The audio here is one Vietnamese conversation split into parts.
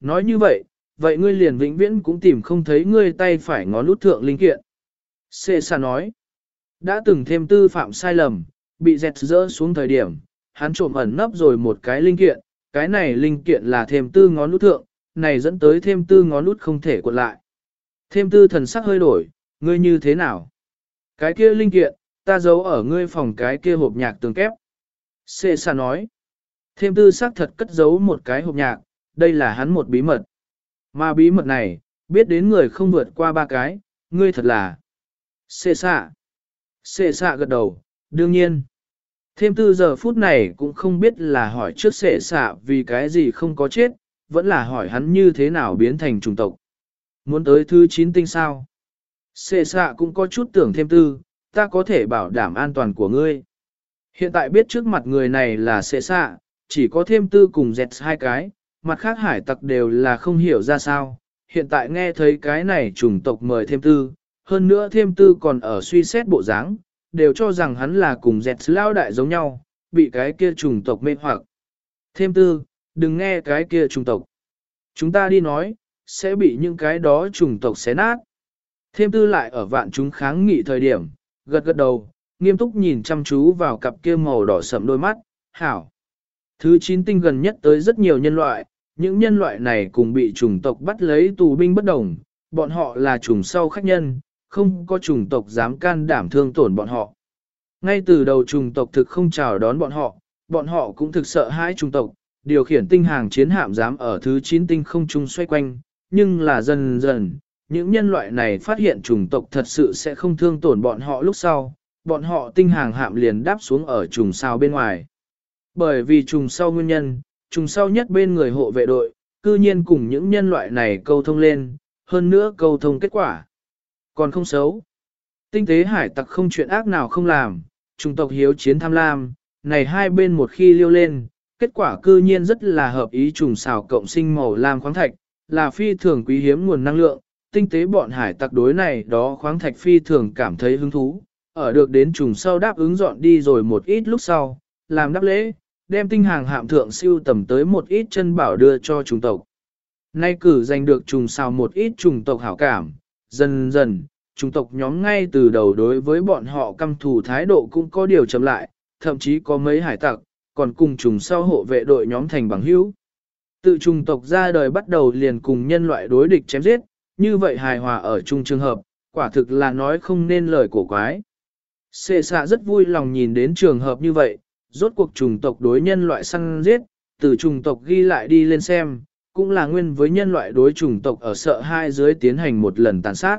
nói như vậy, vậy ngươi liền vĩnh viễn cũng tìm không thấy ngươi tay phải ngón lút thượng linh kiện. Xê xa nói, đã từng thêm tư phạm sai lầm, bị dẹt dỡ xuống thời điểm, hắn trộm ẩn nấp rồi một cái linh kiện, cái này linh kiện là thêm tư ngón lút thượng, này dẫn tới thêm tư ngón lút không thể cuộn lại. Thêm tư thần sắc hơi đổi, ngươi như thế nào? Cái kia linh kiện, ta giấu ở ngươi phòng cái kia hộp nhạc tường kép. Xê xa nói, thêm tư sắc thật cất giấu một cái hộp nhạc, đây là hắn một bí mật. Mà bí mật này, biết đến người không vượt qua ba cái, ngươi thật là. Xê xạ. Xê xạ gật đầu, đương nhiên. Thêm tư giờ phút này cũng không biết là hỏi trước xệ xạ vì cái gì không có chết, vẫn là hỏi hắn như thế nào biến thành trùng tộc. Muốn tới thứ 9 tinh sao? Xệ xạ cũng có chút tưởng thêm tư, ta có thể bảo đảm an toàn của ngươi. Hiện tại biết trước mặt người này là xệ xạ, chỉ có thêm tư cùng dẹt hai cái, mặt khác hải tặc đều là không hiểu ra sao. Hiện tại nghe thấy cái này trùng tộc mời thêm tư, hơn nữa thêm tư còn ở suy xét bộ dáng, đều cho rằng hắn là cùng dẹt lao đại giống nhau, bị cái kia trùng tộc mê hoặc. Thêm tư, đừng nghe cái kia trùng tộc. Chúng ta đi nói, sẽ bị những cái đó trùng tộc xé nát. Thêm tư lại ở vạn chúng kháng nghị thời điểm, gật gật đầu, nghiêm túc nhìn chăm chú vào cặp kia màu đỏ sẫm đôi mắt, hảo. Thứ 9 tinh gần nhất tới rất nhiều nhân loại, những nhân loại này cùng bị chủng tộc bắt lấy tù binh bất đồng, bọn họ là chủng sau khách nhân, không có chủng tộc dám can đảm thương tổn bọn họ. Ngay từ đầu chủng tộc thực không chào đón bọn họ, bọn họ cũng thực sợ hãi chủng tộc, điều khiển tinh hàng chiến hạm dám ở thứ 9 tinh không trung xoay quanh, nhưng là dần dần, những nhân loại này phát hiện chủng tộc thật sự sẽ không thương tổn bọn họ lúc sau, bọn họ tinh hàng hạm liền đáp xuống ở trùng sao bên ngoài. Bởi vì trùng sau nguyên nhân, trùng sau nhất bên người hộ vệ đội, cư nhiên cùng những nhân loại này câu thông lên, hơn nữa câu thông kết quả. Còn không xấu. Tinh tế hải tặc không chuyện ác nào không làm, trùng tộc hiếu chiến tham lam, này hai bên một khi liêu lên, kết quả cư nhiên rất là hợp ý trùng xào cộng sinh màu lam khoáng thạch, là phi thường quý hiếm nguồn năng lượng, tinh tế bọn hải tặc đối này đó khoáng thạch phi thường cảm thấy hứng thú, ở được đến trùng sau đáp ứng dọn đi rồi một ít lúc sau, làm đáp lễ, đem tinh hàng hạm thượng siêu tầm tới một ít chân bảo đưa cho trùng tộc. Nay cử giành được trùng sao một ít trùng tộc hảo cảm, dần dần, trùng tộc nhóm ngay từ đầu đối với bọn họ căm thù thái độ cũng có điều chậm lại, thậm chí có mấy hải tặc, còn cùng trùng sau hộ vệ đội nhóm thành bằng hữu. Tự trùng tộc ra đời bắt đầu liền cùng nhân loại đối địch chém giết, như vậy hài hòa ở chung trường hợp, quả thực là nói không nên lời cổ quái. Xê xạ rất vui lòng nhìn đến trường hợp như vậy, rốt cuộc trùng tộc đối nhân loại săn giết, từ trùng tộc ghi lại đi lên xem, cũng là nguyên với nhân loại đối trùng tộc ở sợ hai dưới tiến hành một lần tàn sát.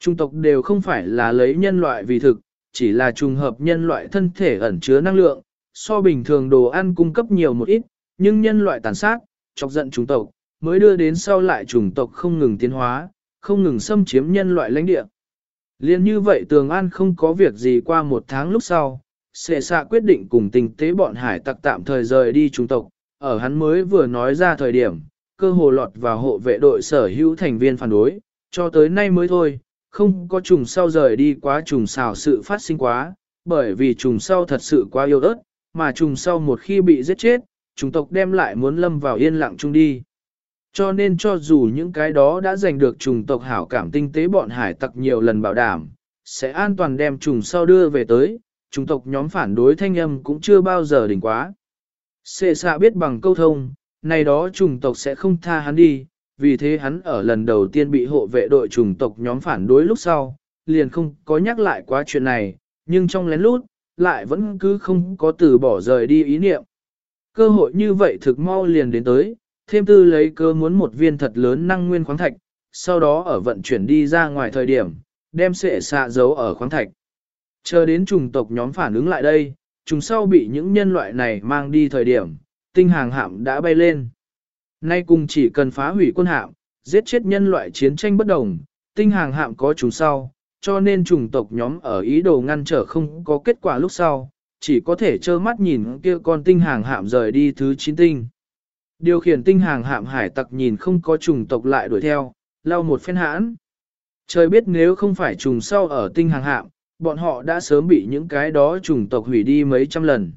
Trùng tộc đều không phải là lấy nhân loại vì thực, chỉ là trùng hợp nhân loại thân thể ẩn chứa năng lượng, so bình thường đồ ăn cung cấp nhiều một ít, nhưng nhân loại tàn sát, chọc giận trùng tộc, mới đưa đến sau lại trùng tộc không ngừng tiến hóa, không ngừng xâm chiếm nhân loại lãnh địa. Liên như vậy tường an không có việc gì qua một tháng lúc sau, Sệ xạ quyết định cùng tình tế bọn hải tặc tạm thời rời đi trung tộc, ở hắn mới vừa nói ra thời điểm, cơ hồ lọt vào hộ vệ đội sở hữu thành viên phản đối, cho tới nay mới thôi, không có trùng sau rời đi quá trùng xào sự phát sinh quá, bởi vì trùng sau thật sự quá yêu ớt, mà trùng sau một khi bị giết chết, trùng tộc đem lại muốn lâm vào yên lặng chung đi. Cho nên cho dù những cái đó đã giành được trùng tộc hảo cảm tinh tế bọn hải tặc nhiều lần bảo đảm, sẽ an toàn đem trùng sau đưa về tới, chủng tộc nhóm phản đối thanh âm cũng chưa bao giờ đỉnh quá. Xê xạ biết bằng câu thông, này đó chủng tộc sẽ không tha hắn đi, vì thế hắn ở lần đầu tiên bị hộ vệ đội chủng tộc nhóm phản đối lúc sau, liền không có nhắc lại quá chuyện này, nhưng trong lén lút, lại vẫn cứ không có từ bỏ rời đi ý niệm. Cơ hội như vậy thực mau liền đến tới, thêm tư lấy cơ muốn một viên thật lớn năng nguyên khoáng thạch, sau đó ở vận chuyển đi ra ngoài thời điểm, đem sệ xạ giấu ở khoáng thạch. Chờ đến trùng tộc nhóm phản ứng lại đây, trùng sau bị những nhân loại này mang đi thời điểm, tinh hàng hạm đã bay lên. Nay cùng chỉ cần phá hủy quân hạm, giết chết nhân loại chiến tranh bất đồng, tinh hàng hạm có trùng sau, cho nên trùng tộc nhóm ở ý đồ ngăn trở không có kết quả lúc sau, chỉ có thể trơ mắt nhìn kia con tinh hàng hạm rời đi thứ 9 tinh. Điều khiển tinh hàng hạm hải tặc nhìn không có trùng tộc lại đuổi theo, lau một phen hãn. Trời biết nếu không phải trùng sau ở tinh hàng hạm, bọn họ đã sớm bị những cái đó trùng tộc hủy đi mấy trăm lần.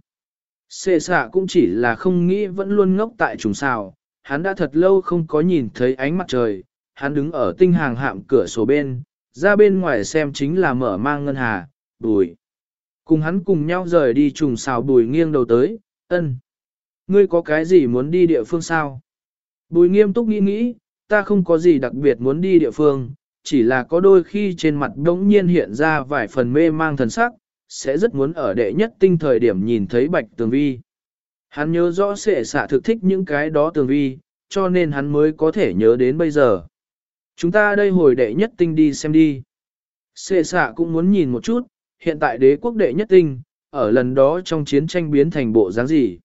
Xê xạ cũng chỉ là không nghĩ vẫn luôn ngốc tại trùng xào, hắn đã thật lâu không có nhìn thấy ánh mặt trời, hắn đứng ở tinh hàng hạm cửa sổ bên, ra bên ngoài xem chính là mở mang ngân hà, bùi. Cùng hắn cùng nhau rời đi trùng xào bùi nghiêng đầu tới, ân. Ngươi có cái gì muốn đi địa phương sao? Bùi nghiêm túc nghĩ nghĩ, ta không có gì đặc biệt muốn đi địa phương, chỉ là có đôi khi trên mặt đống nhiên hiện ra vài phần mê mang thần sắc, sẽ rất muốn ở đệ nhất tinh thời điểm nhìn thấy bạch tường vi. Hắn nhớ rõ sẽ xạ thực thích những cái đó tường vi, cho nên hắn mới có thể nhớ đến bây giờ. Chúng ta đây hồi đệ nhất tinh đi xem đi. Sệ xạ cũng muốn nhìn một chút, hiện tại đế quốc đệ nhất tinh, ở lần đó trong chiến tranh biến thành bộ dáng gì.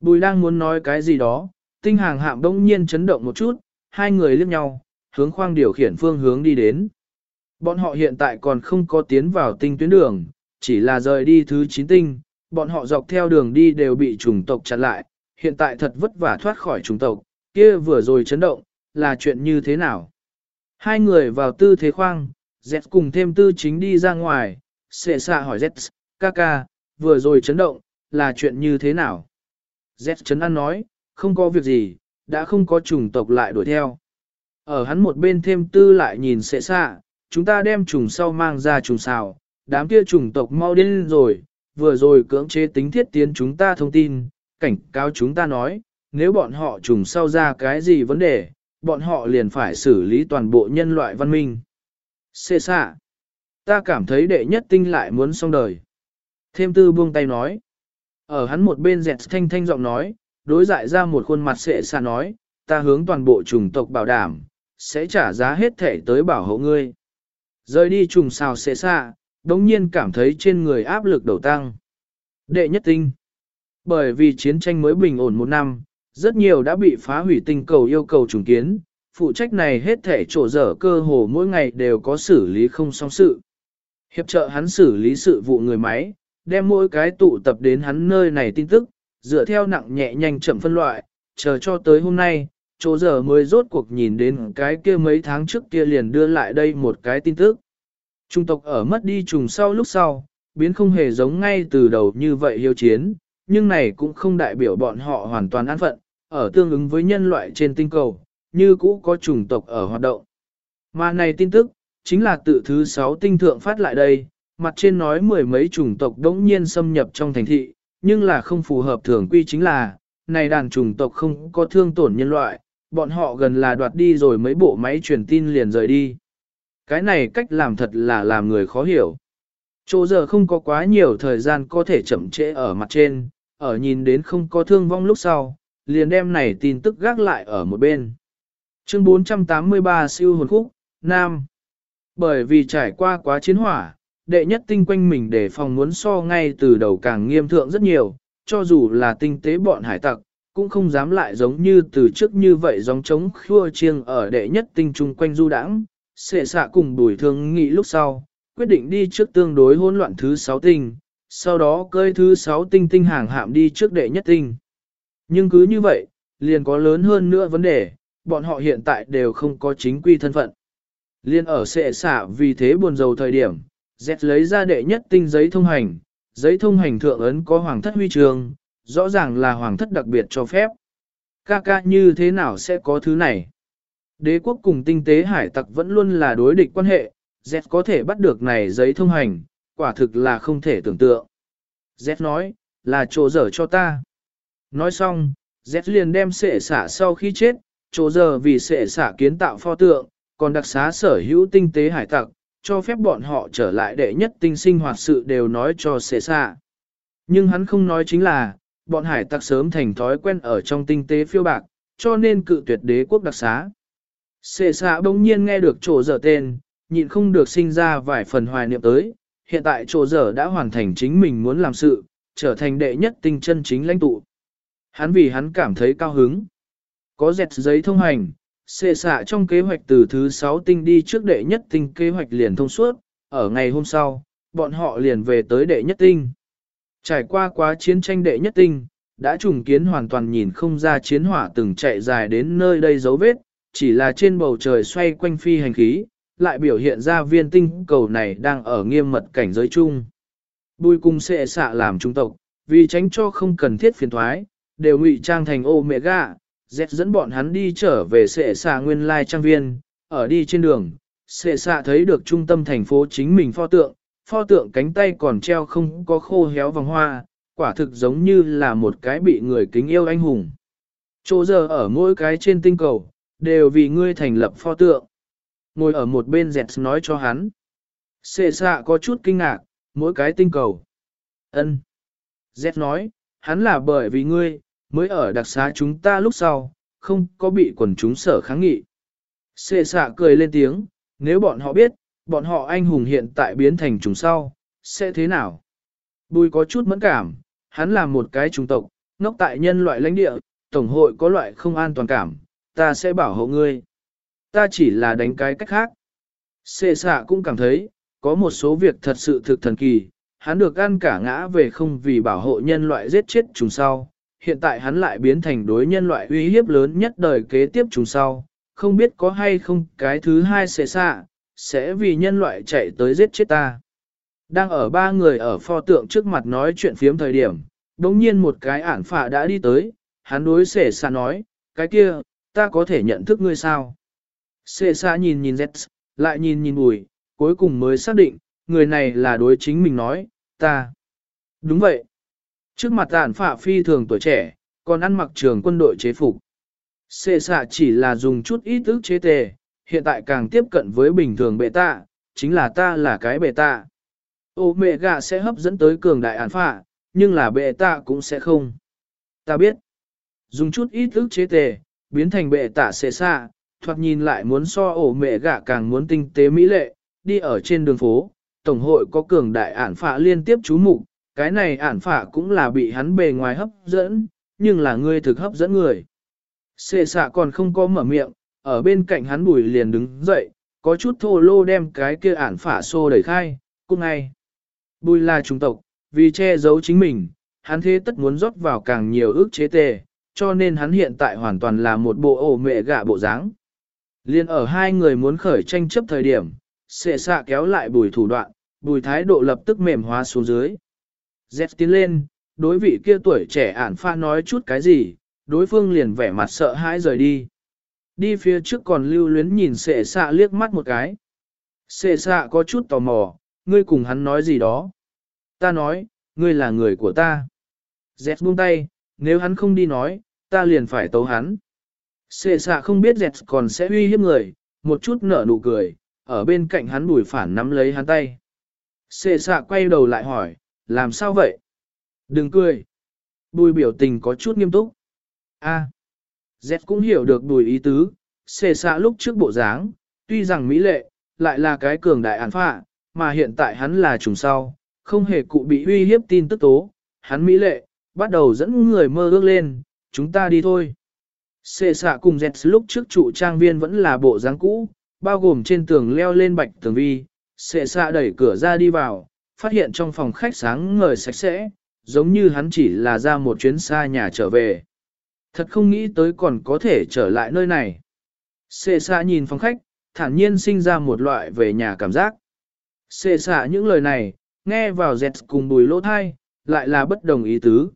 Bùi đang muốn nói cái gì đó, tinh hàng hạm đông nhiên chấn động một chút, hai người liếc nhau, hướng khoang điều khiển phương hướng đi đến. Bọn họ hiện tại còn không có tiến vào tinh tuyến đường, chỉ là rời đi thứ 9 tinh, bọn họ dọc theo đường đi đều bị chủng tộc chặn lại, hiện tại thật vất vả thoát khỏi chủng tộc, kia vừa rồi chấn động, là chuyện như thế nào? Hai người vào tư thế khoang, Z cùng thêm tư chính đi ra ngoài, xệ xạ hỏi Z, ca ca, vừa rồi chấn động, là chuyện như thế nào? Z chấn an nói, không có việc gì, đã không có chủng tộc lại đuổi theo. Ở hắn một bên thêm tư lại nhìn xệ xạ, chúng ta đem trùng sau mang ra trùng xào, đám kia trùng tộc mau đến rồi, vừa rồi cưỡng chế tính thiết tiến chúng ta thông tin, cảnh cáo chúng ta nói, nếu bọn họ trùng sau ra cái gì vấn đề, bọn họ liền phải xử lý toàn bộ nhân loại văn minh. Xê xạ, ta cảm thấy đệ nhất tinh lại muốn xong đời. Thêm tư buông tay nói, ở hắn một bên dẹt thanh thanh giọng nói, đối dại ra một khuôn mặt xệ xạ nói, ta hướng toàn bộ chủng tộc bảo đảm, sẽ trả giá hết thể tới bảo hộ ngươi. Rời đi trùng xào xệ xạ, đống nhiên cảm thấy trên người áp lực đầu tăng. Đệ nhất tinh. Bởi vì chiến tranh mới bình ổn một năm, rất nhiều đã bị phá hủy tinh cầu yêu cầu trùng kiến, phụ trách này hết thể trổ dở cơ hồ mỗi ngày đều có xử lý không xong sự. Hiệp trợ hắn xử lý sự vụ người máy, đem mỗi cái tụ tập đến hắn nơi này tin tức, dựa theo nặng nhẹ nhanh chậm phân loại, chờ cho tới hôm nay, chỗ giờ mới rốt cuộc nhìn đến cái kia mấy tháng trước kia liền đưa lại đây một cái tin tức. Trung tộc ở mất đi trùng sau lúc sau, biến không hề giống ngay từ đầu như vậy hiếu chiến, nhưng này cũng không đại biểu bọn họ hoàn toàn an phận, ở tương ứng với nhân loại trên tinh cầu, như cũ có chủng tộc ở hoạt động. Mà này tin tức, chính là tự thứ sáu tinh thượng phát lại đây, mặt trên nói mười mấy chủng tộc đống nhiên xâm nhập trong thành thị, nhưng là không phù hợp thường quy chính là, này đàn chủng tộc không có thương tổn nhân loại, bọn họ gần là đoạt đi rồi mấy bộ máy truyền tin liền rời đi. Cái này cách làm thật là làm người khó hiểu. Chỗ giờ không có quá nhiều thời gian có thể chậm trễ ở mặt trên, ở nhìn đến không có thương vong lúc sau, liền đem này tin tức gác lại ở một bên. Chương 483 siêu hồn khúc, Nam. Bởi vì trải qua quá chiến hỏa, đệ nhất tinh quanh mình để phòng muốn so ngay từ đầu càng nghiêm thượng rất nhiều, cho dù là tinh tế bọn hải tặc, cũng không dám lại giống như từ trước như vậy giống trống khua chiêng ở đệ nhất tinh trung quanh du đãng, Sệ xạ cùng bùi thương nghị lúc sau, quyết định đi trước tương đối hỗn loạn thứ sáu tinh, sau đó cơi thứ sáu tinh tinh hàng hạm đi trước đệ nhất tinh. Nhưng cứ như vậy, liền có lớn hơn nữa vấn đề, bọn họ hiện tại đều không có chính quy thân phận. Liên ở sệ xạ vì thế buồn rầu thời điểm, dẹt lấy ra đệ nhất tinh giấy thông hành, giấy thông hành thượng ấn có hoàng thất huy trường, rõ ràng là hoàng thất đặc biệt cho phép. Ca ca như thế nào sẽ có thứ này? Đế quốc cùng tinh tế hải tặc vẫn luôn là đối địch quan hệ, Z có thể bắt được này giấy thông hành, quả thực là không thể tưởng tượng. Z nói, là chỗ dở cho ta. Nói xong, Z liền đem sệ xả sau khi chết, chỗ giờ vì sệ xả kiến tạo pho tượng, còn đặc xá sở hữu tinh tế hải tặc, cho phép bọn họ trở lại đệ nhất tinh sinh hoạt sự đều nói cho sệ xả. Nhưng hắn không nói chính là, bọn hải tặc sớm thành thói quen ở trong tinh tế phiêu bạc, cho nên cự tuyệt đế quốc đặc xá. Xê xạ bỗng nhiên nghe được chỗ dở tên, nhịn không được sinh ra vài phần hoài niệm tới, hiện tại chỗ dở đã hoàn thành chính mình muốn làm sự, trở thành đệ nhất tinh chân chính lãnh tụ. Hắn vì hắn cảm thấy cao hứng. Có dẹt giấy thông hành, xê xạ trong kế hoạch từ thứ 6 tinh đi trước đệ nhất tinh kế hoạch liền thông suốt, ở ngày hôm sau, bọn họ liền về tới đệ nhất tinh. Trải qua quá chiến tranh đệ nhất tinh, đã trùng kiến hoàn toàn nhìn không ra chiến hỏa từng chạy dài đến nơi đây dấu vết, chỉ là trên bầu trời xoay quanh phi hành khí, lại biểu hiện ra viên tinh cầu này đang ở nghiêm mật cảnh giới chung. Bùi cung sẽ xạ làm trung tộc, vì tránh cho không cần thiết phiền thoái, đều ngụy trang thành ô omega, dẹt dẫn bọn hắn đi trở về sẽ xạ nguyên lai trang viên, ở đi trên đường, sẽ xạ thấy được trung tâm thành phố chính mình pho tượng, pho tượng cánh tay còn treo không có khô héo vòng hoa, quả thực giống như là một cái bị người kính yêu anh hùng. Chỗ giờ ở mỗi cái trên tinh cầu, đều vì ngươi thành lập pho tượng. Ngồi ở một bên dẹt nói cho hắn. Xê xạ có chút kinh ngạc, mỗi cái tinh cầu. ân Dẹt nói, hắn là bởi vì ngươi, mới ở đặc xá chúng ta lúc sau, không có bị quần chúng sở kháng nghị. Xê xạ cười lên tiếng, nếu bọn họ biết, bọn họ anh hùng hiện tại biến thành trùng sau, sẽ thế nào? Bùi có chút mẫn cảm, hắn là một cái chủng tộc, nóc tại nhân loại lãnh địa, tổng hội có loại không an toàn cảm, ta sẽ bảo hộ ngươi. Ta chỉ là đánh cái cách khác. Xê xạ cũng cảm thấy, có một số việc thật sự thực thần kỳ, hắn được ăn cả ngã về không vì bảo hộ nhân loại giết chết trùng sau. Hiện tại hắn lại biến thành đối nhân loại uy hiếp lớn nhất đời kế tiếp trùng sau, không biết có hay không cái thứ hai sẽ xạ, sẽ vì nhân loại chạy tới giết chết ta. Đang ở ba người ở pho tượng trước mặt nói chuyện phiếm thời điểm, đồng nhiên một cái ản phạ đã đi tới, hắn đối xệ xa nói, cái kia, ta có thể nhận thức ngươi sao? Xệ xa nhìn nhìn Z, lại nhìn nhìn bùi, cuối cùng mới xác định, người này là đối chính mình nói, ta. Đúng vậy. Trước mặt ản phạ phi thường tuổi trẻ, còn ăn mặc trường quân đội chế phục. Xệ xạ chỉ là dùng chút ít ức chế tề, hiện tại càng tiếp cận với bình thường bệ tạ, chính là ta là cái bệ tạ. Ô mẹ gà sẽ hấp dẫn tới cường đại án phạ, nhưng là bệ tạ cũng sẽ không. Ta biết, dùng chút ít ức chế tề, biến thành bệ tạ xệ xạ, thoạt nhìn lại muốn so ổ mẹ gà càng muốn tinh tế mỹ lệ, đi ở trên đường phố, tổng hội có cường đại ản phạ liên tiếp chú mục cái này ản phạ cũng là bị hắn bề ngoài hấp dẫn, nhưng là ngươi thực hấp dẫn người. Xệ xạ còn không có mở miệng, ở bên cạnh hắn bùi liền đứng dậy, có chút thô lô đem cái kia ản phả xô đẩy khai, cung ngay. Bùi là trung tộc, vì che giấu chính mình, hắn thế tất muốn rót vào càng nhiều ước chế tề, cho nên hắn hiện tại hoàn toàn là một bộ ổ mẹ gạ bộ dáng. Liên ở hai người muốn khởi tranh chấp thời điểm, xệ xạ kéo lại bùi thủ đoạn, bùi thái độ lập tức mềm hóa xuống dưới. Dẹp tiến lên, đối vị kia tuổi trẻ ản pha nói chút cái gì, đối phương liền vẻ mặt sợ hãi rời đi. Đi phía trước còn lưu luyến nhìn sệ xạ liếc mắt một cái. Sệ xạ có chút tò mò, ngươi cùng hắn nói gì đó. Ta nói, ngươi là người của ta. Dẹt buông tay, nếu hắn không đi nói, ta liền phải tấu hắn. Sệ xạ không biết dẹt còn sẽ uy hiếp người, một chút nở nụ cười, ở bên cạnh hắn bùi phản nắm lấy hắn tay. Sệ xạ quay đầu lại hỏi, làm sao vậy? Đừng cười. Bùi biểu tình có chút nghiêm túc. A. Z cũng hiểu được đùi ý tứ, xê xạ lúc trước bộ dáng, tuy rằng mỹ lệ, lại là cái cường đại án phạ, mà hiện tại hắn là trùng sau, không hề cụ bị uy hiếp tin tức tố, hắn mỹ lệ, bắt đầu dẫn người mơ ước lên, chúng ta đi thôi. Xê xạ cùng Z lúc trước trụ trang viên vẫn là bộ dáng cũ, bao gồm trên tường leo lên bạch tường vi, xệ xạ đẩy cửa ra đi vào, phát hiện trong phòng khách sáng ngời sạch sẽ, giống như hắn chỉ là ra một chuyến xa nhà trở về. Thật không nghĩ tới còn có thể trở lại nơi này. Xê xạ nhìn phòng khách, thản nhiên sinh ra một loại về nhà cảm giác. Xê xạ những lời này, nghe vào dẹt cùng bùi lỗ thai, lại là bất đồng ý tứ.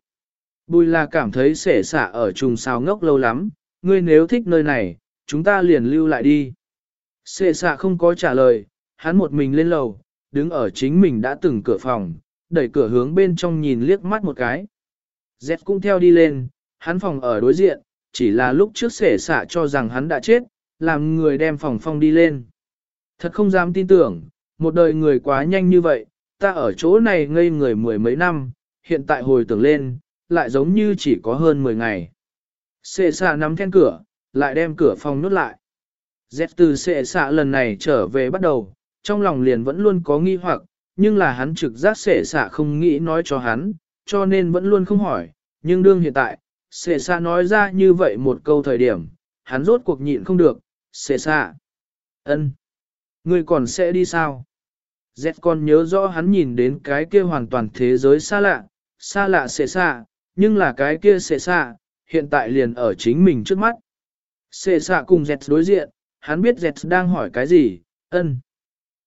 Bùi là cảm thấy xệ xạ ở trùng sao ngốc lâu lắm, ngươi nếu thích nơi này, chúng ta liền lưu lại đi. Xệ xạ không có trả lời, hắn một mình lên lầu, đứng ở chính mình đã từng cửa phòng, đẩy cửa hướng bên trong nhìn liếc mắt một cái. Dẹt cũng theo đi lên, hắn phòng ở đối diện, chỉ là lúc trước sể xạ cho rằng hắn đã chết, làm người đem phòng phong đi lên. Thật không dám tin tưởng, một đời người quá nhanh như vậy, ta ở chỗ này ngây người mười mấy năm, hiện tại hồi tưởng lên, lại giống như chỉ có hơn 10 ngày. Sệ xạ nắm then cửa, lại đem cửa phòng nút lại. Z từ sệ xạ lần này trở về bắt đầu, trong lòng liền vẫn luôn có nghi hoặc, nhưng là hắn trực giác sệ xạ không nghĩ nói cho hắn, cho nên vẫn luôn không hỏi, nhưng đương hiện tại, Sệ xa nói ra như vậy một câu thời điểm, hắn rốt cuộc nhịn không được, Sệ xa. ân, Ngươi còn sẽ đi sao? Z còn nhớ rõ hắn nhìn đến cái kia hoàn toàn thế giới xa lạ, xa lạ Sệ xa, nhưng là cái kia Sệ xa, hiện tại liền ở chính mình trước mắt. Sệ xa cùng Z đối diện, hắn biết Z đang hỏi cái gì, ân.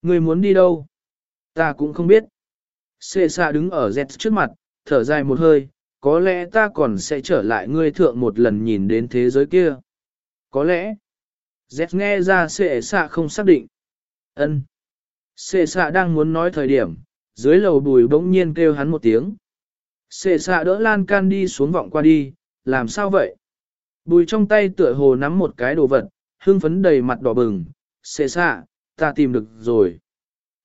Ngươi muốn đi đâu? Ta cũng không biết. Sệ xa đứng ở Z trước mặt, thở dài một hơi, có lẽ ta còn sẽ trở lại ngươi thượng một lần nhìn đến thế giới kia. Có lẽ, Z nghe ra sệ xạ không xác định. ân Sệ xạ đang muốn nói thời điểm, dưới lầu bùi bỗng nhiên kêu hắn một tiếng. Sệ xạ đỡ lan can đi xuống vọng qua đi, làm sao vậy? Bùi trong tay tựa hồ nắm một cái đồ vật, hương phấn đầy mặt đỏ bừng. Sệ xạ, ta tìm được rồi.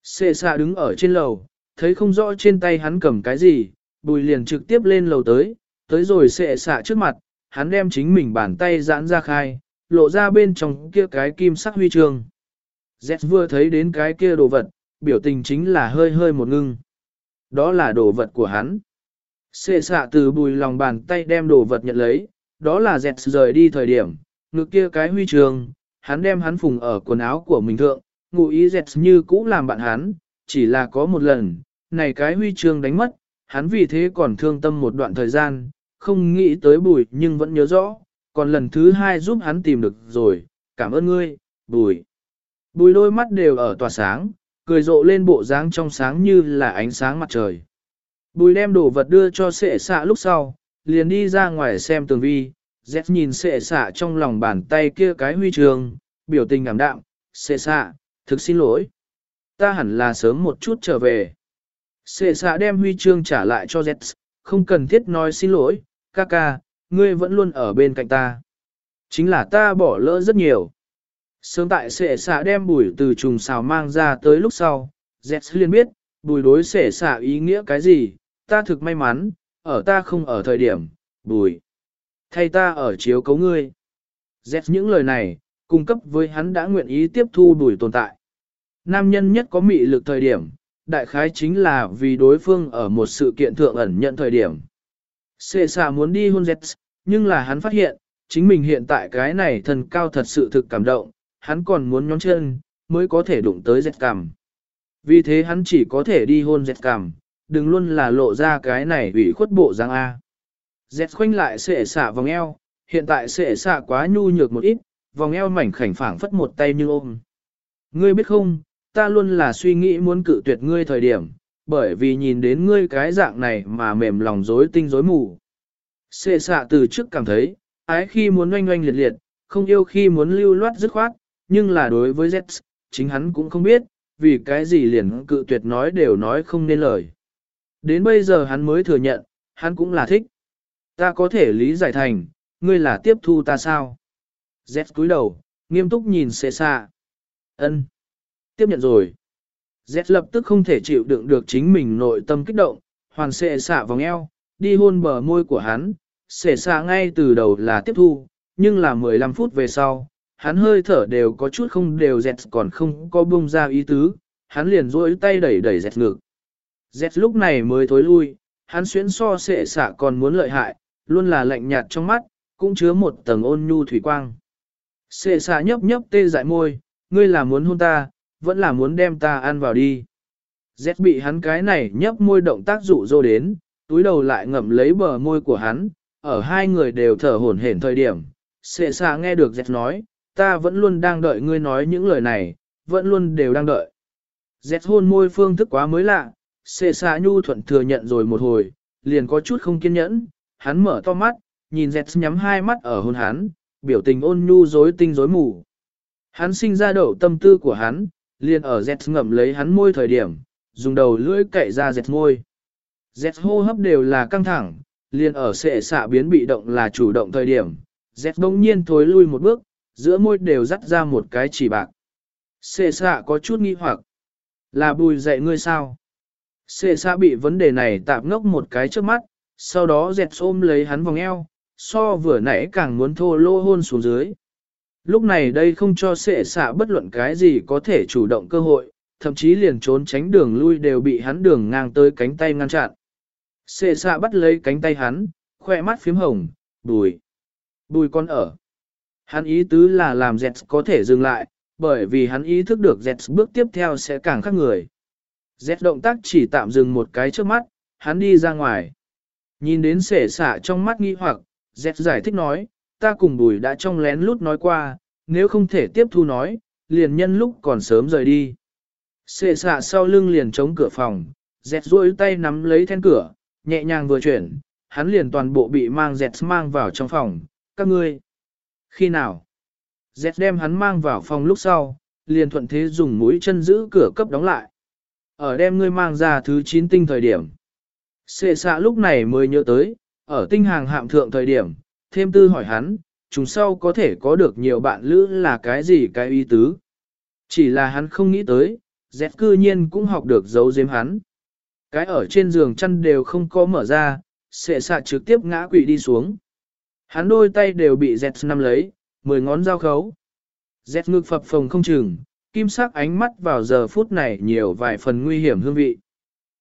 Sệ xạ đứng ở trên lầu, thấy không rõ trên tay hắn cầm cái gì, bùi liền trực tiếp lên lầu tới, tới rồi sệ xạ trước mặt, hắn đem chính mình bàn tay giãn ra khai, lộ ra bên trong kia cái kim sắc huy chương. Z vừa thấy đến cái kia đồ vật, biểu tình chính là hơi hơi một ngưng. Đó là đồ vật của hắn. Sệ xạ từ bùi lòng bàn tay đem đồ vật nhận lấy, đó là Z rời đi thời điểm, ngực kia cái huy chương, hắn đem hắn phùng ở quần áo của mình thượng, ngụ ý Z như cũ làm bạn hắn, chỉ là có một lần, này cái huy chương đánh mất, hắn vì thế còn thương tâm một đoạn thời gian, không nghĩ tới bùi nhưng vẫn nhớ rõ, còn lần thứ hai giúp hắn tìm được rồi, cảm ơn ngươi, bùi. Bùi đôi mắt đều ở tỏa sáng, cười rộ lên bộ dáng trong sáng như là ánh sáng mặt trời. Bùi đem đồ vật đưa cho sệ xạ lúc sau, liền đi ra ngoài xem tường vi, dép nhìn sệ xạ trong lòng bàn tay kia cái huy trường, biểu tình ngảm đạm, sệ xạ, thực xin lỗi. Ta hẳn là sớm một chút trở về. Sệ xạ đem huy chương trả lại cho Z, không cần thiết nói xin lỗi, ca ca, ngươi vẫn luôn ở bên cạnh ta. Chính là ta bỏ lỡ rất nhiều. Sớm tại sệ xạ đem bùi từ trùng xào mang ra tới lúc sau, Z liền biết, bùi đối sệ xạ ý nghĩa cái gì, ta thực may mắn, ở ta không ở thời điểm, bùi. Thay ta ở chiếu cấu ngươi. Z những lời này, cung cấp với hắn đã nguyện ý tiếp thu bùi tồn tại. Nam nhân nhất có mị lực thời điểm, đại khái chính là vì đối phương ở một sự kiện thượng ẩn nhận thời điểm. Sệ xà muốn đi hôn dẹt, nhưng là hắn phát hiện, chính mình hiện tại cái này thần cao thật sự thực cảm động, hắn còn muốn nhóm chân, mới có thể đụng tới dẹt cằm. Vì thế hắn chỉ có thể đi hôn dẹt cằm, đừng luôn là lộ ra cái này ủy khuất bộ răng A. Dẹt khoanh lại sệ xả vòng eo, hiện tại sệ xả quá nhu nhược một ít, vòng eo mảnh khảnh phảng phất một tay như ôm. Ngươi biết không, ta luôn là suy nghĩ muốn cự tuyệt ngươi thời điểm, bởi vì nhìn đến ngươi cái dạng này mà mềm lòng rối tinh rối mù. Sệ xạ từ trước cảm thấy, ái khi muốn oanh oanh liệt liệt, không yêu khi muốn lưu loát dứt khoát, nhưng là đối với Z, chính hắn cũng không biết, vì cái gì liền cự tuyệt nói đều nói không nên lời. Đến bây giờ hắn mới thừa nhận, hắn cũng là thích. Ta có thể lý giải thành, ngươi là tiếp thu ta sao? Z cúi đầu, nghiêm túc nhìn xệ xạ. ân Tiếp nhận rồi. Z lập tức không thể chịu đựng được chính mình nội tâm kích động, hoàn xệ xạ vòng eo, đi hôn bờ môi của hắn, xệ xạ ngay từ đầu là tiếp thu, nhưng là 15 phút về sau, hắn hơi thở đều có chút không đều Z còn không có bung ra ý tứ, hắn liền rỗi tay đẩy đẩy Z ngực. Z lúc này mới thối lui, hắn xuyến so sệ xạ còn muốn lợi hại, luôn là lạnh nhạt trong mắt, cũng chứa một tầng ôn nhu thủy quang. Sệ xạ nhấp nhấp tê dại môi, ngươi là muốn hôn ta, vẫn là muốn đem ta ăn vào đi. Dẹt bị hắn cái này nhấp môi động tác dụ dỗ đến, túi đầu lại ngậm lấy bờ môi của hắn, ở hai người đều thở hổn hển thời điểm. Sệ xạ nghe được Dẹt nói, ta vẫn luôn đang đợi ngươi nói những lời này, vẫn luôn đều đang đợi. Dẹt hôn môi phương thức quá mới lạ, sệ xạ nhu thuận thừa nhận rồi một hồi, liền có chút không kiên nhẫn, hắn mở to mắt, nhìn dẹt nhắm hai mắt ở hôn hắn, biểu tình ôn nhu rối tinh rối mù. Hắn sinh ra đậu tâm tư của hắn, liền ở dẹt ngậm lấy hắn môi thời điểm, dùng đầu lưỡi cậy ra dẹt môi. Dẹt hô hấp đều là căng thẳng, liền ở xệ xạ biến bị động là chủ động thời điểm. Dẹt đông nhiên thối lui một bước, giữa môi đều dắt ra một cái chỉ bạc. Sệ xạ có chút nghi hoặc. Là bùi dạy ngươi sao? Sệ xạ bị vấn đề này tạm ngốc một cái trước mắt, sau đó dẹt ôm lấy hắn vòng eo, so vừa nãy càng muốn thô lô hôn xuống dưới. Lúc này đây không cho sệ xạ bất luận cái gì có thể chủ động cơ hội, thậm chí liền trốn tránh đường lui đều bị hắn đường ngang tới cánh tay ngăn chặn. Sệ xạ bắt lấy cánh tay hắn, khoe mắt phím hồng, bùi. Bùi con ở. Hắn ý tứ là làm Jets có thể dừng lại, bởi vì hắn ý thức được Jets bước tiếp theo sẽ càng khác người. Jets động tác chỉ tạm dừng một cái trước mắt, hắn đi ra ngoài. Nhìn đến sệ xạ trong mắt nghi hoặc, Jets giải thích nói, ta cùng bùi đã trong lén lút nói qua, nếu không thể tiếp thu nói, liền nhân lúc còn sớm rời đi. xệ xạ sau lưng liền chống cửa phòng, dẹt duỗi tay nắm lấy then cửa, nhẹ nhàng vừa chuyển, hắn liền toàn bộ bị mang dẹt mang vào trong phòng, các ngươi. Khi nào? Dẹt đem hắn mang vào phòng lúc sau, liền thuận thế dùng mũi chân giữ cửa cấp đóng lại. Ở đem ngươi mang ra thứ 9 tinh thời điểm. Xệ xạ lúc này mới nhớ tới, ở tinh hàng hạm thượng thời điểm, thêm tư hỏi hắn, chúng sau có thể có được nhiều bạn lữ là cái gì cái ý tứ. Chỉ là hắn không nghĩ tới, dẹp cư nhiên cũng học được giấu giếm hắn. Cái ở trên giường chăn đều không có mở ra, xệ xạ trực tiếp ngã quỵ đi xuống. Hắn đôi tay đều bị dẹt nắm lấy, mười ngón dao khấu. Dẹt ngực phập phồng không chừng, kim sắc ánh mắt vào giờ phút này nhiều vài phần nguy hiểm hương vị.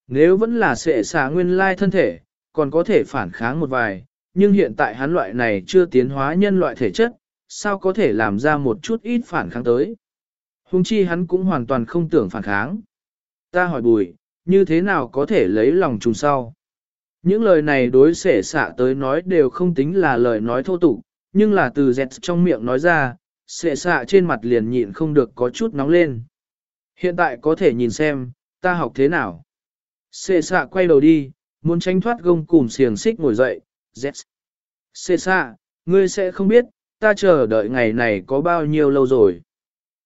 Nếu vẫn là xệ xạ nguyên lai thân thể, còn có thể phản kháng một vài, nhưng hiện tại hắn loại này chưa tiến hóa nhân loại thể chất, sao có thể làm ra một chút ít phản kháng tới. Hùng chi hắn cũng hoàn toàn không tưởng phản kháng. Ta hỏi bùi, như thế nào có thể lấy lòng trùng sau? Những lời này đối xệ xạ tới nói đều không tính là lời nói thô tục, nhưng là từ dẹt trong miệng nói ra, xệ xạ trên mặt liền nhịn không được có chút nóng lên. Hiện tại có thể nhìn xem, ta học thế nào. Xệ xạ quay đầu đi, muốn tránh thoát gông cùm xiềng xích ngồi dậy, Z. Xê xa, ngươi sẽ không biết, ta chờ đợi ngày này có bao nhiêu lâu rồi.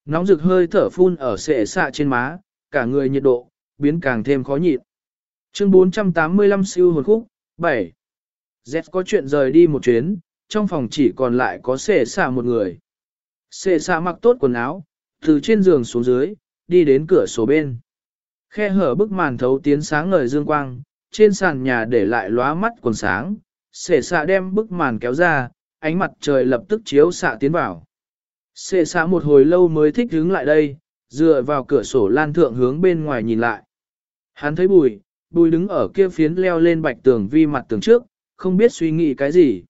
Nóng rực hơi thở phun ở xệ xạ trên má, cả người nhiệt độ, biến càng thêm khó nhịn. Chương 485 siêu hồn khúc, 7. Z có chuyện rời đi một chuyến, trong phòng chỉ còn lại có xệ xạ một người. Xệ xạ mặc tốt quần áo, từ trên giường xuống dưới, đi đến cửa sổ bên. Khe hở bức màn thấu tiến sáng ngời dương quang, trên sàn nhà để lại lóa mắt quần sáng. Xệ xạ đem bức màn kéo ra, ánh mặt trời lập tức chiếu xạ tiến vào. Xệ xạ một hồi lâu mới thích hướng lại đây, dựa vào cửa sổ lan thượng hướng bên ngoài nhìn lại. Hắn thấy bùi, bùi đứng ở kia phiến leo lên bạch tường vi mặt tường trước, không biết suy nghĩ cái gì.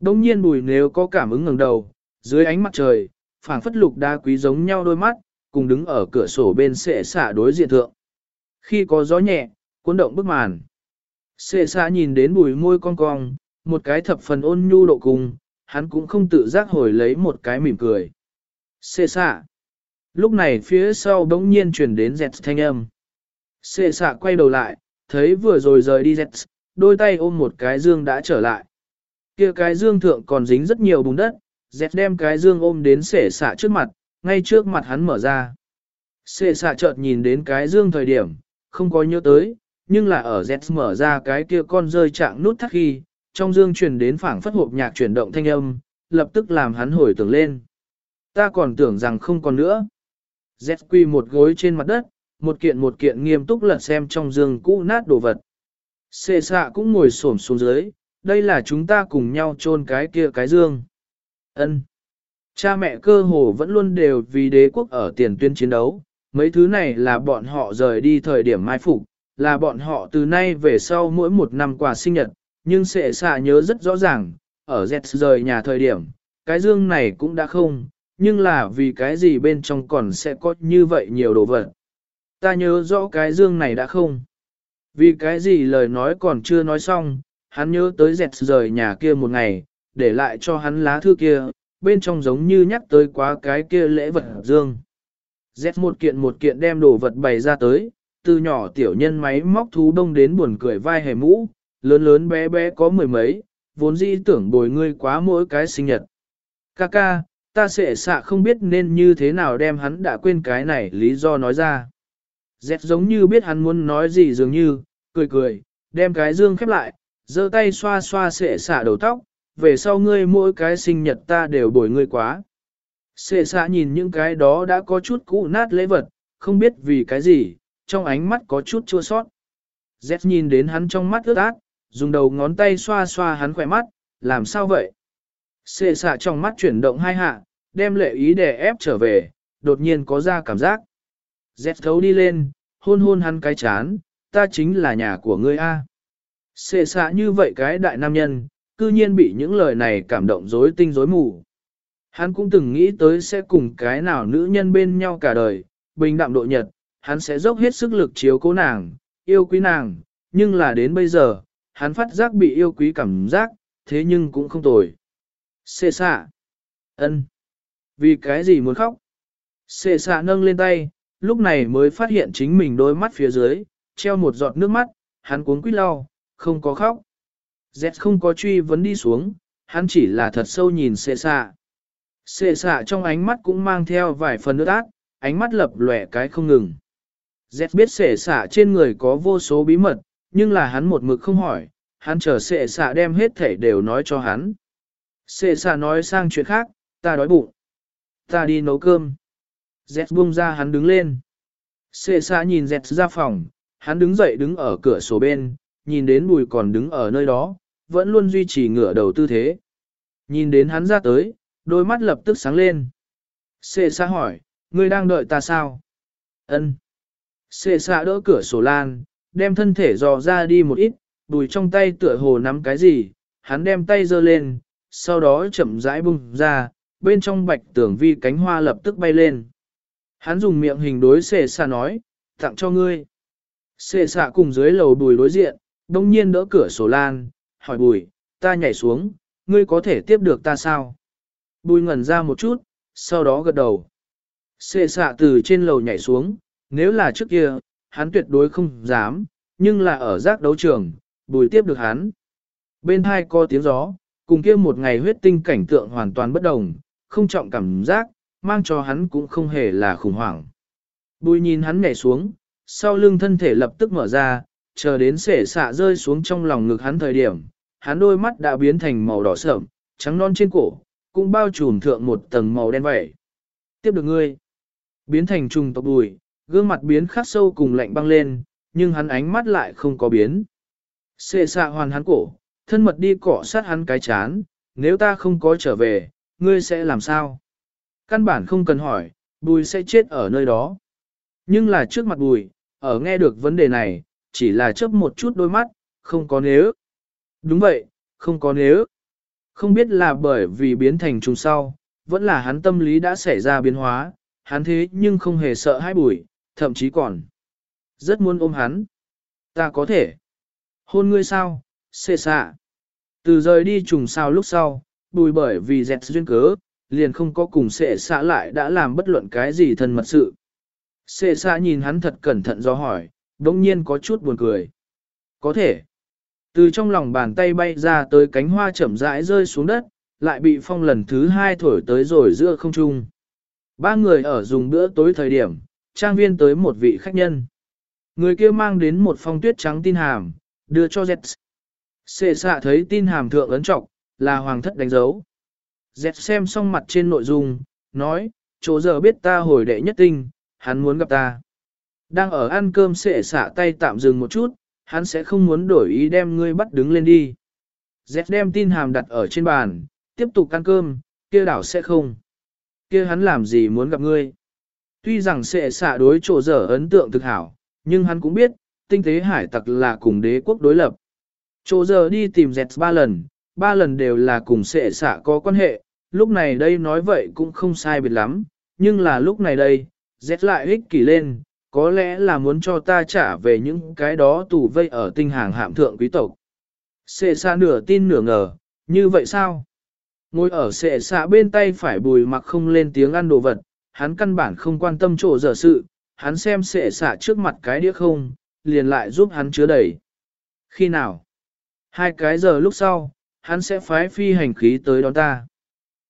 Đông nhiên bùi nếu có cảm ứng ngẩng đầu, dưới ánh mặt trời, phảng phất lục đa quý giống nhau đôi mắt, cùng đứng ở cửa sổ bên xệ xạ đối diện thượng. Khi có gió nhẹ, cuốn động bức màn. Sệ xa nhìn đến bùi môi cong cong, một cái thập phần ôn nhu độ cùng, hắn cũng không tự giác hồi lấy một cái mỉm cười. Sệ xa. Lúc này phía sau đống nhiên chuyển đến dẹt thanh âm. Sệ xa quay đầu lại, thấy vừa rồi rời đi dẹt, đôi tay ôm một cái dương đã trở lại. kia cái dương thượng còn dính rất nhiều bùn đất, dẹt đem cái dương ôm đến sệ xạ trước mặt, ngay trước mặt hắn mở ra. Sệ xạ chợt nhìn đến cái dương thời điểm, không có nhớ tới, nhưng là ở Z mở ra cái kia con rơi trạng nút thắt khi, trong dương truyền đến phảng phất hộp nhạc chuyển động thanh âm, lập tức làm hắn hồi tưởng lên. Ta còn tưởng rằng không còn nữa. Z quy một gối trên mặt đất, một kiện một kiện nghiêm túc lật xem trong dương cũ nát đồ vật. Xê xạ cũng ngồi xổm xuống dưới, đây là chúng ta cùng nhau chôn cái kia cái dương. Ân. Cha mẹ cơ hồ vẫn luôn đều vì đế quốc ở tiền tuyên chiến đấu, mấy thứ này là bọn họ rời đi thời điểm mai phục, là bọn họ từ nay về sau mỗi một năm quà sinh nhật, nhưng sẽ xạ nhớ rất rõ ràng, ở Z rời nhà thời điểm, cái dương này cũng đã không, nhưng là vì cái gì bên trong còn sẽ có như vậy nhiều đồ vật. Ta nhớ rõ cái dương này đã không. Vì cái gì lời nói còn chưa nói xong, hắn nhớ tới dẹt rời nhà kia một ngày, để lại cho hắn lá thư kia, bên trong giống như nhắc tới quá cái kia lễ vật dương. Dẹt một kiện một kiện đem đồ vật bày ra tới, từ nhỏ tiểu nhân máy móc thú đông đến buồn cười vai hề mũ, lớn lớn bé bé có mười mấy, vốn dĩ tưởng bồi ngươi quá mỗi cái sinh nhật. Kaka, ta sẽ xạ không biết nên như thế nào đem hắn đã quên cái này lý do nói ra. Dẹt giống như biết hắn muốn nói gì dường như, cười cười, đem cái dương khép lại, giơ tay xoa xoa sệ xạ đầu tóc, về sau ngươi mỗi cái sinh nhật ta đều bồi ngươi quá. Sệ xạ nhìn những cái đó đã có chút cũ nát lễ vật, không biết vì cái gì, trong ánh mắt có chút chua sót. Z nhìn đến hắn trong mắt ướt át, dùng đầu ngón tay xoa xoa hắn khỏe mắt, làm sao vậy? Sệ xạ trong mắt chuyển động hai hạ, đem lệ ý để ép trở về, đột nhiên có ra cảm giác. Z thấu đi lên, hôn hôn hắn cái chán, ta chính là nhà của ngươi A. Sệ xạ như vậy cái đại nam nhân, cư nhiên bị những lời này cảm động rối tinh rối mù. Hắn cũng từng nghĩ tới sẽ cùng cái nào nữ nhân bên nhau cả đời, bình đạm độ nhật, hắn sẽ dốc hết sức lực chiếu cố nàng, yêu quý nàng, nhưng là đến bây giờ, hắn phát giác bị yêu quý cảm giác, thế nhưng cũng không tồi. Xê xạ. ân, Vì cái gì muốn khóc? Xê xạ nâng lên tay, lúc này mới phát hiện chính mình đôi mắt phía dưới, treo một giọt nước mắt, hắn cuốn quýt lau, không có khóc. Z không có truy vấn đi xuống, hắn chỉ là thật sâu nhìn xê xạ. Xê xạ trong ánh mắt cũng mang theo vài phần nước ác, ánh mắt lập lòe cái không ngừng. Z biết sệ xạ trên người có vô số bí mật, nhưng là hắn một mực không hỏi, hắn chờ sệ xạ đem hết thể đều nói cho hắn. Sệ xạ nói sang chuyện khác, ta đói bụng. Ta đi nấu cơm. Z buông ra hắn đứng lên. Sệ xạ nhìn Z ra phòng, hắn đứng dậy đứng ở cửa sổ bên, nhìn đến bùi còn đứng ở nơi đó, vẫn luôn duy trì ngửa đầu tư thế. Nhìn đến hắn ra tới, đôi mắt lập tức sáng lên. Sệ xạ hỏi, ngươi đang đợi ta sao? Ân. Xê xạ đỡ cửa sổ lan, đem thân thể dò ra đi một ít, đùi trong tay tựa hồ nắm cái gì, hắn đem tay giơ lên, sau đó chậm rãi bung ra, bên trong bạch tưởng vi cánh hoa lập tức bay lên. Hắn dùng miệng hình đối xê xạ nói, tặng cho ngươi. Xê xạ cùng dưới lầu bùi đối diện, đông nhiên đỡ cửa sổ lan, hỏi bùi, ta nhảy xuống, ngươi có thể tiếp được ta sao? Bùi ngẩn ra một chút, sau đó gật đầu. Xê xạ từ trên lầu nhảy xuống, nếu là trước kia, hắn tuyệt đối không dám, nhưng là ở giác đấu trường, bùi tiếp được hắn. Bên hai có tiếng gió, cùng kia một ngày huyết tinh cảnh tượng hoàn toàn bất đồng, không trọng cảm giác, mang cho hắn cũng không hề là khủng hoảng. Bùi nhìn hắn nhảy xuống, sau lưng thân thể lập tức mở ra, chờ đến sể xạ rơi xuống trong lòng ngực hắn thời điểm, hắn đôi mắt đã biến thành màu đỏ sợm, trắng non trên cổ, cũng bao trùm thượng một tầng màu đen vậy. Tiếp được ngươi, biến thành trùng tộc bùi, gương mặt biến khắc sâu cùng lạnh băng lên, nhưng hắn ánh mắt lại không có biến. Xệ xạ hoàn hắn cổ, thân mật đi cọ sát hắn cái chán, nếu ta không có trở về, ngươi sẽ làm sao? Căn bản không cần hỏi, bùi sẽ chết ở nơi đó. Nhưng là trước mặt bùi, ở nghe được vấn đề này, chỉ là chớp một chút đôi mắt, không có nếu. Đúng vậy, không có nếu. Không biết là bởi vì biến thành trùng sau, vẫn là hắn tâm lý đã xảy ra biến hóa, hắn thế nhưng không hề sợ hãi bùi, thậm chí còn rất muốn ôm hắn. Ta có thể hôn ngươi sao, xê xạ. Từ rời đi trùng sao lúc sau, bùi bởi vì dẹt duyên cớ, liền không có cùng xệ xạ lại đã làm bất luận cái gì thân mật sự. Xệ xạ nhìn hắn thật cẩn thận do hỏi, đống nhiên có chút buồn cười. Có thể. Từ trong lòng bàn tay bay ra tới cánh hoa chậm rãi rơi xuống đất, lại bị phong lần thứ hai thổi tới rồi giữa không trung. Ba người ở dùng bữa tối thời điểm, trang viên tới một vị khách nhân. Người kia mang đến một phong tuyết trắng tin hàm, đưa cho Zets. Sệ xạ thấy tin hàm thượng ấn trọng, là hoàng thất đánh dấu. Zets xem xong mặt trên nội dung, nói, chỗ giờ biết ta hồi đệ nhất tinh, hắn muốn gặp ta. Đang ở ăn cơm sệ xạ tay tạm dừng một chút, hắn sẽ không muốn đổi ý đem ngươi bắt đứng lên đi. Zets đem tin hàm đặt ở trên bàn, tiếp tục ăn cơm, kia đảo sẽ không. Kia hắn làm gì muốn gặp ngươi. Tuy rằng sệ xạ đối chỗ dở ấn tượng thực hảo, nhưng hắn cũng biết, tinh tế hải tặc là cùng đế quốc đối lập. Chỗ giờ đi tìm dẹt ba lần, ba lần đều là cùng sệ xạ có quan hệ, lúc này đây nói vậy cũng không sai biệt lắm, nhưng là lúc này đây, dẹt lại ích kỷ lên, có lẽ là muốn cho ta trả về những cái đó tù vây ở tinh hàng hạm thượng quý tộc. Sệ xạ nửa tin nửa ngờ, như vậy sao? Ngồi ở sệ xạ bên tay phải bùi mặc không lên tiếng ăn đồ vật, hắn căn bản không quan tâm chỗ giờ sự, hắn xem sệ xả trước mặt cái đĩa không, liền lại giúp hắn chứa đầy. Khi nào? Hai cái giờ lúc sau, hắn sẽ phái phi hành khí tới đón ta.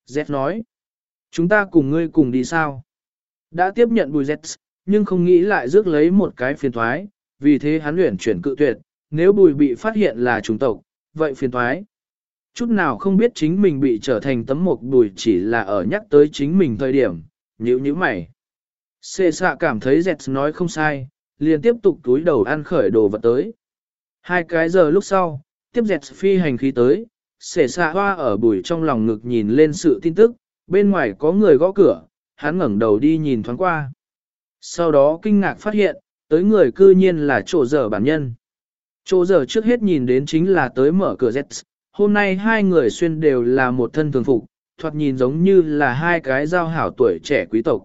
Z nói, chúng ta cùng ngươi cùng đi sao? Đã tiếp nhận bùi Z, nhưng không nghĩ lại rước lấy một cái phiền thoái, vì thế hắn luyện chuyển cự tuyệt, nếu bùi bị phát hiện là trùng tộc, vậy phiền thoái. Chút nào không biết chính mình bị trở thành tấm mộc bùi chỉ là ở nhắc tới chính mình thời điểm, nhữ như mày. Xê xạ cảm thấy dẹt nói không sai, liền tiếp tục túi đầu ăn khởi đồ vật tới. Hai cái giờ lúc sau, tiếp dẹt phi hành khí tới, xê xạ hoa ở bùi trong lòng ngực nhìn lên sự tin tức, bên ngoài có người gõ cửa, hắn ngẩng đầu đi nhìn thoáng qua. Sau đó kinh ngạc phát hiện, tới người cư nhiên là chỗ dở bản nhân. Chỗ dở trước hết nhìn đến chính là tới mở cửa dẹt, Hôm nay hai người xuyên đều là một thân thường phục, thoạt nhìn giống như là hai cái giao hảo tuổi trẻ quý tộc.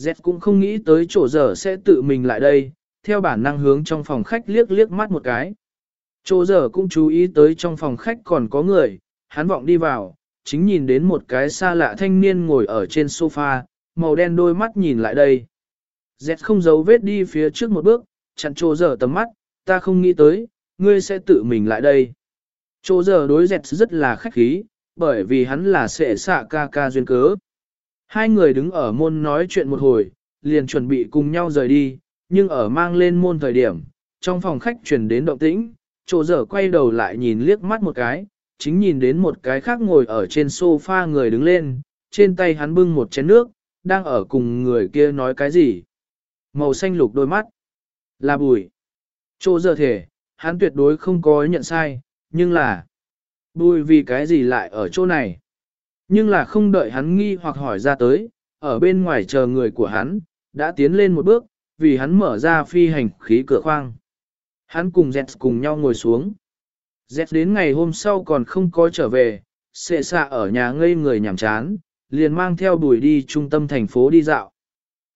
Z cũng không nghĩ tới chỗ giờ sẽ tự mình lại đây, theo bản năng hướng trong phòng khách liếc liếc mắt một cái. Chỗ giờ cũng chú ý tới trong phòng khách còn có người, hắn vọng đi vào, chính nhìn đến một cái xa lạ thanh niên ngồi ở trên sofa, màu đen đôi mắt nhìn lại đây. Z không giấu vết đi phía trước một bước, chặn chỗ giờ tầm mắt, ta không nghĩ tới, ngươi sẽ tự mình lại đây. Chỗ giờ đối dẹt rất là khách khí, bởi vì hắn là sẽ xạ ca ca duyên cớ. Hai người đứng ở môn nói chuyện một hồi, liền chuẩn bị cùng nhau rời đi, nhưng ở mang lên môn thời điểm, trong phòng khách truyền đến động tĩnh, chỗ dở quay đầu lại nhìn liếc mắt một cái, chính nhìn đến một cái khác ngồi ở trên sofa người đứng lên, trên tay hắn bưng một chén nước, đang ở cùng người kia nói cái gì. Màu xanh lục đôi mắt, là bùi. Chỗ dở thể, hắn tuyệt đối không có nhận sai, nhưng là, bùi vì cái gì lại ở chỗ này. Nhưng là không đợi hắn nghi hoặc hỏi ra tới, ở bên ngoài chờ người của hắn, đã tiến lên một bước, vì hắn mở ra phi hành khí cửa khoang. Hắn cùng Z cùng nhau ngồi xuống. Z đến ngày hôm sau còn không có trở về, xệ xạ ở nhà ngây người nhảm chán, liền mang theo bùi đi trung tâm thành phố đi dạo.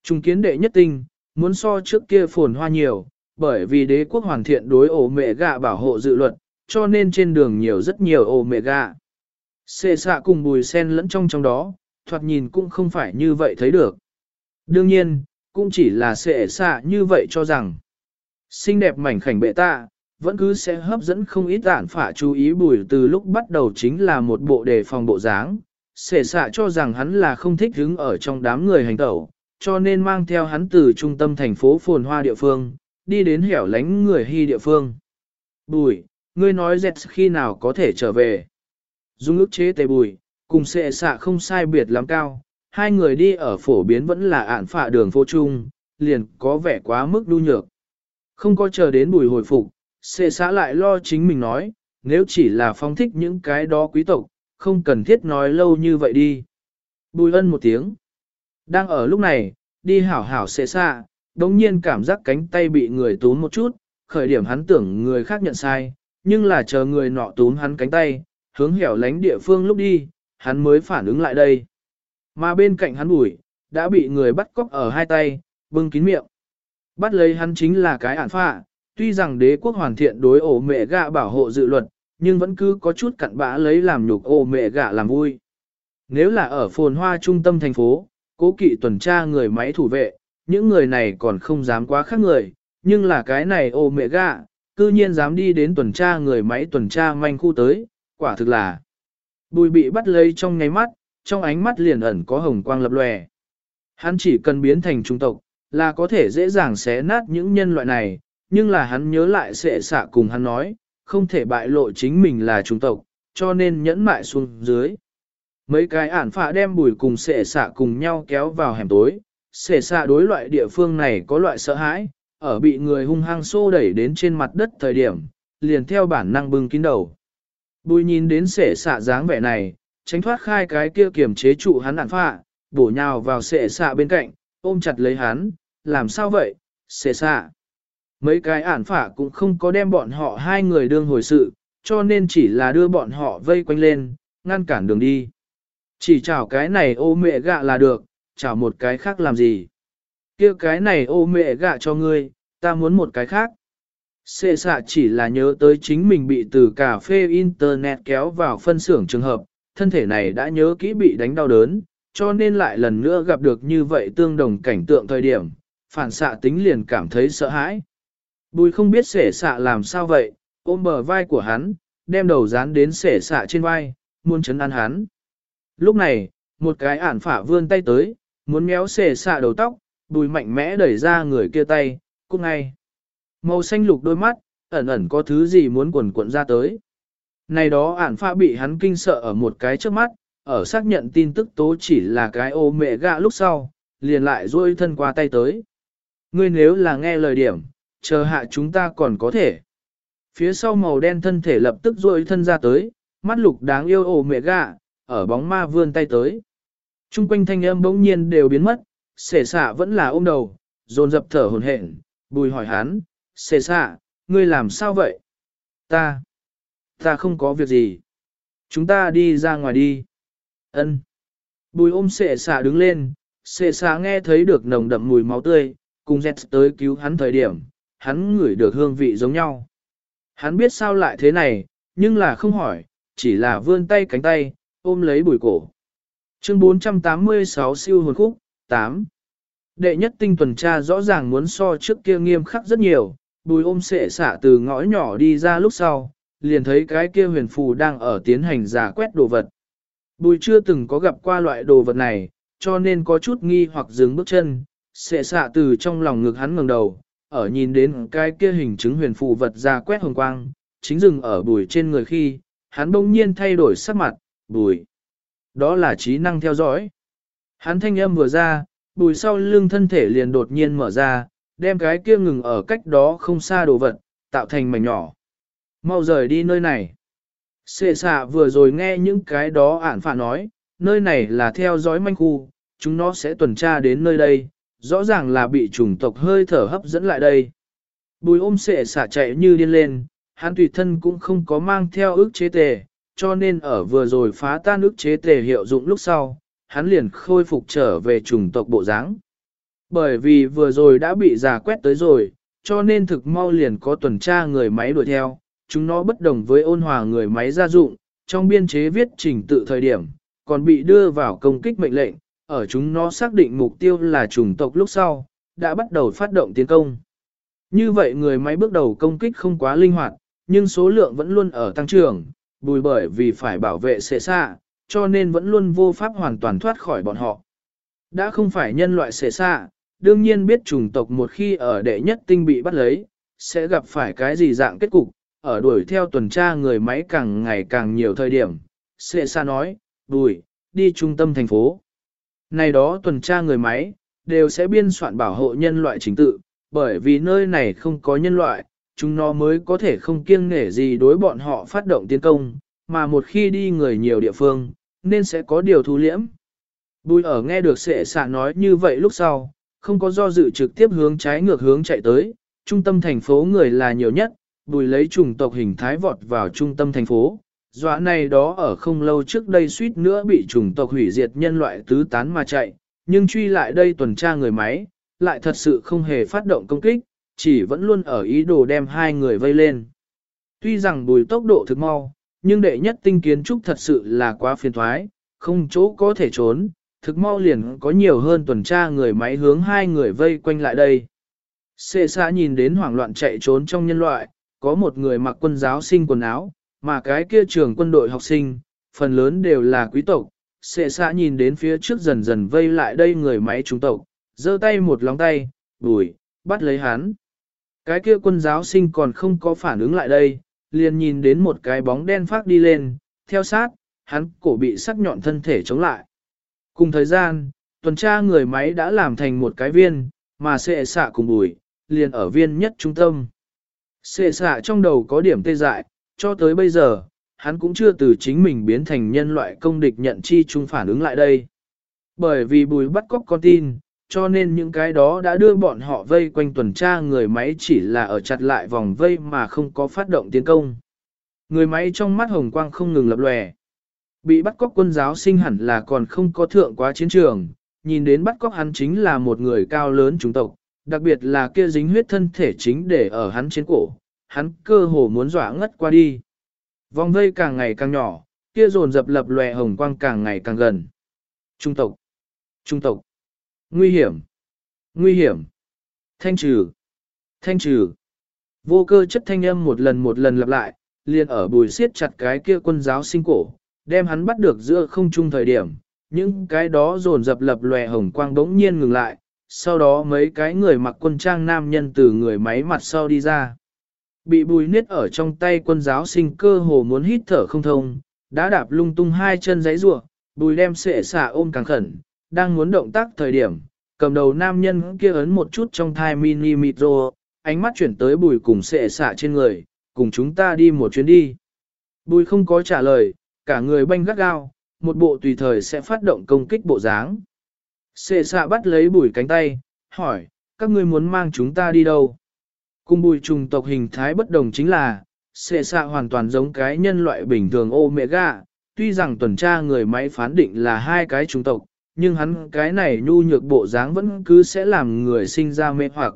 Trung kiến đệ nhất tinh, muốn so trước kia phồn hoa nhiều, bởi vì đế quốc hoàn thiện đối ổ mẹ gạ bảo hộ dự luật, cho nên trên đường nhiều rất nhiều omega, mẹ xạ cùng bùi sen lẫn trong trong đó, thoạt nhìn cũng không phải như vậy thấy được. Đương nhiên, cũng chỉ là xệ xạ như vậy cho rằng. Xinh đẹp mảnh khảnh bệ tạ, vẫn cứ sẽ hấp dẫn không ít ản phả chú ý bùi từ lúc bắt đầu chính là một bộ đề phòng bộ dáng. Xệ xạ cho rằng hắn là không thích đứng ở trong đám người hành tẩu, cho nên mang theo hắn từ trung tâm thành phố phồn hoa địa phương, đi đến hẻo lánh người hy địa phương. Bùi, ngươi nói dẹt khi nào có thể trở về. Dung ức chế tề bùi, cùng xệ xạ không sai biệt lắm cao, hai người đi ở phổ biến vẫn là ản phạ đường phố chung, liền có vẻ quá mức đu nhược. Không có chờ đến bùi hồi phục, xệ xã lại lo chính mình nói, nếu chỉ là phong thích những cái đó quý tộc, không cần thiết nói lâu như vậy đi. Bùi ân một tiếng. Đang ở lúc này, đi hảo hảo xệ xã, đồng nhiên cảm giác cánh tay bị người túm một chút, khởi điểm hắn tưởng người khác nhận sai, nhưng là chờ người nọ túm hắn cánh tay, hướng hẻo lánh địa phương lúc đi, hắn mới phản ứng lại đây. Mà bên cạnh hắn bùi, đã bị người bắt cóc ở hai tay, bưng kín miệng. Bắt lấy hắn chính là cái ản phạ, tuy rằng đế quốc hoàn thiện đối ổ mẹ gạ bảo hộ dự luật, nhưng vẫn cứ có chút cặn bã lấy làm nhục ổ mẹ gạ làm vui. Nếu là ở phồn hoa trung tâm thành phố, cố kỵ tuần tra người máy thủ vệ, những người này còn không dám quá khác người, nhưng là cái này ổ mẹ gạ, cư nhiên dám đi đến tuần tra người máy tuần tra manh khu tới, quả thực là bùi bị bắt lấy trong ngáy mắt, trong ánh mắt liền ẩn có hồng quang lập lòe. Hắn chỉ cần biến thành trung tộc, là có thể dễ dàng xé nát những nhân loại này, nhưng là hắn nhớ lại sẽ xạ cùng hắn nói, không thể bại lộ chính mình là trung tộc, cho nên nhẫn mại xuống dưới. Mấy cái ản phạ đem bùi cùng sệ xạ cùng nhau kéo vào hẻm tối, sệ xạ đối loại địa phương này có loại sợ hãi, ở bị người hung hăng xô đẩy đến trên mặt đất thời điểm, liền theo bản năng bưng kín đầu. Bùi nhìn đến sệ xạ dáng vẻ này, tránh thoát khai cái kia kiềm chế trụ hắn ản phạ, bổ nhào vào sệ xạ bên cạnh, ôm chặt lấy hắn, làm sao vậy, sệ xạ. Mấy cái ản phả cũng không có đem bọn họ hai người đương hồi sự, cho nên chỉ là đưa bọn họ vây quanh lên, ngăn cản đường đi. Chỉ chào cái này ô mẹ gạ là được, chào một cái khác làm gì kia cái này ô mẹ gạ cho ngươi, ta muốn một cái khác. Xê xạ chỉ là nhớ tới chính mình bị từ cà phê internet kéo vào phân xưởng trường hợp, thân thể này đã nhớ kỹ bị đánh đau đớn, cho nên lại lần nữa gặp được như vậy tương đồng cảnh tượng thời điểm, phản xạ tính liền cảm thấy sợ hãi. Bùi không biết sể xạ làm sao vậy, ôm bờ vai của hắn, đem đầu dán đến sể xạ trên vai, muốn chấn an hắn. Lúc này, một cái ản phả vươn tay tới, muốn méo sể xạ đầu tóc, bùi mạnh mẽ đẩy ra người kia tay, cút ngay. Màu xanh lục đôi mắt, ẩn ẩn có thứ gì muốn quần cuộn ra tới. Này đó ản pha bị hắn kinh sợ ở một cái trước mắt, ở xác nhận tin tức tố chỉ là cái ô mẹ gạ lúc sau, liền lại duỗi thân qua tay tới. Ngươi nếu là nghe lời điểm, chờ hạ chúng ta còn có thể. Phía sau màu đen thân thể lập tức duỗi thân ra tới, mắt lục đáng yêu ô mẹ gạ, ở bóng ma vươn tay tới. Trung quanh thanh âm bỗng nhiên đều biến mất, xệ xạ vẫn là ôm đầu, dồn dập thở hồn hển, bùi hỏi hắn, xệ xạ, ngươi làm sao vậy? Ta, ta không có việc gì. Chúng ta đi ra ngoài đi. Ân. Bùi ôm xệ xạ đứng lên, xệ xạ nghe thấy được nồng đậm mùi máu tươi, cùng dẹt tới cứu hắn thời điểm, hắn ngửi được hương vị giống nhau. Hắn biết sao lại thế này, nhưng là không hỏi, chỉ là vươn tay cánh tay, ôm lấy bùi cổ. Chương 486 siêu hồn khúc, 8. Đệ nhất tinh tuần tra rõ ràng muốn so trước kia nghiêm khắc rất nhiều, bùi ôm sệ xả từ ngõ nhỏ đi ra lúc sau, liền thấy cái kia huyền phù đang ở tiến hành giả quét đồ vật. Bùi chưa từng có gặp qua loại đồ vật này, cho nên có chút nghi hoặc dừng bước chân, sệ xạ từ trong lòng ngực hắn ngẩng đầu, ở nhìn đến cái kia hình chứng huyền phù vật ra quét hồng quang, chính dừng ở bùi trên người khi, hắn bỗng nhiên thay đổi sắc mặt, bùi. Đó là trí năng theo dõi. Hắn thanh âm vừa ra, bùi sau lưng thân thể liền đột nhiên mở ra, đem cái kia ngừng ở cách đó không xa đồ vật, tạo thành mảnh nhỏ. Mau rời đi nơi này. Xệ xạ vừa rồi nghe những cái đó ản phạ nói, nơi này là theo dõi manh khu, chúng nó sẽ tuần tra đến nơi đây, rõ ràng là bị chủng tộc hơi thở hấp dẫn lại đây. Bùi ôm xệ xạ chạy như điên lên, hắn tùy thân cũng không có mang theo ước chế tề, cho nên ở vừa rồi phá tan ước chế tề hiệu dụng lúc sau, hắn liền khôi phục trở về chủng tộc bộ dáng. Bởi vì vừa rồi đã bị giả quét tới rồi, cho nên thực mau liền có tuần tra người máy đuổi theo, chúng nó bất đồng với ôn hòa người máy gia dụng, trong biên chế viết trình tự thời điểm, còn bị đưa vào công kích mệnh lệnh, ở chúng nó xác định mục tiêu là chủng tộc lúc sau, đã bắt đầu phát động tiến công. Như vậy người máy bước đầu công kích không quá linh hoạt, nhưng số lượng vẫn luôn ở tăng trưởng, bùi bởi vì phải bảo vệ xệ xạ, cho nên vẫn luôn vô pháp hoàn toàn thoát khỏi bọn họ. Đã không phải nhân loại xệ xạ, đương nhiên biết chủng tộc một khi ở đệ nhất tinh bị bắt lấy, sẽ gặp phải cái gì dạng kết cục, ở đuổi theo tuần tra người máy càng ngày càng nhiều thời điểm. Xệ xa nói, đuổi, đi trung tâm thành phố. Này đó tuần tra người máy, đều sẽ biên soạn bảo hộ nhân loại chính tự, bởi vì nơi này không có nhân loại, chúng nó mới có thể không kiêng nể gì đối bọn họ phát động tiến công, mà một khi đi người nhiều địa phương, nên sẽ có điều thu liễm. Bùi ở nghe được sệ xạ nói như vậy lúc sau, không có do dự trực tiếp hướng trái ngược hướng chạy tới, trung tâm thành phố người là nhiều nhất, bùi lấy chủng tộc hình thái vọt vào trung tâm thành phố. Dọa này đó ở không lâu trước đây suýt nữa bị chủng tộc hủy diệt nhân loại tứ tán mà chạy, nhưng truy lại đây tuần tra người máy, lại thật sự không hề phát động công kích, chỉ vẫn luôn ở ý đồ đem hai người vây lên. Tuy rằng bùi tốc độ thực mau, nhưng đệ nhất tinh kiến trúc thật sự là quá phiền thoái, không chỗ có thể trốn, thực mau liền có nhiều hơn tuần tra người máy hướng hai người vây quanh lại đây. Xê xa nhìn đến hoảng loạn chạy trốn trong nhân loại, có một người mặc quân giáo sinh quần áo, mà cái kia trường quân đội học sinh, phần lớn đều là quý tộc. Xê xa nhìn đến phía trước dần dần vây lại đây người máy trung tộc, giơ tay một lòng tay, đuổi, bắt lấy hắn. Cái kia quân giáo sinh còn không có phản ứng lại đây, liền nhìn đến một cái bóng đen phát đi lên, theo sát, hắn cổ bị sắc nhọn thân thể chống lại. Cùng thời gian, tuần tra người máy đã làm thành một cái viên, mà xệ xạ cùng bùi, liền ở viên nhất trung tâm. Xệ xạ trong đầu có điểm tê dại, cho tới bây giờ, hắn cũng chưa từ chính mình biến thành nhân loại công địch nhận chi chung phản ứng lại đây. Bởi vì bùi bắt cóc con tin, cho nên những cái đó đã đưa bọn họ vây quanh tuần tra người máy chỉ là ở chặt lại vòng vây mà không có phát động tiến công. Người máy trong mắt hồng quang không ngừng lập lòe. Bị bắt cóc quân giáo sinh hẳn là còn không có thượng quá chiến trường, nhìn đến bắt cóc hắn chính là một người cao lớn chúng tộc, đặc biệt là kia dính huyết thân thể chính để ở hắn trên cổ, hắn cơ hồ muốn dọa ngất qua đi. Vòng vây càng ngày càng nhỏ, kia dồn dập lập lòe hồng quang càng ngày càng gần. Trung tộc, trung tộc, nguy hiểm, nguy hiểm, thanh trừ, thanh trừ. Vô cơ chất thanh âm một lần một lần lặp lại, liền ở bùi siết chặt cái kia quân giáo sinh cổ, đem hắn bắt được giữa không trung thời điểm, những cái đó dồn dập lập lòe hồng quang đống nhiên ngừng lại, sau đó mấy cái người mặc quân trang nam nhân từ người máy mặt sau đi ra. Bị bùi niết ở trong tay quân giáo sinh cơ hồ muốn hít thở không thông, đã đạp lung tung hai chân giấy rủa bùi đem sệ xả ôm càng khẩn, đang muốn động tác thời điểm, cầm đầu nam nhân kia ấn một chút trong thai mini micro, ánh mắt chuyển tới bùi cùng sệ xạ trên người, cùng chúng ta đi một chuyến đi. Bùi không có trả lời, cả người banh gắt gao, một bộ tùy thời sẽ phát động công kích bộ dáng. Sệ xạ bắt lấy bùi cánh tay, hỏi, các ngươi muốn mang chúng ta đi đâu? Cùng bùi trùng tộc hình thái bất đồng chính là, sệ xạ hoàn toàn giống cái nhân loại bình thường Omega, tuy rằng tuần tra người máy phán định là hai cái trùng tộc, nhưng hắn cái này nhu nhược bộ dáng vẫn cứ sẽ làm người sinh ra mê hoặc.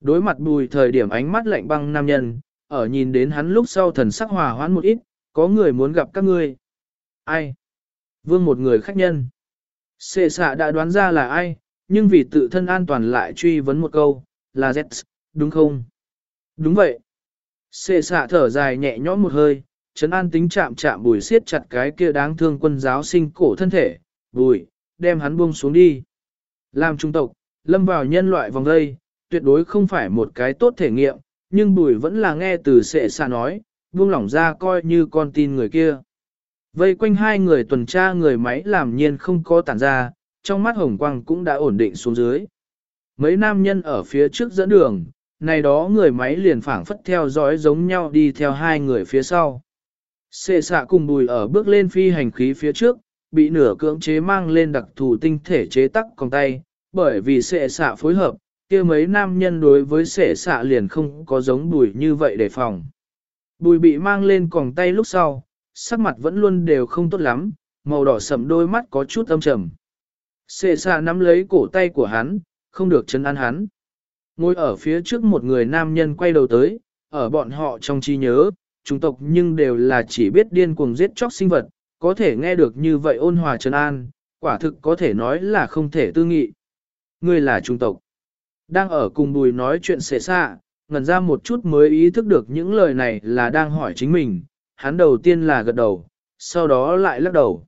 Đối mặt bùi thời điểm ánh mắt lạnh băng nam nhân, ở nhìn đến hắn lúc sau thần sắc hòa hoãn một ít, có người muốn gặp các ngươi. Ai? Vương một người khách nhân. Xê xạ đã đoán ra là ai, nhưng vì tự thân an toàn lại truy vấn một câu, là Z, đúng không? Đúng vậy. Xê xạ thở dài nhẹ nhõm một hơi, Trấn An tính chạm chạm bùi siết chặt cái kia đáng thương quân giáo sinh cổ thân thể, bùi, đem hắn buông xuống đi. Làm trung tộc, lâm vào nhân loại vòng đây, tuyệt đối không phải một cái tốt thể nghiệm, nhưng bùi vẫn là nghe từ sệ xa nói, buông lỏng ra coi như con tin người kia. Vây quanh hai người tuần tra người máy làm nhiên không có tản ra, trong mắt hồng quang cũng đã ổn định xuống dưới. Mấy nam nhân ở phía trước dẫn đường, này đó người máy liền phảng phất theo dõi giống nhau đi theo hai người phía sau. Sệ xạ cùng bùi ở bước lên phi hành khí phía trước, bị nửa cưỡng chế mang lên đặc thù tinh thể chế tắc còng tay, bởi vì sệ xạ phối hợp, kia mấy nam nhân đối với sệ xạ liền không có giống bùi như vậy để phòng. Bùi bị mang lên còng tay lúc sau, sắc mặt vẫn luôn đều không tốt lắm, màu đỏ sậm đôi mắt có chút âm trầm. Sệ xạ nắm lấy cổ tay của hắn, không được chấn an hắn. Ngồi ở phía trước một người nam nhân quay đầu tới, ở bọn họ trong trí nhớ, chúng tộc nhưng đều là chỉ biết điên cuồng giết chóc sinh vật, có thể nghe được như vậy ôn hòa trấn an, quả thực có thể nói là không thể tư nghị. Ngươi là trung tộc. Đang ở cùng bùi nói chuyện xệ xạ, ngần ra một chút mới ý thức được những lời này là đang hỏi chính mình, hắn đầu tiên là gật đầu, sau đó lại lắc đầu.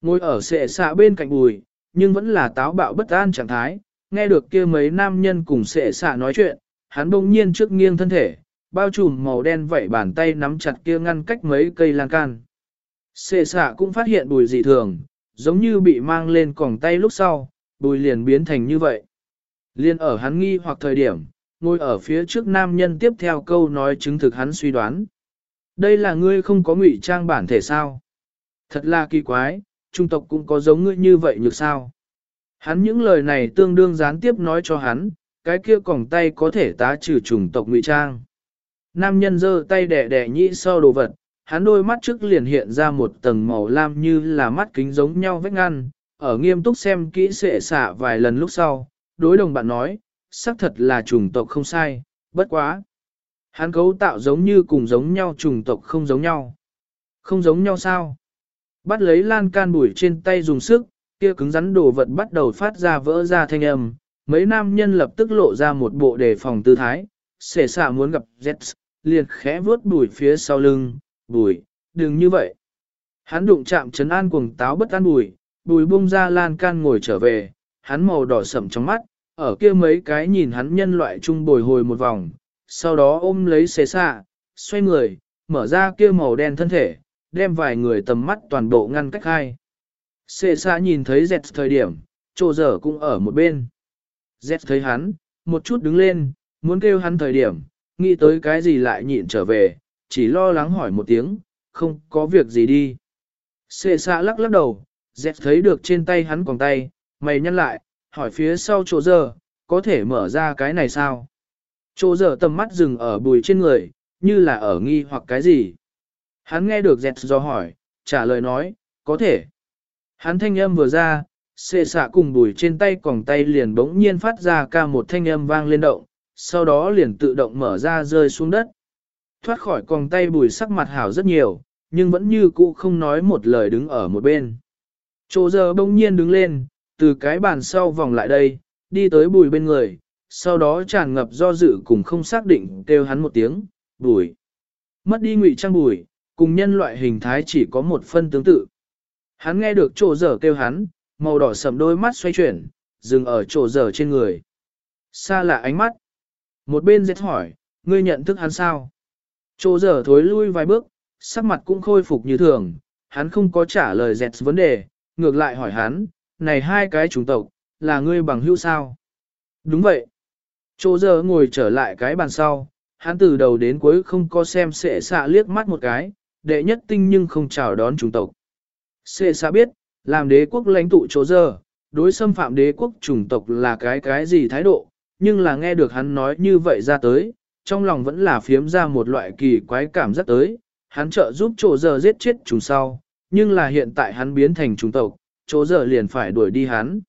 Ngồi ở xệ xạ bên cạnh bùi, nhưng vẫn là táo bạo bất an trạng thái, nghe được kia mấy nam nhân cùng xệ xạ nói chuyện, hắn bỗng nhiên trước nghiêng thân thể, bao trùm màu đen vậy bàn tay nắm chặt kia ngăn cách mấy cây lan can. Xê xạ cũng phát hiện bùi dị thường, giống như bị mang lên còng tay lúc sau, bùi liền biến thành như vậy. Liên ở hắn nghi hoặc thời điểm, ngồi ở phía trước nam nhân tiếp theo câu nói chứng thực hắn suy đoán. Đây là ngươi không có ngụy trang bản thể sao? Thật là kỳ quái, trung tộc cũng có giống ngươi như vậy nhược sao? Hắn những lời này tương đương gián tiếp nói cho hắn, cái kia còng tay có thể tá trừ chủng tộc ngụy trang. Nam nhân giơ tay đẻ đẻ nhĩ sau đồ vật, hắn đôi mắt trước liền hiện ra một tầng màu lam như là mắt kính giống nhau vách ngăn, ở nghiêm túc xem kỹ sệ xạ vài lần lúc sau, đối đồng bạn nói, xác thật là chủng tộc không sai, bất quá. Hắn cấu tạo giống như cùng giống nhau chủng tộc không giống nhau. Không giống nhau sao? Bắt lấy lan can bùi trên tay dùng sức, kia cứng rắn đồ vật bắt đầu phát ra vỡ ra thanh âm. Mấy nam nhân lập tức lộ ra một bộ đề phòng tư thái, xệ xạ muốn gặp Z, liền khẽ vuốt bùi phía sau lưng, bùi, đừng như vậy. Hắn đụng chạm chấn an cuồng táo bất an bùi, bùi bung ra lan can ngồi trở về, hắn màu đỏ sậm trong mắt, ở kia mấy cái nhìn hắn nhân loại chung bồi hồi một vòng, sau đó ôm lấy xế xạ, xoay người, mở ra kia màu đen thân thể, đem vài người tầm mắt toàn bộ ngăn cách hai. Xế xạ nhìn thấy dẹt thời điểm, trộ dở cũng ở một bên. Dẹt thấy hắn, một chút đứng lên, muốn kêu hắn thời điểm, nghĩ tới cái gì lại nhịn trở về, chỉ lo lắng hỏi một tiếng, không có việc gì đi. Xê xạ lắc lắc đầu, dẹt thấy được trên tay hắn còn tay, mày nhăn lại, hỏi phía sau chỗ giờ, có thể mở ra cái này sao? Chỗ giờ tầm mắt dừng ở bùi trên người, như là ở nghi hoặc cái gì. Hắn nghe được dẹt do hỏi, trả lời nói, có thể. Hắn thanh âm vừa ra, xệ xạ cùng bùi trên tay còng tay liền bỗng nhiên phát ra ca một thanh âm vang lên động, sau đó liền tự động mở ra rơi xuống đất. Thoát khỏi còng tay bùi sắc mặt hảo rất nhiều, nhưng vẫn như cũ không nói một lời đứng ở một bên. Chỗ giờ bỗng nhiên đứng lên, từ cái bàn sau vòng lại đây, đi tới bùi bên người, sau đó tràn ngập do dự cùng không xác định kêu hắn một tiếng, bùi. Mất đi ngụy trang bùi, cùng nhân loại hình thái chỉ có một phân tương tự. Hắn nghe được chỗ giờ kêu hắn, màu đỏ sầm đôi mắt xoay chuyển, dừng ở chỗ giờ trên người. Xa lạ ánh mắt. Một bên dệt hỏi, ngươi nhận thức hắn sao? Chỗ giờ thối lui vài bước, sắc mặt cũng khôi phục như thường, hắn không có trả lời dẹt vấn đề, ngược lại hỏi hắn, này hai cái chủng tộc, là ngươi bằng hữu sao? Đúng vậy. Chỗ giờ ngồi trở lại cái bàn sau, hắn từ đầu đến cuối không có xem sệ xạ liếc mắt một cái, đệ nhất tinh nhưng không chào đón chủng tộc. Sệ xạ biết, làm đế quốc lãnh tụ chỗ giờ, đối xâm phạm đế quốc chủng tộc là cái cái gì thái độ, nhưng là nghe được hắn nói như vậy ra tới, trong lòng vẫn là phiếm ra một loại kỳ quái cảm giác tới, hắn trợ giúp chỗ giờ giết chết chúng sau, nhưng là hiện tại hắn biến thành chúng tộc, chỗ giờ liền phải đuổi đi hắn.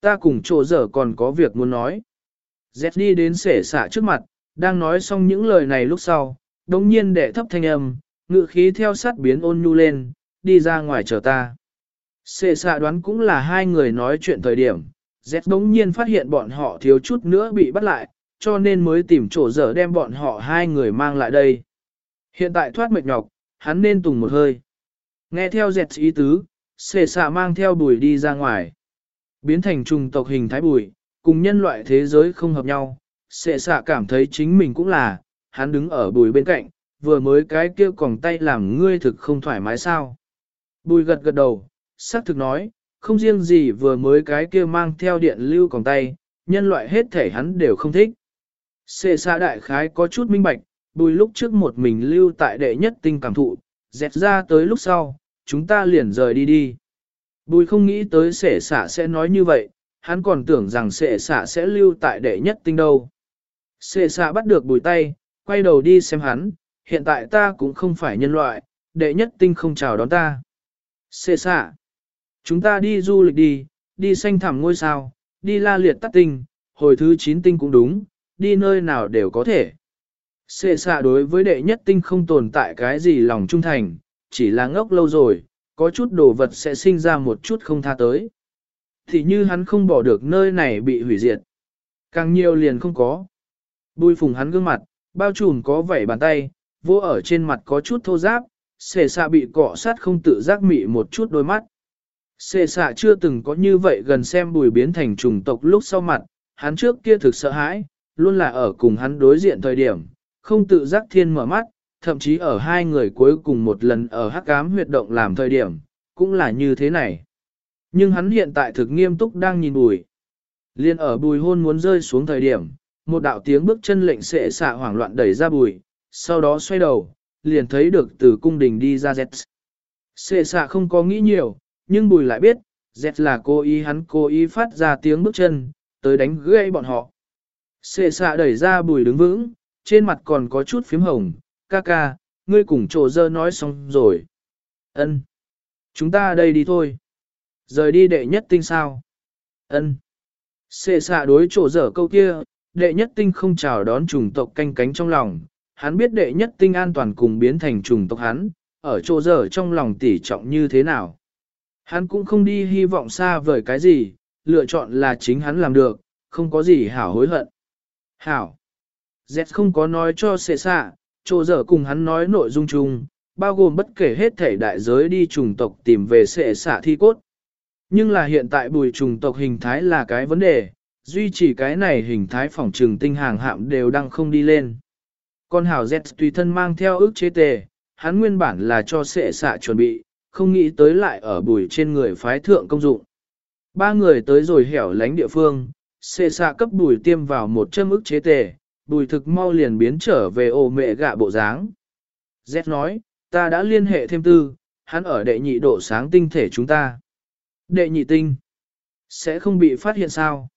Ta cùng chỗ giờ còn có việc muốn nói. Z đi đến sể xạ trước mặt, đang nói xong những lời này lúc sau, đồng nhiên đệ thấp thanh âm, ngự khí theo sát biến ôn nhu lên, đi ra ngoài chờ ta. Sệ xạ đoán cũng là hai người nói chuyện thời điểm, Z đống nhiên phát hiện bọn họ thiếu chút nữa bị bắt lại, cho nên mới tìm chỗ dở đem bọn họ hai người mang lại đây. Hiện tại thoát mệt nhọc, hắn nên tùng một hơi. Nghe theo dẹt ý tứ, xề xạ mang theo bùi đi ra ngoài. Biến thành trùng tộc hình thái bùi, cùng nhân loại thế giới không hợp nhau. Xệ xạ cảm thấy chính mình cũng là, hắn đứng ở bùi bên cạnh, vừa mới cái kia còng tay làm ngươi thực không thoải mái sao. Bùi gật gật đầu, xác thực nói, không riêng gì vừa mới cái kia mang theo điện lưu còng tay, nhân loại hết thể hắn đều không thích. Xê xa đại khái có chút minh bạch, bùi lúc trước một mình lưu tại đệ nhất tinh cảm thụ, dẹt ra tới lúc sau, chúng ta liền rời đi đi. Bùi không nghĩ tới xệ xả sẽ nói như vậy, hắn còn tưởng rằng xệ xả sẽ lưu tại đệ nhất tinh đâu. Xệ xả bắt được bùi tay, quay đầu đi xem hắn, hiện tại ta cũng không phải nhân loại, đệ nhất tinh không chào đón ta. Xệ xả, chúng ta đi du lịch đi, đi xanh thẳm ngôi sao, đi la liệt tắt tinh, hồi thứ chín tinh cũng đúng, đi nơi nào đều có thể. Xê xạ đối với đệ nhất tinh không tồn tại cái gì lòng trung thành, chỉ là ngốc lâu rồi, có chút đồ vật sẽ sinh ra một chút không tha tới. Thì như hắn không bỏ được nơi này bị hủy diệt. Càng nhiều liền không có. Bùi phùng hắn gương mặt, bao trùm có vảy bàn tay, vô ở trên mặt có chút thô giáp, xê xạ bị cọ sát không tự giác mị một chút đôi mắt. Xê xạ chưa từng có như vậy gần xem bùi biến thành trùng tộc lúc sau mặt, hắn trước kia thực sợ hãi, luôn là ở cùng hắn đối diện thời điểm, không tự giác thiên mở mắt, thậm chí ở hai người cuối cùng một lần ở hắc cám huyệt động làm thời điểm, cũng là như thế này. Nhưng hắn hiện tại thực nghiêm túc đang nhìn bùi. Liên ở bùi hôn muốn rơi xuống thời điểm, một đạo tiếng bước chân lệnh sệ xạ hoảng loạn đẩy ra bùi, sau đó xoay đầu, liền thấy được từ cung đình đi ra Z. Sệ xạ không có nghĩ nhiều, nhưng bùi lại biết, Z là cô ý hắn cô ý phát ra tiếng bước chân, tới đánh gây bọn họ. Sệ xạ đẩy ra bùi đứng vững, trên mặt còn có chút phím hồng, ca ca, ngươi cùng trồ dơ nói xong rồi. ân Chúng ta đây đi thôi. Rời đi đệ nhất tinh sao? ân Sệ xạ đối trồ dở câu kia, đệ nhất tinh không chào đón trùng tộc canh cánh trong lòng. Hắn biết đệ nhất tinh an toàn cùng biến thành trùng tộc hắn, ở chỗ dở trong lòng tỉ trọng như thế nào. Hắn cũng không đi hy vọng xa vời cái gì, lựa chọn là chính hắn làm được, không có gì hảo hối hận. Hảo. Z không có nói cho xệ xạ, chỗ dở cùng hắn nói nội dung chung, bao gồm bất kể hết thể đại giới đi trùng tộc tìm về xệ xạ thi cốt. Nhưng là hiện tại bùi trùng tộc hình thái là cái vấn đề, duy trì cái này hình thái phòng trừng tinh hàng hạm đều đang không đi lên. Con hảo Z tùy thân mang theo ước chế tề, hắn nguyên bản là cho xệ xạ chuẩn bị, không nghĩ tới lại ở bùi trên người phái thượng công dụng. Ba người tới rồi hẻo lánh địa phương, Xê xạ cấp bùi tiêm vào một châm ức chế tề, bùi thực mau liền biến trở về ổ mẹ gạ bộ dáng. Z nói, ta đã liên hệ thêm tư, hắn ở đệ nhị độ sáng tinh thể chúng ta. Đệ nhị tinh, sẽ không bị phát hiện sao?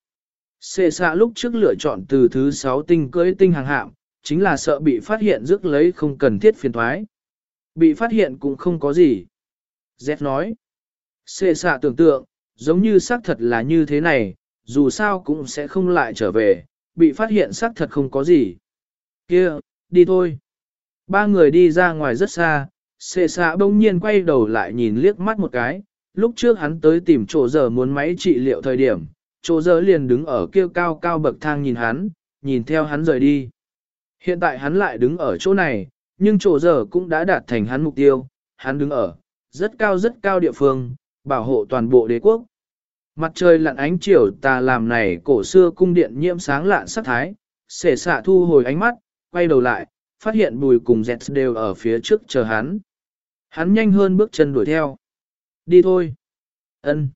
Xê xạ lúc trước lựa chọn từ thứ sáu tinh cưới tinh hàng hạm, chính là sợ bị phát hiện rước lấy không cần thiết phiền thoái. Bị phát hiện cũng không có gì. Z nói, xê xạ tưởng tượng, giống như xác thật là như thế này, dù sao cũng sẽ không lại trở về, bị phát hiện xác thật không có gì. Kia, đi thôi. Ba người đi ra ngoài rất xa, xệ xạ bỗng nhiên quay đầu lại nhìn liếc mắt một cái, lúc trước hắn tới tìm chỗ giờ muốn máy trị liệu thời điểm, chỗ giờ liền đứng ở kia cao cao bậc thang nhìn hắn, nhìn theo hắn rời đi. Hiện tại hắn lại đứng ở chỗ này, nhưng chỗ giờ cũng đã đạt thành hắn mục tiêu, hắn đứng ở rất cao rất cao địa phương, bảo hộ toàn bộ đế quốc. Mặt trời lặn ánh chiều tà làm này cổ xưa cung điện nhiễm sáng lạn sắc thái, xể xạ thu hồi ánh mắt, quay đầu lại, phát hiện bùi cùng dẹt đều ở phía trước chờ hắn. Hắn nhanh hơn bước chân đuổi theo. Đi thôi. ân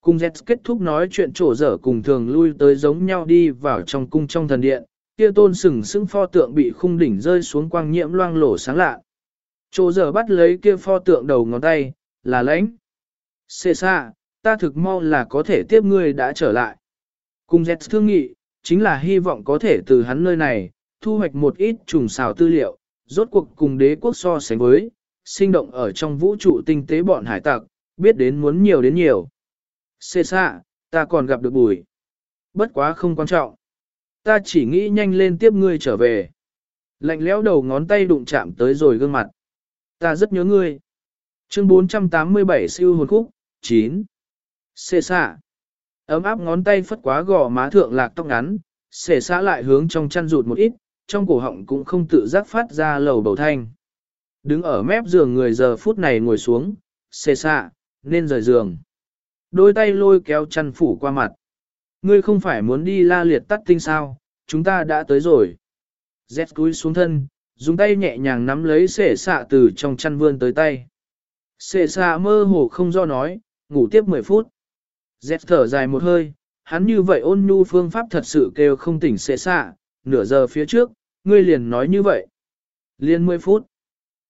Cung dẹt kết thúc nói chuyện trổ dở cùng thường lui tới giống nhau đi vào trong cung trong thần điện, kia tôn sừng sững pho tượng bị khung đỉnh rơi xuống quang nhiễm loang lổ sáng lạ. Trổ dở bắt lấy kia pho tượng đầu ngón tay, là lãnh. Xê xạ, ta thực mau là có thể tiếp ngươi đã trở lại. Cùng Z thương nghị, chính là hy vọng có thể từ hắn nơi này, thu hoạch một ít trùng xào tư liệu, rốt cuộc cùng đế quốc so sánh với, sinh động ở trong vũ trụ tinh tế bọn hải tặc, biết đến muốn nhiều đến nhiều. Xê xạ, ta còn gặp được bùi. Bất quá không quan trọng. Ta chỉ nghĩ nhanh lên tiếp ngươi trở về. Lạnh lẽo đầu ngón tay đụng chạm tới rồi gương mặt. Ta rất nhớ ngươi. Chương 487 siêu hồn khúc, 9. Xê xạ. Ấm áp ngón tay phất quá gò má thượng lạc tóc ngắn, xê xạ lại hướng trong chăn rụt một ít, trong cổ họng cũng không tự giác phát ra lầu bầu thanh. Đứng ở mép giường người giờ phút này ngồi xuống, xê xạ, nên rời giường. Đôi tay lôi kéo chăn phủ qua mặt. Ngươi không phải muốn đi la liệt tắt tinh sao, chúng ta đã tới rồi. Z cúi xuống thân, dùng tay nhẹ nhàng nắm lấy xệ xạ từ trong chăn vươn tới tay. Xệ xạ mơ hồ không do nói, ngủ tiếp 10 phút. Dẹt thở dài một hơi, hắn như vậy ôn nhu phương pháp thật sự kêu không tỉnh xệ xạ, nửa giờ phía trước, ngươi liền nói như vậy. Liên 10 phút.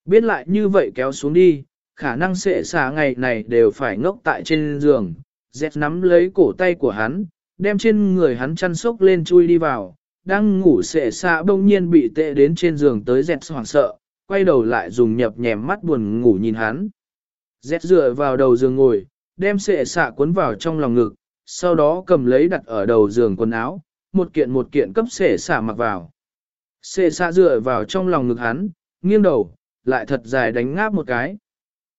Biết lại như vậy kéo xuống đi, khả năng xệ xạ ngày này đều phải ngốc tại trên giường. Dẹt nắm lấy cổ tay của hắn, đem trên người hắn chăn sốc lên chui đi vào, đang ngủ xệ xạ bỗng nhiên bị tệ đến trên giường tới dẹt hoảng sợ, quay đầu lại dùng nhập nhèm mắt buồn ngủ nhìn hắn. Dẹt dựa vào đầu giường ngồi, đem sệ xạ cuốn vào trong lòng ngực, sau đó cầm lấy đặt ở đầu giường quần áo, một kiện một kiện cấp sệ xạ mặc vào. Sệ xạ dựa vào trong lòng ngực hắn, nghiêng đầu, lại thật dài đánh ngáp một cái.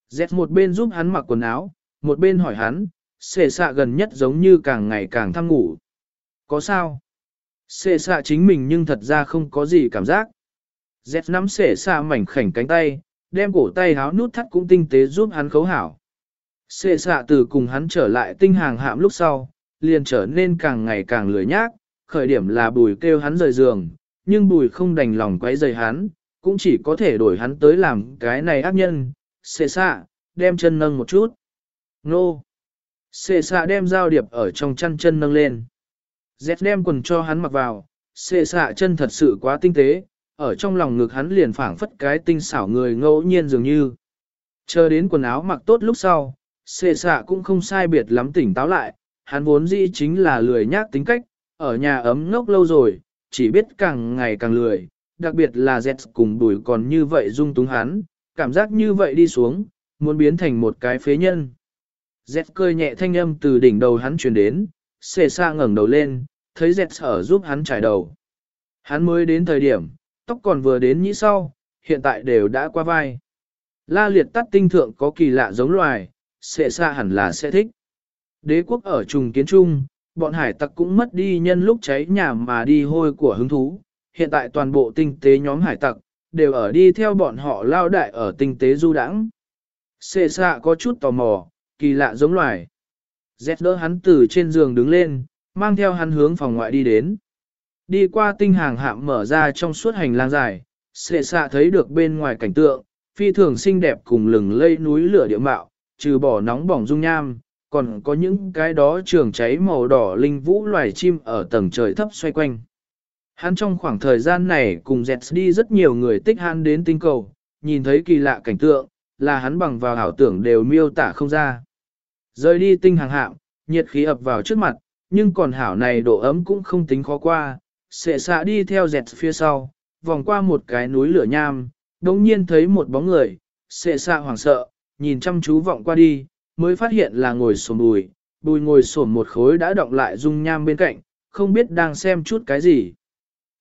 Dẹt một bên giúp hắn mặc quần áo, một bên hỏi hắn, sệ xạ gần nhất giống như càng ngày càng thăng ngủ. Có sao? Sệ xạ chính mình nhưng thật ra không có gì cảm giác. Dẹt nắm sệ xạ mảnh khảnh cánh tay, đem cổ tay háo nút thắt cũng tinh tế giúp hắn khấu hảo. Xê xạ từ cùng hắn trở lại tinh hàng hạm lúc sau, liền trở nên càng ngày càng lười nhác, khởi điểm là bùi kêu hắn rời giường, nhưng bùi không đành lòng quấy rời hắn, cũng chỉ có thể đổi hắn tới làm cái này ác nhân. xê xạ, đem chân nâng một chút. Nô! Xê xạ đem dao điệp ở trong chăn chân nâng lên. Dẹt đem quần cho hắn mặc vào, xê xạ chân thật sự quá tinh tế, ở trong lòng ngực hắn liền phảng phất cái tinh xảo người ngẫu nhiên dường như. Chờ đến quần áo mặc tốt lúc sau, Xê xạ cũng không sai biệt lắm tỉnh táo lại, hắn vốn dĩ chính là lười nhác tính cách, ở nhà ấm ngốc lâu rồi, chỉ biết càng ngày càng lười, đặc biệt là Z cùng đuổi còn như vậy dung túng hắn, cảm giác như vậy đi xuống, muốn biến thành một cái phế nhân. Z cười nhẹ thanh âm từ đỉnh đầu hắn truyền đến, xê xa ngẩng đầu lên, thấy dẹt ở giúp hắn trải đầu. Hắn mới đến thời điểm, tóc còn vừa đến nhĩ sau, hiện tại đều đã qua vai. La liệt tắt tinh thượng có kỳ lạ giống loài, sẽ xa hẳn là sẽ thích. Đế quốc ở trùng kiến trung, bọn hải tặc cũng mất đi nhân lúc cháy nhà mà đi hôi của hứng thú. Hiện tại toàn bộ tinh tế nhóm hải tặc, đều ở đi theo bọn họ lao đại ở tinh tế du đãng. Xê xạ có chút tò mò, kỳ lạ giống loài. Dẹt đỡ hắn từ trên giường đứng lên, mang theo hắn hướng phòng ngoại đi đến. Đi qua tinh hàng hạm mở ra trong suốt hành lang dài, xê xạ thấy được bên ngoài cảnh tượng, phi thường xinh đẹp cùng lừng lây núi lửa địa mạo, trừ bỏ nóng bỏng dung nham, còn có những cái đó trường cháy màu đỏ linh vũ loài chim ở tầng trời thấp xoay quanh. Hắn trong khoảng thời gian này cùng dẹt đi rất nhiều người tích hắn đến tinh cầu, nhìn thấy kỳ lạ cảnh tượng, là hắn bằng vào ảo tưởng đều miêu tả không ra. Rời đi tinh hàng hạm, nhiệt khí ập vào trước mặt, nhưng còn hảo này độ ấm cũng không tính khó qua, sệ xạ đi theo dẹt phía sau, vòng qua một cái núi lửa nham, đồng nhiên thấy một bóng người, sệ xạ hoảng sợ, nhìn chăm chú vọng qua đi, mới phát hiện là ngồi sổm bùi, bùi ngồi sổm một khối đã động lại dung nham bên cạnh, không biết đang xem chút cái gì.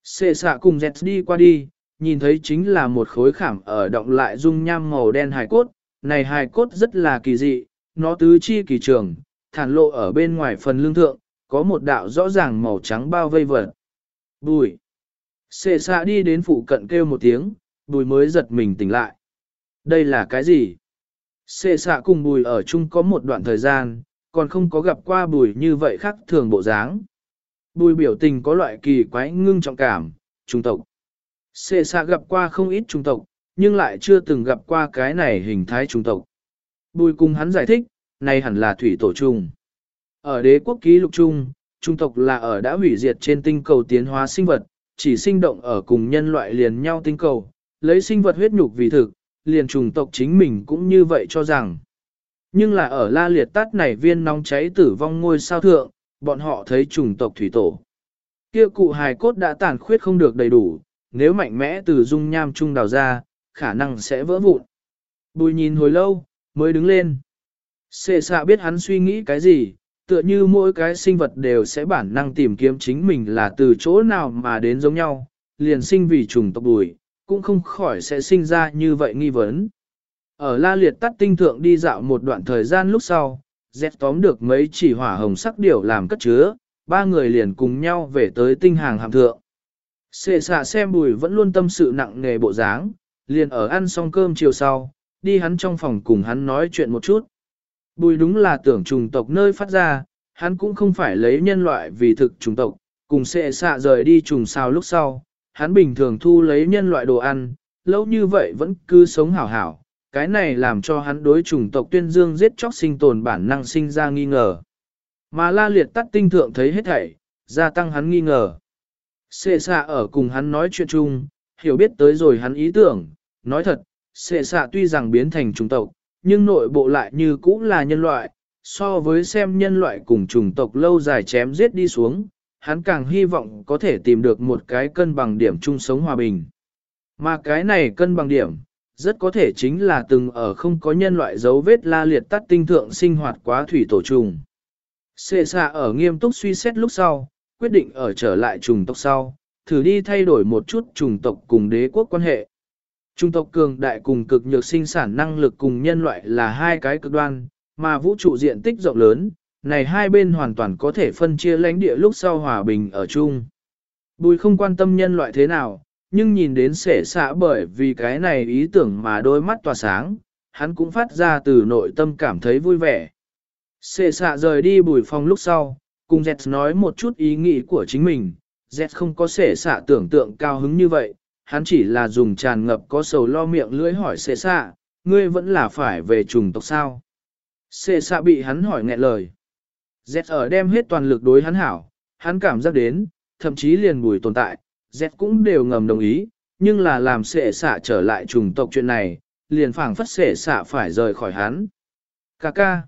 xệ xạ cùng dẹt đi qua đi, nhìn thấy chính là một khối khảm ở động lại dung nham màu đen hài cốt, này hài cốt rất là kỳ dị, nó tứ chi kỳ trường, thản lộ ở bên ngoài phần lương thượng, có một đạo rõ ràng màu trắng bao vây vật. Bùi. xệ xạ đi đến phụ cận kêu một tiếng, bùi mới giật mình tỉnh lại. Đây là cái gì? Xê xạ cùng bùi ở chung có một đoạn thời gian, còn không có gặp qua bùi như vậy khác thường bộ dáng. Bùi biểu tình có loại kỳ quái ngưng trọng cảm, trung tộc. Xê xạ gặp qua không ít trung tộc, nhưng lại chưa từng gặp qua cái này hình thái trung tộc. Bùi cùng hắn giải thích, này hẳn là thủy tổ trùng. Ở đế quốc ký lục trung, trung tộc là ở đã hủy diệt trên tinh cầu tiến hóa sinh vật, chỉ sinh động ở cùng nhân loại liền nhau tinh cầu, lấy sinh vật huyết nhục vì thực, liền trùng tộc chính mình cũng như vậy cho rằng. Nhưng là ở la liệt tát này viên nóng cháy tử vong ngôi sao thượng, bọn họ thấy trùng tộc thủy tổ. Kia cụ hài cốt đã tàn khuyết không được đầy đủ, nếu mạnh mẽ từ dung nham trung đào ra, khả năng sẽ vỡ vụn. Bùi nhìn hồi lâu, mới đứng lên. Xê xạ biết hắn suy nghĩ cái gì, tựa như mỗi cái sinh vật đều sẽ bản năng tìm kiếm chính mình là từ chỗ nào mà đến giống nhau, liền sinh vì trùng tộc bùi cũng không khỏi sẽ sinh ra như vậy nghi vấn. Ở la liệt tắt tinh thượng đi dạo một đoạn thời gian lúc sau, dẹp tóm được mấy chỉ hỏa hồng sắc điểu làm cất chứa, ba người liền cùng nhau về tới tinh hàng hạm thượng. Xệ xạ xem bùi vẫn luôn tâm sự nặng nề bộ dáng, liền ở ăn xong cơm chiều sau, đi hắn trong phòng cùng hắn nói chuyện một chút. Bùi đúng là tưởng trùng tộc nơi phát ra, hắn cũng không phải lấy nhân loại vì thực trùng tộc, cùng xệ xạ rời đi trùng sao lúc sau, hắn bình thường thu lấy nhân loại đồ ăn, lâu như vậy vẫn cứ sống hảo hảo, cái này làm cho hắn đối chủng tộc tuyên dương giết chóc sinh tồn bản năng sinh ra nghi ngờ. Mà la liệt tắt tinh thượng thấy hết thảy, gia tăng hắn nghi ngờ. Xê xạ ở cùng hắn nói chuyện chung, hiểu biết tới rồi hắn ý tưởng, nói thật, xệ xạ tuy rằng biến thành chủng tộc, nhưng nội bộ lại như cũng là nhân loại, so với xem nhân loại cùng chủng tộc lâu dài chém giết đi xuống, hắn càng hy vọng có thể tìm được một cái cân bằng điểm chung sống hòa bình. Mà cái này cân bằng điểm, rất có thể chính là từng ở không có nhân loại dấu vết la liệt tắt tinh thượng sinh hoạt quá thủy tổ trùng. Xê xạ ở nghiêm túc suy xét lúc sau, quyết định ở trở lại trùng tộc sau, thử đi thay đổi một chút trùng tộc cùng đế quốc quan hệ. Trung tộc cường đại cùng cực nhược sinh sản năng lực cùng nhân loại là hai cái cực đoan, mà vũ trụ diện tích rộng lớn, này hai bên hoàn toàn có thể phân chia lãnh địa lúc sau hòa bình ở chung. Bùi không quan tâm nhân loại thế nào, nhưng nhìn đến sể xạ bởi vì cái này ý tưởng mà đôi mắt tỏa sáng, hắn cũng phát ra từ nội tâm cảm thấy vui vẻ. Sệ xạ rời đi bùi phòng lúc sau, cùng Z nói một chút ý nghĩ của chính mình, Z không có sệ xạ tưởng tượng cao hứng như vậy, hắn chỉ là dùng tràn ngập có sầu lo miệng lưỡi hỏi sệ xạ, ngươi vẫn là phải về trùng tộc sao. Sệ xạ bị hắn hỏi nghẹn lời. Z ở đem hết toàn lực đối hắn hảo, hắn cảm giác đến, thậm chí liền bùi tồn tại, Z cũng đều ngầm đồng ý, nhưng là làm sệ xạ trở lại trùng tộc chuyện này, liền phảng phất sệ xạ phải rời khỏi hắn. Cà ca.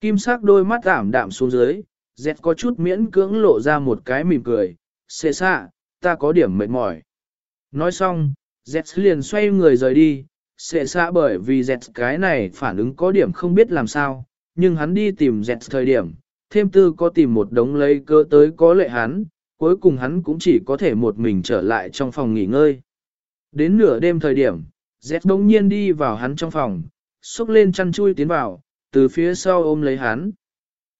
Kim sắc đôi mắt ảm đạm xuống dưới, Z có chút miễn cưỡng lộ ra một cái mỉm cười, sệ xạ, ta có điểm mệt mỏi. Nói xong, Z liền xoay người rời đi, sệ xạ bởi vì Z cái này phản ứng có điểm không biết làm sao, nhưng hắn đi tìm Z thời điểm, thêm tư có tìm một đống lấy cơ tới có lệ hắn, cuối cùng hắn cũng chỉ có thể một mình trở lại trong phòng nghỉ ngơi. Đến nửa đêm thời điểm, Z đông nhiên đi vào hắn trong phòng, xúc lên chăn chui tiến vào, từ phía sau ôm lấy hắn.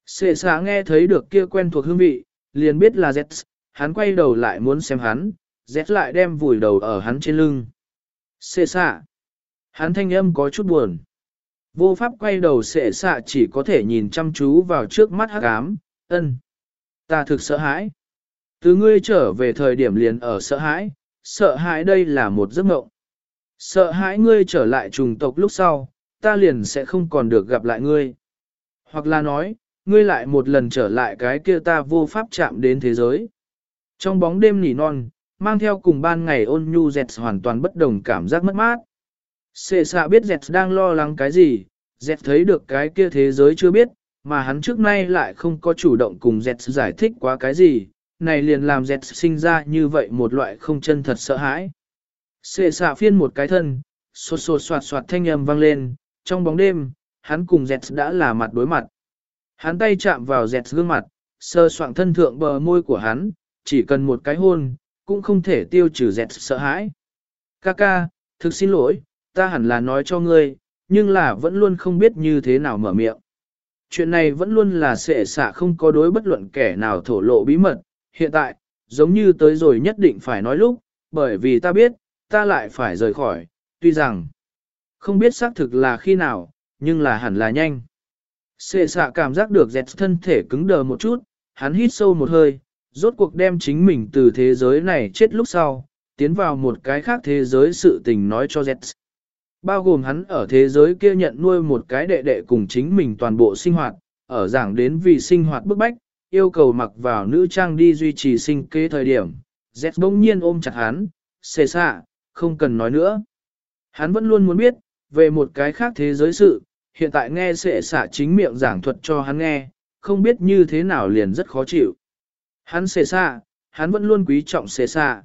Sệ xã nghe thấy được kia quen thuộc hương vị, liền biết là Z, hắn quay đầu lại muốn xem hắn, Z lại đem vùi đầu ở hắn trên lưng. Sệ xã, hắn thanh âm có chút buồn. Vô pháp quay đầu sệ xạ chỉ có thể nhìn chăm chú vào trước mắt hắc ám, ân. Ta thực sợ hãi. Từ ngươi trở về thời điểm liền ở sợ hãi, sợ hãi đây là một giấc mộng. Sợ hãi ngươi trở lại trùng tộc lúc sau, ta liền sẽ không còn được gặp lại ngươi. Hoặc là nói, ngươi lại một lần trở lại cái kia ta vô pháp chạm đến thế giới. Trong bóng đêm nỉ non, mang theo cùng ban ngày ôn nhu dẹt hoàn toàn bất đồng cảm giác mất mát. Sệ xạ biết dẹt đang lo lắng cái gì, dẹt thấy được cái kia thế giới chưa biết, mà hắn trước nay lại không có chủ động cùng dẹt giải thích quá cái gì, này liền làm dẹt sinh ra như vậy một loại không chân thật sợ hãi. Sệ xạ phiên một cái thân, sột sột soạt soạt thanh âm vang lên, trong bóng đêm, hắn cùng dẹt đã là mặt đối mặt. Hắn tay chạm vào dẹt gương mặt, sơ soạn thân thượng bờ môi của hắn, chỉ cần một cái hôn, cũng không thể tiêu trừ dẹt sợ hãi. Kaka, thực xin lỗi, ta hẳn là nói cho ngươi, nhưng là vẫn luôn không biết như thế nào mở miệng. Chuyện này vẫn luôn là sệ xạ không có đối bất luận kẻ nào thổ lộ bí mật, hiện tại, giống như tới rồi nhất định phải nói lúc, bởi vì ta biết, ta lại phải rời khỏi, tuy rằng, không biết xác thực là khi nào, nhưng là hẳn là nhanh. Sệ xạ cảm giác được dẹt thân thể cứng đờ một chút, hắn hít sâu một hơi, rốt cuộc đem chính mình từ thế giới này chết lúc sau, tiến vào một cái khác thế giới sự tình nói cho dẹt. Bao gồm hắn ở thế giới kia nhận nuôi một cái đệ đệ cùng chính mình toàn bộ sinh hoạt, ở giảng đến vì sinh hoạt bức bách, yêu cầu mặc vào nữ trang đi duy trì sinh kế thời điểm. Z bỗng nhiên ôm chặt hắn, xề xạ, không cần nói nữa. Hắn vẫn luôn muốn biết, về một cái khác thế giới sự, hiện tại nghe xệ xạ chính miệng giảng thuật cho hắn nghe, không biết như thế nào liền rất khó chịu. Hắn xệ xạ, hắn vẫn luôn quý trọng xệ xạ.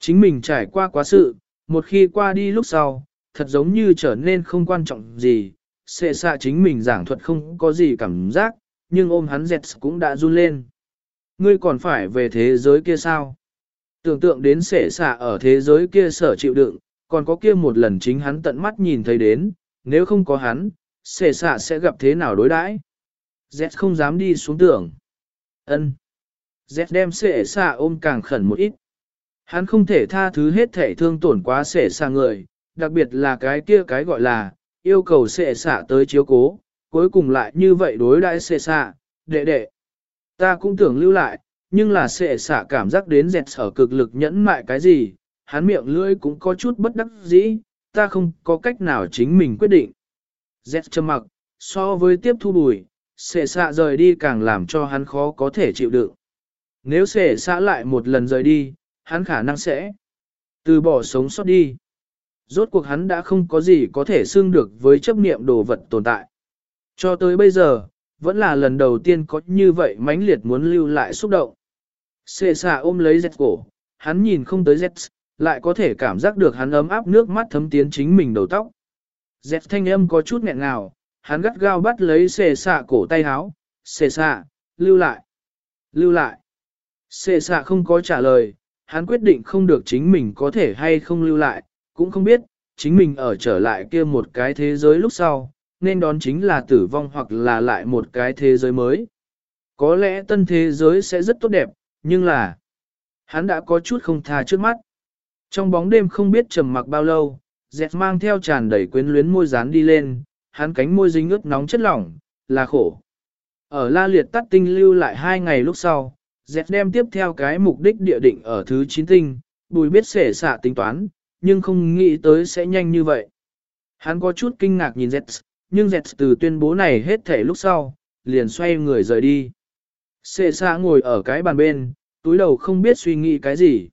Chính mình trải qua quá sự, một khi qua đi lúc sau, thật giống như trở nên không quan trọng gì, xệ xạ chính mình giảng thuật không có gì cảm giác, nhưng ôm hắn dẹt cũng đã run lên. Ngươi còn phải về thế giới kia sao? Tưởng tượng đến xệ xạ ở thế giới kia sở chịu đựng, còn có kia một lần chính hắn tận mắt nhìn thấy đến, nếu không có hắn, xệ xạ sẽ gặp thế nào đối đãi? Z không dám đi xuống tưởng. Ân. Z đem xệ xạ ôm càng khẩn một ít. Hắn không thể tha thứ hết thể thương tổn quá xệ xạ người, đặc biệt là cái kia cái gọi là, yêu cầu xệ xạ tới chiếu cố, cuối cùng lại như vậy đối đãi xệ xạ, đệ đệ. Ta cũng tưởng lưu lại, nhưng là xệ xạ cảm giác đến dẹt sở cực lực nhẫn mại cái gì, hắn miệng lưỡi cũng có chút bất đắc dĩ, ta không có cách nào chính mình quyết định. Dẹt trầm mặc, so với tiếp thu bùi, xệ xạ rời đi càng làm cho hắn khó có thể chịu đựng. Nếu xệ xạ lại một lần rời đi, hắn khả năng sẽ từ bỏ sống sót đi. Rốt cuộc hắn đã không có gì có thể xưng được với chấp niệm đồ vật tồn tại. Cho tới bây giờ, vẫn là lần đầu tiên có như vậy mãnh liệt muốn lưu lại xúc động. Xê xà ôm lấy Z cổ, hắn nhìn không tới Z, lại có thể cảm giác được hắn ấm áp nước mắt thấm tiến chính mình đầu tóc. Z thanh âm có chút nghẹn ngào, hắn gắt gao bắt lấy xê xà cổ tay háo, xê xà, lưu lại, lưu lại. Xê xà không có trả lời, hắn quyết định không được chính mình có thể hay không lưu lại, cũng không biết, chính mình ở trở lại kia một cái thế giới lúc sau, nên đón chính là tử vong hoặc là lại một cái thế giới mới. Có lẽ tân thế giới sẽ rất tốt đẹp, nhưng là, hắn đã có chút không tha trước mắt. Trong bóng đêm không biết trầm mặc bao lâu, dẹt mang theo tràn đầy quyến luyến môi dán đi lên, hắn cánh môi dính ướt nóng chất lỏng, là khổ. Ở La Liệt tắt tinh lưu lại hai ngày lúc sau, dẹt đem tiếp theo cái mục đích địa định ở thứ 9 tinh, bùi biết xể xạ tính toán, nhưng không nghĩ tới sẽ nhanh như vậy. Hắn có chút kinh ngạc nhìn Zets, nhưng Zets từ tuyên bố này hết thể lúc sau, liền xoay người rời đi. Xệ xa ngồi ở cái bàn bên, túi đầu không biết suy nghĩ cái gì.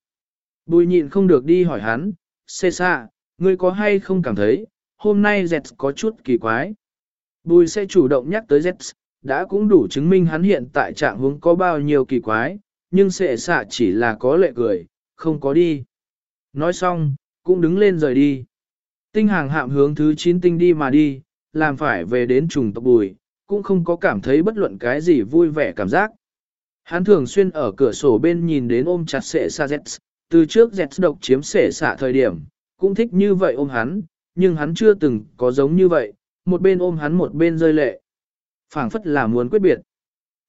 Bùi nhịn không được đi hỏi hắn, xệ xa, ngươi có hay không cảm thấy, hôm nay Zets có chút kỳ quái. Bùi sẽ chủ động nhắc tới Zets, đã cũng đủ chứng minh hắn hiện tại trạng hướng có bao nhiêu kỳ quái, nhưng xệ xạ chỉ là có lệ cười, không có đi. Nói xong, cũng đứng lên rời đi. Tinh hàng hạm hướng thứ 9 tinh đi mà đi, làm phải về đến trùng tộc bùi, cũng không có cảm thấy bất luận cái gì vui vẻ cảm giác. Hắn thường xuyên ở cửa sổ bên nhìn đến ôm chặt sệ xa Zets, từ trước Zets độc chiếm sệ xả thời điểm, cũng thích như vậy ôm hắn, nhưng hắn chưa từng có giống như vậy, một bên ôm hắn một bên rơi lệ. phảng phất là muốn quyết biệt.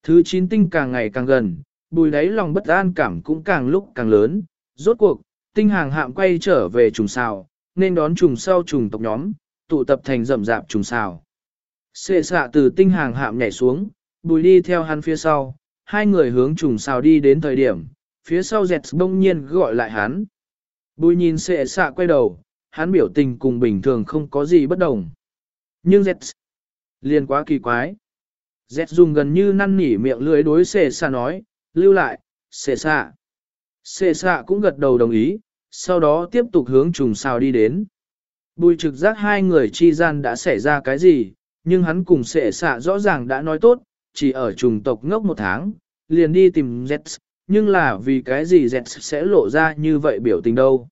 Thứ 9 tinh càng ngày càng gần, bùi đáy lòng bất an cảm cũng càng lúc càng lớn, rốt cuộc, tinh hàng hạm quay trở về trùng xào, nên đón trùng sau trùng tộc nhóm, tụ tập thành rậm rạp trùng xào. Xệ xạ từ tinh hàng hạm nhảy xuống, bùi đi theo hắn phía sau, hai người hướng trùng xào đi đến thời điểm, phía sau dẹt bỗng nhiên gọi lại hắn. Bùi nhìn xệ xạ quay đầu, hắn biểu tình cùng bình thường không có gì bất đồng. Nhưng dẹt liền quá kỳ quái. Dẹt dùng gần như năn nỉ miệng lưỡi đối xệ xạ nói, lưu lại, xệ xạ. Xệ xạ cũng gật đầu đồng ý, sau đó tiếp tục hướng trùng sao đi đến. Bùi trực giác hai người chi gian đã xảy ra cái gì, nhưng hắn cùng sệ xạ rõ ràng đã nói tốt, chỉ ở trùng tộc ngốc một tháng, liền đi tìm Zets, nhưng là vì cái gì Zets sẽ lộ ra như vậy biểu tình đâu.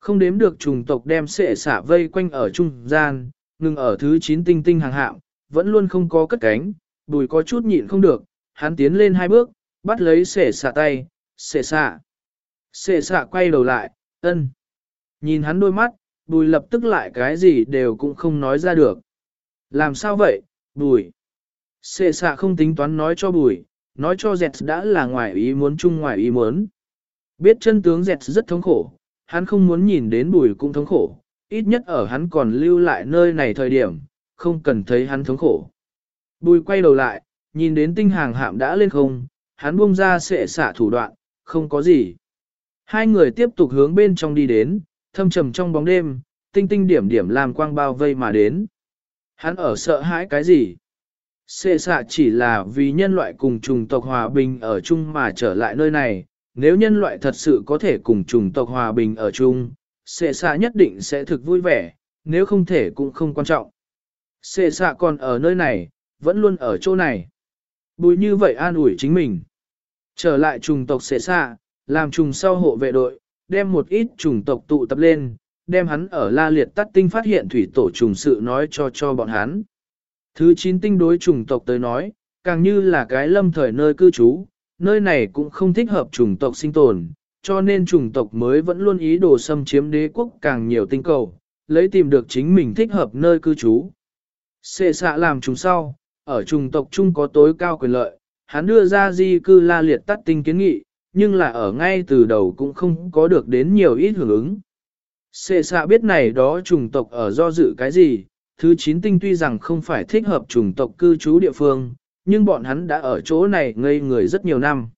Không đếm được trùng tộc đem sệ xạ vây quanh ở trung gian, ngừng ở thứ 9 tinh tinh hàng hạng, vẫn luôn không có cất cánh, bùi có chút nhịn không được, hắn tiến lên hai bước, bắt lấy sệ xạ tay, sệ xạ. Sệ xạ quay đầu lại, ân. Nhìn hắn đôi mắt, bùi lập tức lại cái gì đều cũng không nói ra được. Làm sao vậy, bùi? Sệ xạ không tính toán nói cho bùi, nói cho dẹt đã là ngoài ý muốn chung ngoài ý muốn. Biết chân tướng dẹt rất thống khổ, hắn không muốn nhìn đến bùi cũng thống khổ, ít nhất ở hắn còn lưu lại nơi này thời điểm, không cần thấy hắn thống khổ. Bùi quay đầu lại, nhìn đến tinh hàng hạm đã lên không, hắn buông ra sệ xạ thủ đoạn, không có gì. Hai người tiếp tục hướng bên trong đi đến, thâm trầm trong bóng đêm, tinh tinh điểm điểm làm quang bao vây mà đến. Hắn ở sợ hãi cái gì? Xê xạ chỉ là vì nhân loại cùng chủng tộc hòa bình ở chung mà trở lại nơi này, nếu nhân loại thật sự có thể cùng chủng tộc hòa bình ở chung, xê xạ nhất định sẽ thực vui vẻ, nếu không thể cũng không quan trọng. Xê xạ còn ở nơi này, vẫn luôn ở chỗ này. Bùi như vậy an ủi chính mình. Trở lại trùng tộc xê xạ, làm trùng sau hộ vệ đội, đem một ít trùng tộc tụ tập lên, đem hắn ở la liệt tắt tinh phát hiện thủy tổ trùng sự nói cho cho bọn hắn. Thứ 9 tinh đối trùng tộc tới nói, càng như là cái lâm thời nơi cư trú, nơi này cũng không thích hợp trùng tộc sinh tồn, cho nên trùng tộc mới vẫn luôn ý đồ xâm chiếm đế quốc càng nhiều tinh cầu, lấy tìm được chính mình thích hợp nơi cư trú. Xệ xạ làm trùng sau, ở trùng tộc chung có tối cao quyền lợi, hắn đưa ra di cư la liệt tắt tinh kiến nghị, nhưng là ở ngay từ đầu cũng không có được đến nhiều ít hưởng ứng. Xê xạ biết này đó chủng tộc ở do dự cái gì, thứ chín tinh tuy rằng không phải thích hợp chủng tộc cư trú địa phương, nhưng bọn hắn đã ở chỗ này ngây người rất nhiều năm.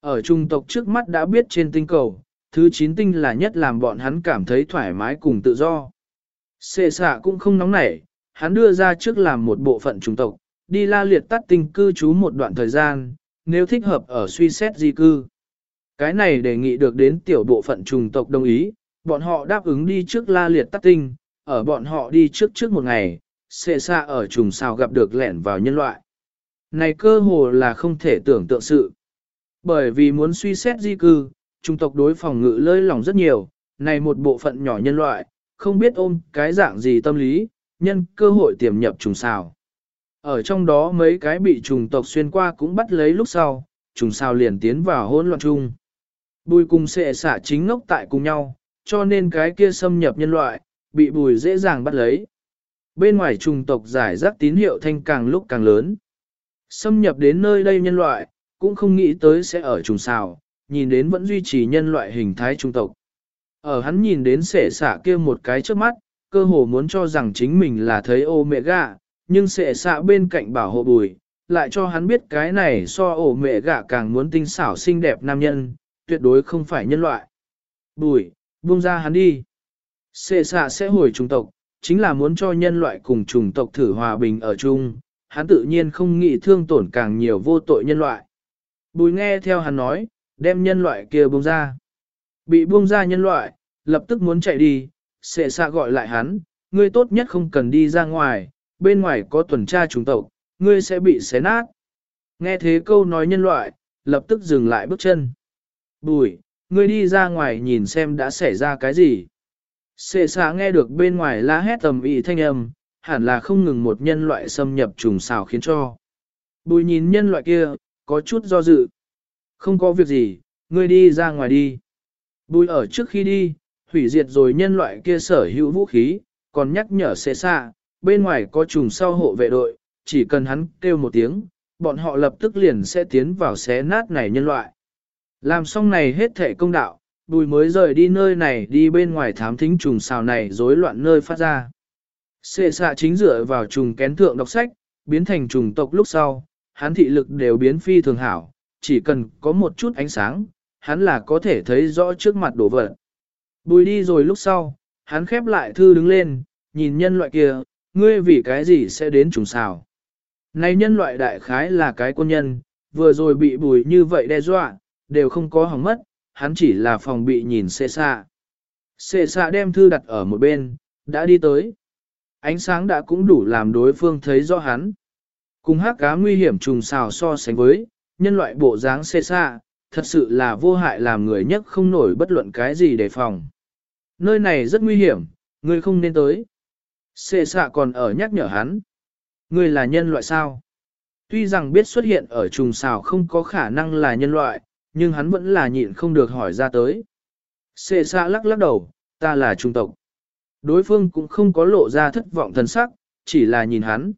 Ở chủng tộc trước mắt đã biết trên tinh cầu, thứ chín tinh là nhất làm bọn hắn cảm thấy thoải mái cùng tự do. Xê xạ cũng không nóng nảy, hắn đưa ra trước làm một bộ phận chủng tộc, đi la liệt tắt tinh cư trú một đoạn thời gian, nếu thích hợp ở suy xét di cư. Cái này đề nghị được đến tiểu bộ phận chủng tộc đồng ý, bọn họ đáp ứng đi trước la liệt tắc tinh, ở bọn họ đi trước trước một ngày, xệ xa ở trùng sao gặp được lẻn vào nhân loại. Này cơ hồ là không thể tưởng tượng sự. Bởi vì muốn suy xét di cư, trung tộc đối phòng ngự lơi lòng rất nhiều, này một bộ phận nhỏ nhân loại, không biết ôm cái dạng gì tâm lý, nhân cơ hội tiềm nhập trùng sao. Ở trong đó mấy cái bị trùng tộc xuyên qua cũng bắt lấy lúc sau, trùng sao liền tiến vào hỗn loạn chung. Bùi cùng sệ xả chính ngốc tại cùng nhau, cho nên cái kia xâm nhập nhân loại, bị bùi dễ dàng bắt lấy. Bên ngoài trùng tộc giải rác tín hiệu thanh càng lúc càng lớn. Xâm nhập đến nơi đây nhân loại, cũng không nghĩ tới sẽ ở trùng xào, nhìn đến vẫn duy trì nhân loại hình thái trung tộc. Ở hắn nhìn đến sệ xả kia một cái trước mắt, cơ hồ muốn cho rằng chính mình là thấy ô mẹ gạ, nhưng sệ xạ bên cạnh bảo hộ bùi, lại cho hắn biết cái này so ổ mẹ gạ càng muốn tinh xảo xinh đẹp nam nhân, tuyệt đối không phải nhân loại. Bùi, buông ra hắn đi. Sệ xạ sẽ hồi trùng tộc, chính là muốn cho nhân loại cùng trùng tộc thử hòa bình ở chung, hắn tự nhiên không nghĩ thương tổn càng nhiều vô tội nhân loại. Bùi nghe theo hắn nói, đem nhân loại kia buông ra. Bị buông ra nhân loại, lập tức muốn chạy đi, sệ xạ gọi lại hắn, ngươi tốt nhất không cần đi ra ngoài, bên ngoài có tuần tra trùng tộc, ngươi sẽ bị xé nát. Nghe thế câu nói nhân loại, lập tức dừng lại bước chân. Bùi, ngươi đi ra ngoài nhìn xem đã xảy ra cái gì. Sệ xạ nghe được bên ngoài la hét tầm ý thanh âm, hẳn là không ngừng một nhân loại xâm nhập trùng xào khiến cho. Bùi nhìn nhân loại kia, có chút do dự. Không có việc gì, ngươi đi ra ngoài đi. Bùi ở trước khi đi, hủy diệt rồi nhân loại kia sở hữu vũ khí, còn nhắc nhở xệ xạ, bên ngoài có trùng sau hộ vệ đội, chỉ cần hắn kêu một tiếng, bọn họ lập tức liền sẽ tiến vào xé nát này nhân loại. Làm xong này hết thể công đạo, bùi mới rời đi nơi này đi bên ngoài thám thính trùng xào này rối loạn nơi phát ra. Xệ xạ chính dựa vào trùng kén thượng đọc sách, biến thành trùng tộc lúc sau, hắn thị lực đều biến phi thường hảo, chỉ cần có một chút ánh sáng, hắn là có thể thấy rõ trước mặt đổ vật. Bùi đi rồi lúc sau, hắn khép lại thư đứng lên, nhìn nhân loại kia, ngươi vì cái gì sẽ đến trùng xào. Này nhân loại đại khái là cái quân nhân, vừa rồi bị bùi như vậy đe dọa, đều không có hỏng mất, hắn chỉ là phòng bị nhìn xê xa. Xê xa đem thư đặt ở một bên, đã đi tới. Ánh sáng đã cũng đủ làm đối phương thấy rõ hắn. Cùng hắc cá nguy hiểm trùng xào so sánh với, nhân loại bộ dáng xê xa, thật sự là vô hại làm người nhất không nổi bất luận cái gì đề phòng. Nơi này rất nguy hiểm, ngươi không nên tới. Xê xạ còn ở nhắc nhở hắn. Ngươi là nhân loại sao? Tuy rằng biết xuất hiện ở trùng xào không có khả năng là nhân loại, nhưng hắn vẫn là nhịn không được hỏi ra tới. Xê xa lắc lắc đầu, ta là trung tộc. Đối phương cũng không có lộ ra thất vọng thần sắc, chỉ là nhìn hắn.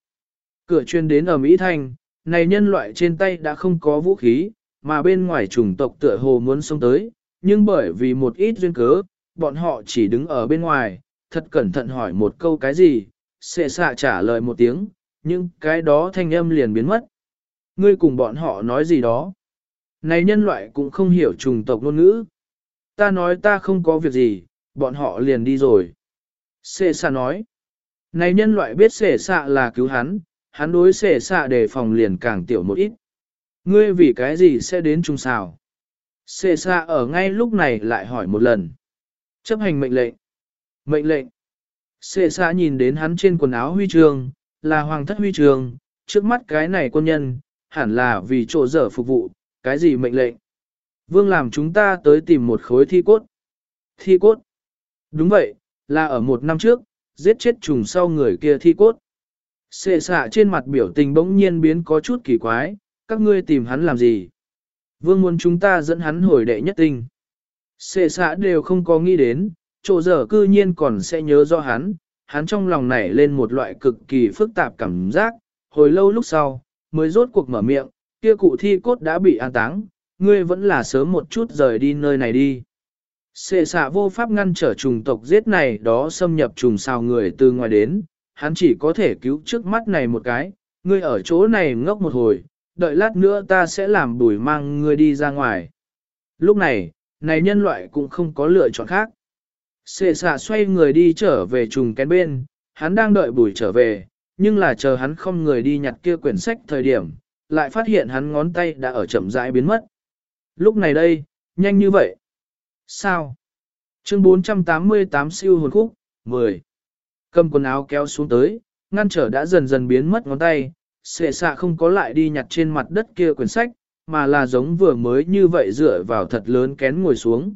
Cửa chuyên đến ở Mỹ Thanh, này nhân loại trên tay đã không có vũ khí, mà bên ngoài chủng tộc tựa hồ muốn xông tới, nhưng bởi vì một ít duyên cớ, bọn họ chỉ đứng ở bên ngoài, thật cẩn thận hỏi một câu cái gì, xệ xạ trả lời một tiếng, nhưng cái đó thanh âm liền biến mất. Ngươi cùng bọn họ nói gì đó. Này nhân loại cũng không hiểu chủng tộc ngôn ngữ. Ta nói ta không có việc gì, bọn họ liền đi rồi. Sệ xạ nói. Này nhân loại biết sệ xạ là cứu hắn, hắn đối sệ xạ đề phòng liền càng tiểu một ít. Ngươi vì cái gì sẽ đến trung xào? Sệ xạ ở ngay lúc này lại hỏi một lần. Chấp hành mệnh lệnh. Mệnh lệnh. Sệ xạ nhìn đến hắn trên quần áo huy trường, là hoàng thất huy trường, trước mắt cái này quân nhân, hẳn là vì chỗ dở phục vụ, cái gì mệnh lệnh. Vương làm chúng ta tới tìm một khối thi cốt. Thi cốt. Đúng vậy, là ở một năm trước, giết chết trùng sau người kia thi cốt. Sệ xạ trên mặt biểu tình bỗng nhiên biến có chút kỳ quái, các ngươi tìm hắn làm gì? Vương muốn chúng ta dẫn hắn hồi đệ nhất tinh. Sệ xạ đều không có nghĩ đến, chỗ dở cư nhiên còn sẽ nhớ do hắn, hắn trong lòng nảy lên một loại cực kỳ phức tạp cảm giác, hồi lâu lúc sau, mới rốt cuộc mở miệng, kia cụ thi cốt đã bị an táng, ngươi vẫn là sớm một chút rời đi nơi này đi. Sệ xạ vô pháp ngăn trở trùng tộc giết này đó xâm nhập trùng sao người từ ngoài đến, hắn chỉ có thể cứu trước mắt này một cái, ngươi ở chỗ này ngốc một hồi, đợi lát nữa ta sẽ làm bùi mang ngươi đi ra ngoài. Lúc này, này nhân loại cũng không có lựa chọn khác. Sệ xạ xoay người đi trở về trùng kén bên, hắn đang đợi bùi trở về, nhưng là chờ hắn không người đi nhặt kia quyển sách thời điểm, lại phát hiện hắn ngón tay đã ở chậm rãi biến mất. Lúc này đây, nhanh như vậy. Sao? Chương 488 siêu hồn khúc, 10. Cầm quần áo kéo xuống tới, ngăn trở đã dần dần biến mất ngón tay, xệ xạ không có lại đi nhặt trên mặt đất kia quyển sách, mà là giống vừa mới như vậy dựa vào thật lớn kén ngồi xuống.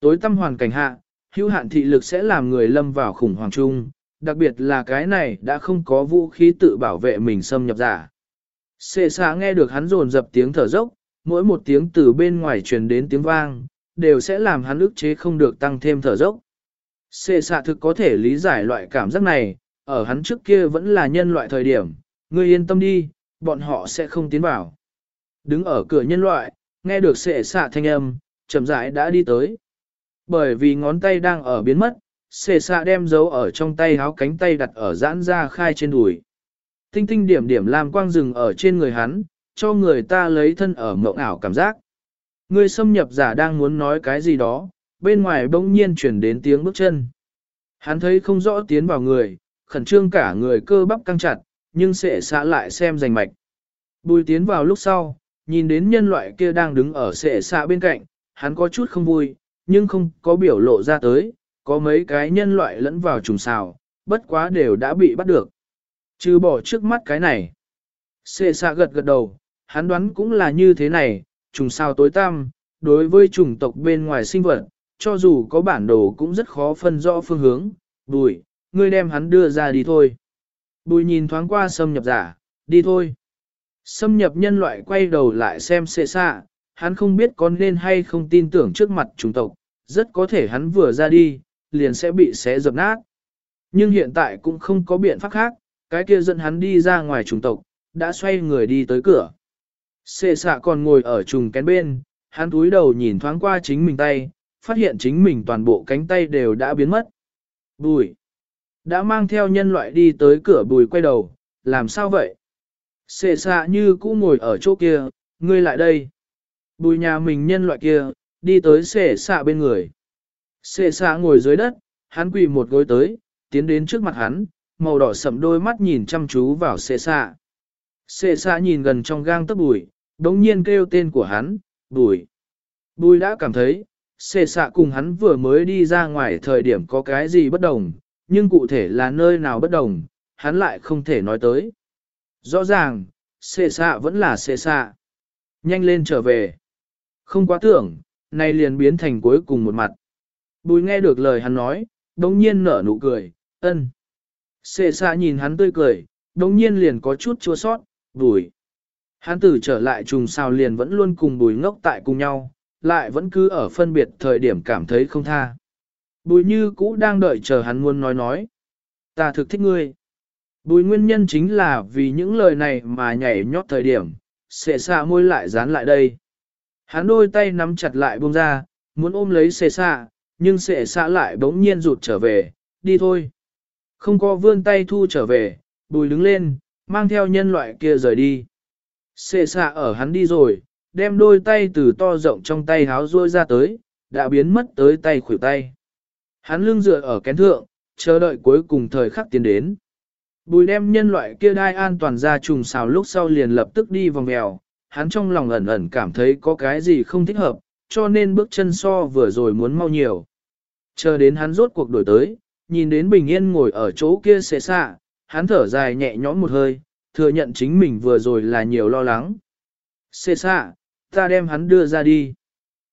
Tối tâm hoàn cảnh hạ, hữu hạn thị lực sẽ làm người lâm vào khủng hoảng chung, đặc biệt là cái này đã không có vũ khí tự bảo vệ mình xâm nhập giả. Xệ xạ nghe được hắn rồn dập tiếng thở dốc, mỗi một tiếng từ bên ngoài truyền đến tiếng vang, đều sẽ làm hắn ức chế không được tăng thêm thở dốc. Xệ xạ thực có thể lý giải loại cảm giác này, ở hắn trước kia vẫn là nhân loại thời điểm, ngươi yên tâm đi, bọn họ sẽ không tiến vào. Đứng ở cửa nhân loại, nghe được xệ xạ thanh âm, chậm rãi đã đi tới. Bởi vì ngón tay đang ở biến mất, xệ xạ đem dấu ở trong tay háo cánh tay đặt ở giãn ra khai trên đùi. Tinh tinh điểm điểm làm quang rừng ở trên người hắn, cho người ta lấy thân ở mộng ảo cảm giác. Người xâm nhập giả đang muốn nói cái gì đó, bên ngoài bỗng nhiên chuyển đến tiếng bước chân. Hắn thấy không rõ tiến vào người, khẩn trương cả người cơ bắp căng chặt, nhưng sẽ xã lại xem rành mạch. Bùi tiến vào lúc sau, nhìn đến nhân loại kia đang đứng ở sệ xạ bên cạnh, hắn có chút không vui, nhưng không có biểu lộ ra tới, có mấy cái nhân loại lẫn vào trùng xào, bất quá đều đã bị bắt được. Trừ bỏ trước mắt cái này. Xê xạ gật gật đầu, hắn đoán cũng là như thế này, trùng sao tối tăm, đối với chủng tộc bên ngoài sinh vật, cho dù có bản đồ cũng rất khó phân rõ phương hướng, bùi, ngươi đem hắn đưa ra đi thôi. Bùi nhìn thoáng qua xâm nhập giả, đi thôi. Xâm nhập nhân loại quay đầu lại xem xệ xạ, hắn không biết có nên hay không tin tưởng trước mặt chủng tộc, rất có thể hắn vừa ra đi, liền sẽ bị xé dập nát. Nhưng hiện tại cũng không có biện pháp khác, cái kia dẫn hắn đi ra ngoài trùng tộc, đã xoay người đi tới cửa. Xê xạ còn ngồi ở trùng kén bên, hắn túi đầu nhìn thoáng qua chính mình tay, phát hiện chính mình toàn bộ cánh tay đều đã biến mất. Bùi. Đã mang theo nhân loại đi tới cửa bùi quay đầu, làm sao vậy? Xê xạ như cũ ngồi ở chỗ kia, ngươi lại đây. Bùi nhà mình nhân loại kia, đi tới xê xạ bên người. Xê xạ ngồi dưới đất, hắn quỳ một gối tới, tiến đến trước mặt hắn, màu đỏ sậm đôi mắt nhìn chăm chú vào xệ xạ. Xệ xạ nhìn gần trong gang tấc bùi, đống nhiên kêu tên của hắn, bùi. Bùi đã cảm thấy, xệ xạ cùng hắn vừa mới đi ra ngoài thời điểm có cái gì bất đồng, nhưng cụ thể là nơi nào bất đồng, hắn lại không thể nói tới. Rõ ràng, xệ xạ vẫn là xệ xạ. Nhanh lên trở về. Không quá tưởng, nay liền biến thành cuối cùng một mặt. Bùi nghe được lời hắn nói, đống nhiên nở nụ cười, ân. Xê xa nhìn hắn tươi cười, đống nhiên liền có chút chua sót, bùi. Hắn tử trở lại trùng sao liền vẫn luôn cùng bùi ngốc tại cùng nhau, lại vẫn cứ ở phân biệt thời điểm cảm thấy không tha. Bùi như cũ đang đợi chờ hắn muốn nói nói. Ta thực thích ngươi. Bùi nguyên nhân chính là vì những lời này mà nhảy nhót thời điểm, xệ xạ môi lại dán lại đây. Hắn đôi tay nắm chặt lại buông ra, muốn ôm lấy xệ xạ, nhưng xệ xạ lại bỗng nhiên rụt trở về, đi thôi. Không có vươn tay thu trở về, bùi đứng lên, mang theo nhân loại kia rời đi. Xệ xạ ở hắn đi rồi, đem đôi tay từ to rộng trong tay háo ruôi ra tới, đã biến mất tới tay khuỷu tay. Hắn lưng dựa ở kén thượng, chờ đợi cuối cùng thời khắc tiến đến. Bùi đem nhân loại kia đai an toàn ra trùng xào lúc sau liền lập tức đi vòng mèo, hắn trong lòng ẩn ẩn cảm thấy có cái gì không thích hợp, cho nên bước chân so vừa rồi muốn mau nhiều. Chờ đến hắn rốt cuộc đổi tới, nhìn đến bình yên ngồi ở chỗ kia xệ xạ, hắn thở dài nhẹ nhõm một hơi, thừa nhận chính mình vừa rồi là nhiều lo lắng. Xệ xạ, ta đem hắn đưa ra đi.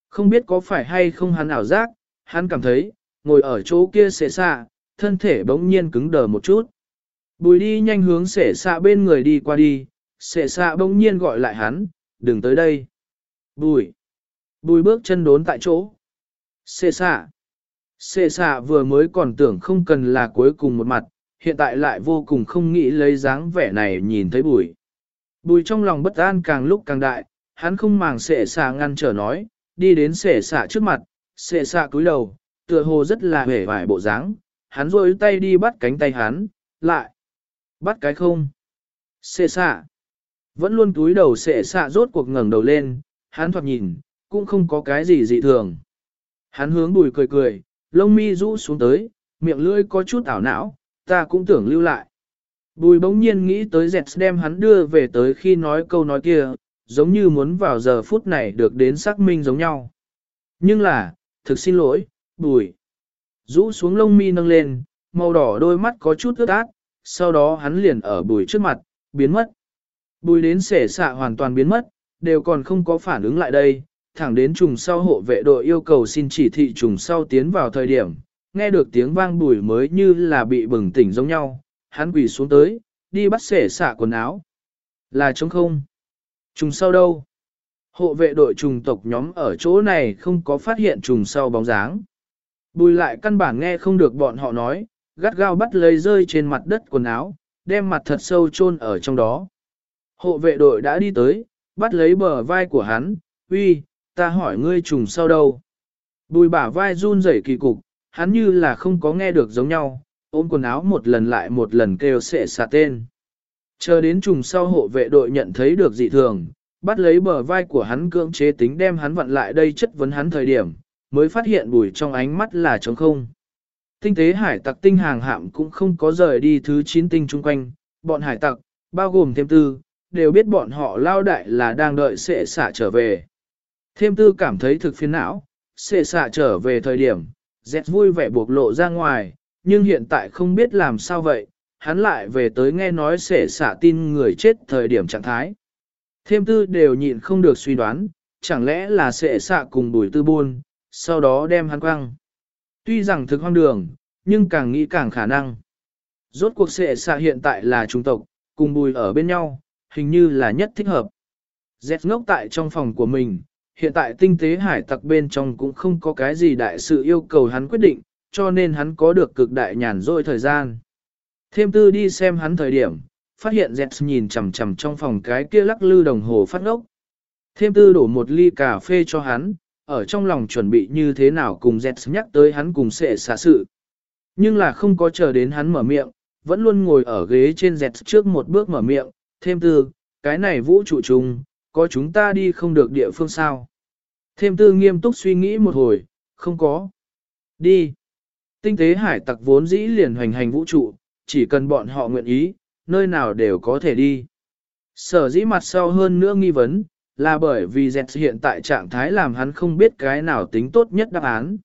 Không biết có phải hay không hắn ảo giác, hắn cảm thấy, ngồi ở chỗ kia xệ xạ, thân thể bỗng nhiên cứng đờ một chút. Bùi đi nhanh hướng xệ xạ bên người đi qua đi, xệ xạ bỗng nhiên gọi lại hắn, đừng tới đây. Bùi. Bùi bước chân đốn tại chỗ. Xệ xạ. Xê xạ vừa mới còn tưởng không cần là cuối cùng một mặt, hiện tại lại vô cùng không nghĩ lấy dáng vẻ này nhìn thấy bùi. Bùi trong lòng bất an càng lúc càng đại, hắn không màng xệ xạ ngăn trở nói, đi đến xệ xạ trước mặt, xệ xạ cúi đầu, tựa hồ rất là hề vải bộ dáng, hắn rôi tay đi bắt cánh tay hắn, lại, bắt cái không. Xệ xạ, vẫn luôn cúi đầu xệ xạ rốt cuộc ngẩng đầu lên, hắn thoạt nhìn, cũng không có cái gì dị thường. Hắn hướng bùi cười cười, lông mi rũ xuống tới, miệng lưỡi có chút ảo não, ta cũng tưởng lưu lại. Bùi bỗng nhiên nghĩ tới dẹt đem hắn đưa về tới khi nói câu nói kia, giống như muốn vào giờ phút này được đến xác minh giống nhau. Nhưng là, thực xin lỗi, bùi. Rũ xuống lông mi nâng lên, màu đỏ đôi mắt có chút ướt át, sau đó hắn liền ở bùi trước mặt, biến mất. Bùi đến sể xạ hoàn toàn biến mất, đều còn không có phản ứng lại đây, thẳng đến trùng sau hộ vệ đội yêu cầu xin chỉ thị trùng sau tiến vào thời điểm, nghe được tiếng vang bùi mới như là bị bừng tỉnh giống nhau, hắn quỳ xuống tới, đi bắt sể xả quần áo. Là trống không? Trùng sau đâu? Hộ vệ đội trùng tộc nhóm ở chỗ này không có phát hiện trùng sau bóng dáng. Bùi lại căn bản nghe không được bọn họ nói, gắt gao bắt lấy rơi trên mặt đất quần áo, đem mặt thật sâu chôn ở trong đó. Hộ vệ đội đã đi tới, bắt lấy bờ vai của hắn, uy, ta hỏi ngươi trùng sau đâu. Bùi bả vai run rẩy kỳ cục, hắn như là không có nghe được giống nhau, ôm quần áo một lần lại một lần kêu sệ xả tên. Chờ đến trùng sau hộ vệ đội nhận thấy được dị thường, bắt lấy bờ vai của hắn cưỡng chế tính đem hắn vặn lại đây chất vấn hắn thời điểm, mới phát hiện bùi trong ánh mắt là trống không. Tinh tế hải tặc tinh hàng hạm cũng không có rời đi thứ 9 tinh chung quanh, bọn hải tặc, bao gồm thêm tư, đều biết bọn họ lao đại là đang đợi sệ xả trở về. Thêm tư cảm thấy thực phiền não, xệ xạ trở về thời điểm, dẹt vui vẻ buộc lộ ra ngoài, nhưng hiện tại không biết làm sao vậy, hắn lại về tới nghe nói xệ xạ tin người chết thời điểm trạng thái. Thêm tư đều nhịn không được suy đoán, chẳng lẽ là xệ xạ cùng bùi tư buôn, sau đó đem hắn quăng. Tuy rằng thực hoang đường, nhưng càng nghĩ càng khả năng. Rốt cuộc xệ xạ hiện tại là trung tộc, cùng bùi ở bên nhau, hình như là nhất thích hợp. Dẹt ngốc tại trong phòng của mình, hiện tại tinh tế hải tặc bên trong cũng không có cái gì đại sự yêu cầu hắn quyết định, cho nên hắn có được cực đại nhàn rỗi thời gian. Thêm tư đi xem hắn thời điểm, phát hiện Jets nhìn chằm chằm trong phòng cái kia lắc lư đồng hồ phát ngốc. Thêm tư đổ một ly cà phê cho hắn, ở trong lòng chuẩn bị như thế nào cùng Jets nhắc tới hắn cùng sẽ xả sự. Nhưng là không có chờ đến hắn mở miệng, vẫn luôn ngồi ở ghế trên Jets trước một bước mở miệng, thêm tư, cái này vũ trụ trùng, có chúng ta đi không được địa phương sao. Thêm tư nghiêm túc suy nghĩ một hồi, không có. Đi. Tinh tế hải tặc vốn dĩ liền hoành hành vũ trụ, chỉ cần bọn họ nguyện ý, nơi nào đều có thể đi. Sở dĩ mặt sau hơn nữa nghi vấn, là bởi vì Z hiện tại trạng thái làm hắn không biết cái nào tính tốt nhất đáp án.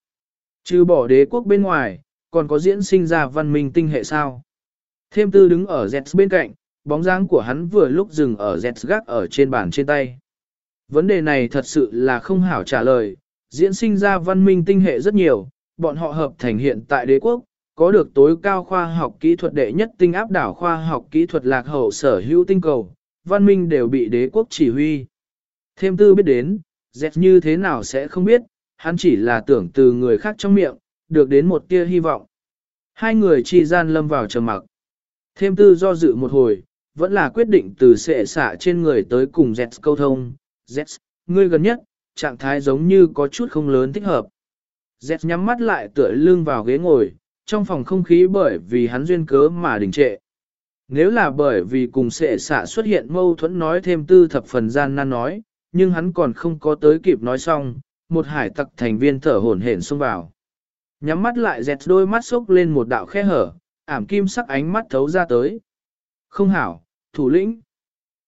Trừ bỏ đế quốc bên ngoài, còn có diễn sinh ra văn minh tinh hệ sao. Thêm tư đứng ở Z bên cạnh, bóng dáng của hắn vừa lúc dừng ở Z gác ở trên bàn trên tay. Vấn đề này thật sự là không hảo trả lời, diễn sinh ra văn minh tinh hệ rất nhiều, bọn họ hợp thành hiện tại đế quốc, có được tối cao khoa học kỹ thuật đệ nhất tinh áp đảo khoa học kỹ thuật lạc hậu sở hữu tinh cầu, văn minh đều bị đế quốc chỉ huy. Thêm tư biết đến, dẹt như thế nào sẽ không biết, hắn chỉ là tưởng từ người khác trong miệng, được đến một tia hy vọng. Hai người chi gian lâm vào trầm mặc. Thêm tư do dự một hồi, vẫn là quyết định từ sệ xả trên người tới cùng dẹt câu thông. Dẹt, ngươi gần nhất, trạng thái giống như có chút không lớn thích hợp. Dẹt nhắm mắt lại tựa lưng vào ghế ngồi, trong phòng không khí bởi vì hắn duyên cớ mà đình trệ. Nếu là bởi vì cùng sệ xạ xuất hiện mâu thuẫn nói thêm tư thập phần gian nan nói, nhưng hắn còn không có tới kịp nói xong, một hải tặc thành viên thở hổn hển xông vào. Nhắm mắt lại dẹt đôi mắt sốc lên một đạo khe hở, ảm kim sắc ánh mắt thấu ra tới. Không hảo, thủ lĩnh.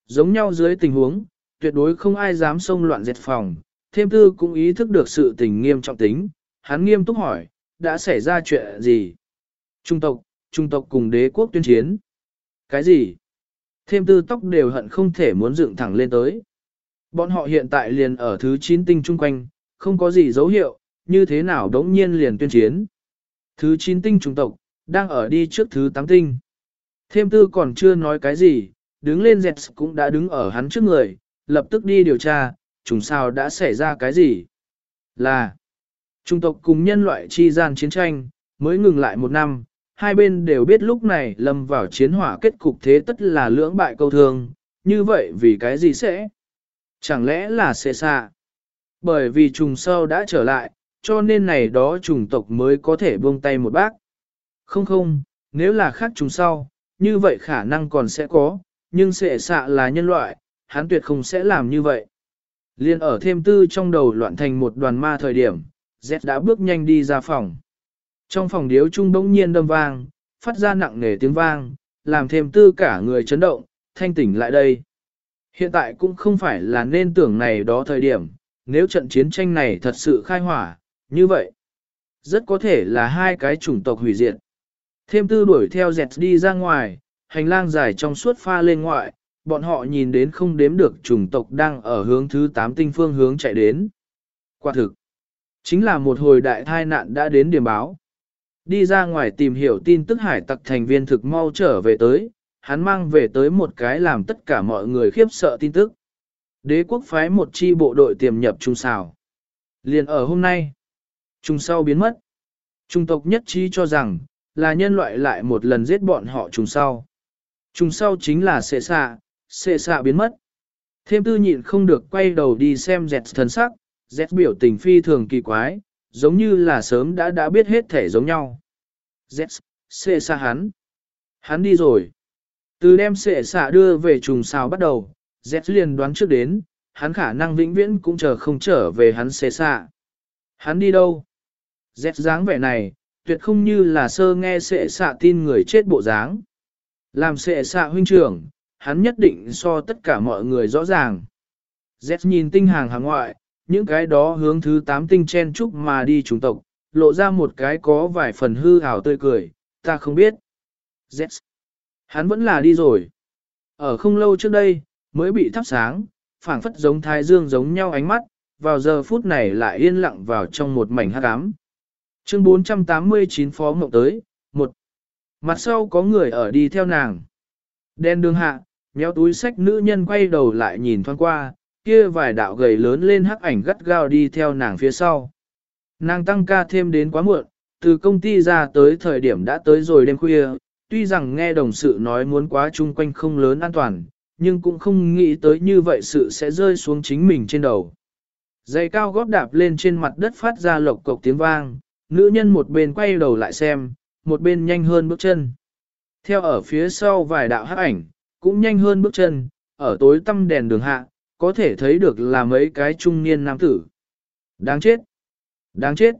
Giống nhau dưới tình huống, tuyệt đối không ai dám xông loạn diệt phòng, thêm tư cũng ý thức được sự tình nghiêm trọng tính, hắn nghiêm túc hỏi, đã xảy ra chuyện gì? Trung tộc, trung tộc cùng đế quốc tuyên chiến. Cái gì? Thêm tư tóc đều hận không thể muốn dựng thẳng lên tới. Bọn họ hiện tại liền ở thứ 9 tinh chung quanh, không có gì dấu hiệu, như thế nào đống nhiên liền tuyên chiến. Thứ 9 tinh trung tộc, đang ở đi trước thứ 8 tinh. Thêm tư còn chưa nói cái gì, đứng lên dẹt cũng đã đứng ở hắn trước người, lập tức đi điều tra, trùng sao đã xảy ra cái gì. Là, Trung tộc cùng nhân loại chi gian chiến tranh, mới ngừng lại một năm, hai bên đều biết lúc này lâm vào chiến hỏa kết cục thế tất là lưỡng bại câu thương, như vậy vì cái gì sẽ? Chẳng lẽ là sẽ xa? Bởi vì trùng sâu đã trở lại, cho nên này đó trùng tộc mới có thể buông tay một bác. Không không, nếu là khác trùng sau, như vậy khả năng còn sẽ có, nhưng sẽ xạ là nhân loại, hắn tuyệt không sẽ làm như vậy. Liên ở thêm tư trong đầu loạn thành một đoàn ma thời điểm, Z đã bước nhanh đi ra phòng. Trong phòng điếu trung bỗng nhiên đâm vang, phát ra nặng nề tiếng vang, làm thêm tư cả người chấn động, thanh tỉnh lại đây. Hiện tại cũng không phải là nên tưởng này đó thời điểm, nếu trận chiến tranh này thật sự khai hỏa, như vậy, rất có thể là hai cái chủng tộc hủy diệt. Thêm tư đuổi theo dẹt đi ra ngoài, hành lang dài trong suốt pha lên ngoại, bọn họ nhìn đến không đếm được chủng tộc đang ở hướng thứ 8 tinh phương hướng chạy đến. Quả thực, chính là một hồi đại thai nạn đã đến điểm báo. Đi ra ngoài tìm hiểu tin tức hải tặc thành viên thực mau trở về tới, hắn mang về tới một cái làm tất cả mọi người khiếp sợ tin tức. Đế quốc phái một chi bộ đội tiềm nhập trung xào. Liền ở hôm nay, trung sau biến mất. Trung tộc nhất trí cho rằng, là nhân loại lại một lần giết bọn họ trùng sau. Trùng sau chính là xệ xạ, xệ xạ biến mất. Thêm tư nhịn không được quay đầu đi xem dẹt thần sắc, dẹt biểu tình phi thường kỳ quái, giống như là sớm đã đã biết hết thể giống nhau. Dẹt, xệ xạ hắn. Hắn đi rồi. Từ đem xệ xạ đưa về trùng sao bắt đầu, dẹt liền đoán trước đến, hắn khả năng vĩnh viễn cũng chờ không trở về hắn xệ xạ. Hắn đi đâu? Dẹt dáng vẻ này, tuyệt không như là sơ nghe sệ xạ tin người chết bộ dáng. Làm sệ xạ huynh trưởng, hắn nhất định so tất cả mọi người rõ ràng. Z nhìn tinh hàng hàng ngoại, những cái đó hướng thứ tám tinh chen chúc mà đi chủng tộc, lộ ra một cái có vài phần hư hào tươi cười, ta không biết. Z. Hắn vẫn là đi rồi. Ở không lâu trước đây, mới bị thắp sáng, phảng phất giống thái dương giống nhau ánh mắt, vào giờ phút này lại yên lặng vào trong một mảnh hắc ám. Chương 489 phó mộng tới, một Mặt sau có người ở đi theo nàng. Đen đường hạ, méo túi sách nữ nhân quay đầu lại nhìn thoáng qua, kia vài đạo gầy lớn lên hắc ảnh gắt gao đi theo nàng phía sau. Nàng tăng ca thêm đến quá muộn, từ công ty ra tới thời điểm đã tới rồi đêm khuya, tuy rằng nghe đồng sự nói muốn quá chung quanh không lớn an toàn, nhưng cũng không nghĩ tới như vậy sự sẽ rơi xuống chính mình trên đầu. Giày cao góp đạp lên trên mặt đất phát ra lộc cộc tiếng vang, nữ nhân một bên quay đầu lại xem, một bên nhanh hơn bước chân. Theo ở phía sau vài đạo hắc ảnh, cũng nhanh hơn bước chân, ở tối tăm đèn đường hạ, có thể thấy được là mấy cái trung niên nam tử. Đáng chết! Đáng chết!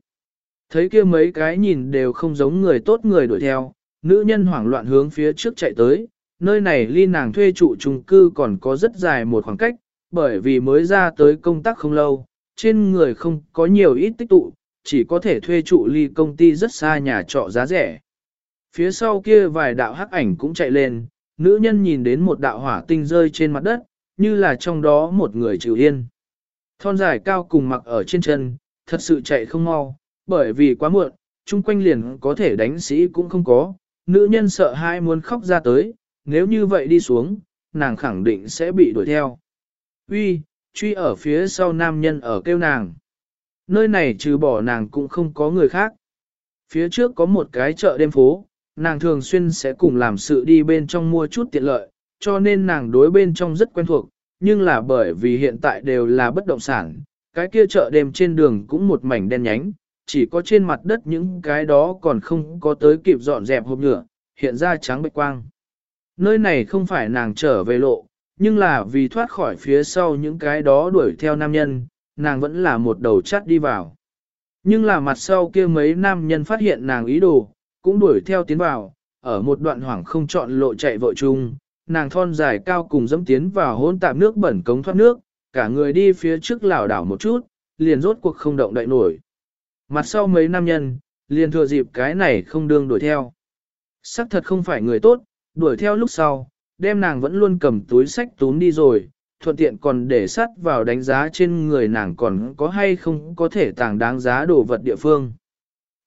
Thấy kia mấy cái nhìn đều không giống người tốt người đuổi theo, nữ nhân hoảng loạn hướng phía trước chạy tới, nơi này ly nàng thuê trụ trung cư còn có rất dài một khoảng cách, bởi vì mới ra tới công tác không lâu, trên người không có nhiều ít tích tụ, chỉ có thể thuê trụ ly công ty rất xa nhà trọ giá rẻ. Phía sau kia vài đạo hắc ảnh cũng chạy lên, nữ nhân nhìn đến một đạo hỏa tinh rơi trên mặt đất, như là trong đó một người chịu yên. Thon dài cao cùng mặc ở trên chân, thật sự chạy không mau, bởi vì quá muộn, chung quanh liền có thể đánh sĩ cũng không có, nữ nhân sợ hai muốn khóc ra tới, nếu như vậy đi xuống, nàng khẳng định sẽ bị đuổi theo. Uy, truy ở phía sau nam nhân ở kêu nàng. Nơi này trừ bỏ nàng cũng không có người khác. Phía trước có một cái chợ đêm phố, nàng thường xuyên sẽ cùng làm sự đi bên trong mua chút tiện lợi, cho nên nàng đối bên trong rất quen thuộc, nhưng là bởi vì hiện tại đều là bất động sản, cái kia chợ đêm trên đường cũng một mảnh đen nhánh, chỉ có trên mặt đất những cái đó còn không có tới kịp dọn dẹp hộp nhựa, hiện ra trắng bạch quang. Nơi này không phải nàng trở về lộ, nhưng là vì thoát khỏi phía sau những cái đó đuổi theo nam nhân, nàng vẫn là một đầu chát đi vào. Nhưng là mặt sau kia mấy nam nhân phát hiện nàng ý đồ, cũng đuổi theo tiến vào, ở một đoạn hoảng không chọn lộ chạy vội chung, nàng thon dài cao cùng dẫm tiến vào hôn tạm nước bẩn cống thoát nước, cả người đi phía trước lảo đảo một chút, liền rốt cuộc không động đậy nổi. Mặt sau mấy nam nhân, liền thừa dịp cái này không đương đuổi theo. Sắc thật không phải người tốt, đuổi theo lúc sau, đem nàng vẫn luôn cầm túi sách tún đi rồi, thuận tiện còn để sắt vào đánh giá trên người nàng còn có hay không có thể tàng đáng giá đồ vật địa phương.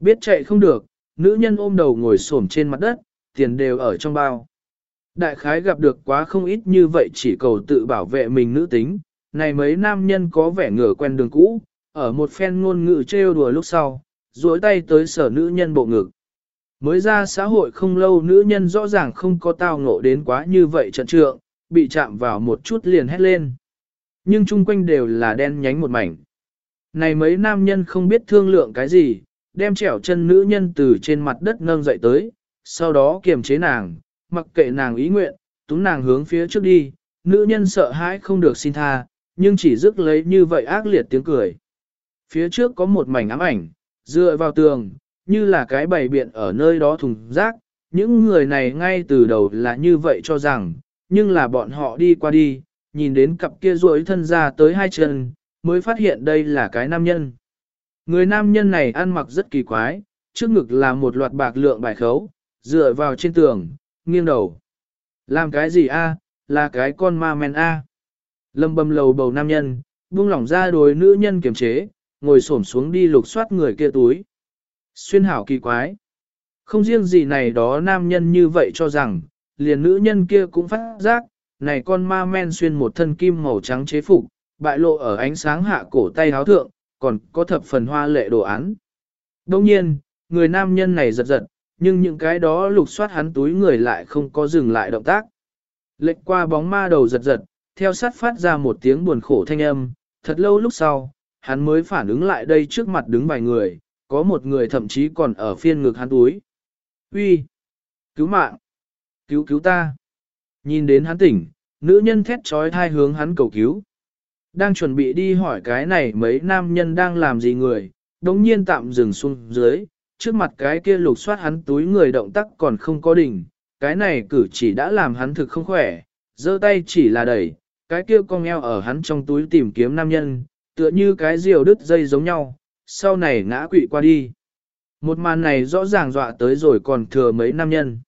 Biết chạy không được, nữ nhân ôm đầu ngồi xổm trên mặt đất, tiền đều ở trong bao. Đại khái gặp được quá không ít như vậy chỉ cầu tự bảo vệ mình nữ tính, này mấy nam nhân có vẻ ngửa quen đường cũ, ở một phen ngôn ngữ trêu đùa lúc sau, duỗi tay tới sở nữ nhân bộ ngực. Mới ra xã hội không lâu nữ nhân rõ ràng không có tao ngộ đến quá như vậy trận trượng, bị chạm vào một chút liền hét lên. Nhưng chung quanh đều là đen nhánh một mảnh. Này mấy nam nhân không biết thương lượng cái gì, đem chẻo chân nữ nhân từ trên mặt đất nâng dậy tới, sau đó kiềm chế nàng, mặc kệ nàng ý nguyện, túng nàng hướng phía trước đi, nữ nhân sợ hãi không được xin tha, nhưng chỉ dứt lấy như vậy ác liệt tiếng cười. Phía trước có một mảnh ám ảnh, dựa vào tường, như là cái bày biện ở nơi đó thùng rác, những người này ngay từ đầu là như vậy cho rằng, nhưng là bọn họ đi qua đi, nhìn đến cặp kia ruồi thân ra tới hai chân, mới phát hiện đây là cái nam nhân. Người nam nhân này ăn mặc rất kỳ quái, trước ngực là một loạt bạc lượng bài khấu, dựa vào trên tường, nghiêng đầu. Làm cái gì a? là cái con ma men a. Lâm bầm lầu bầu nam nhân, buông lỏng ra đối nữ nhân kiềm chế, ngồi xổm xuống đi lục soát người kia túi. Xuyên hảo kỳ quái. Không riêng gì này đó nam nhân như vậy cho rằng, liền nữ nhân kia cũng phát giác, này con ma men xuyên một thân kim màu trắng chế phục, bại lộ ở ánh sáng hạ cổ tay háo thượng, còn có thập phần hoa lệ đồ án. Đồng nhiên, người nam nhân này giật giật, nhưng những cái đó lục soát hắn túi người lại không có dừng lại động tác. Lệch qua bóng ma đầu giật giật, theo sát phát ra một tiếng buồn khổ thanh âm, thật lâu lúc sau, hắn mới phản ứng lại đây trước mặt đứng vài người, có một người thậm chí còn ở phiên ngực hắn túi. Uy, Cứu mạng! Cứu cứu ta! Nhìn đến hắn tỉnh, nữ nhân thét trói thai hướng hắn cầu cứu. Đang chuẩn bị đi hỏi cái này mấy nam nhân đang làm gì người, đống nhiên tạm dừng xuống dưới, trước mặt cái kia lục soát hắn túi người động tác còn không có đỉnh, cái này cử chỉ đã làm hắn thực không khỏe, giơ tay chỉ là đẩy, cái kia cong eo ở hắn trong túi tìm kiếm nam nhân, tựa như cái diều đứt dây giống nhau, sau này ngã quỵ qua đi. Một màn này rõ ràng dọa tới rồi còn thừa mấy nam nhân.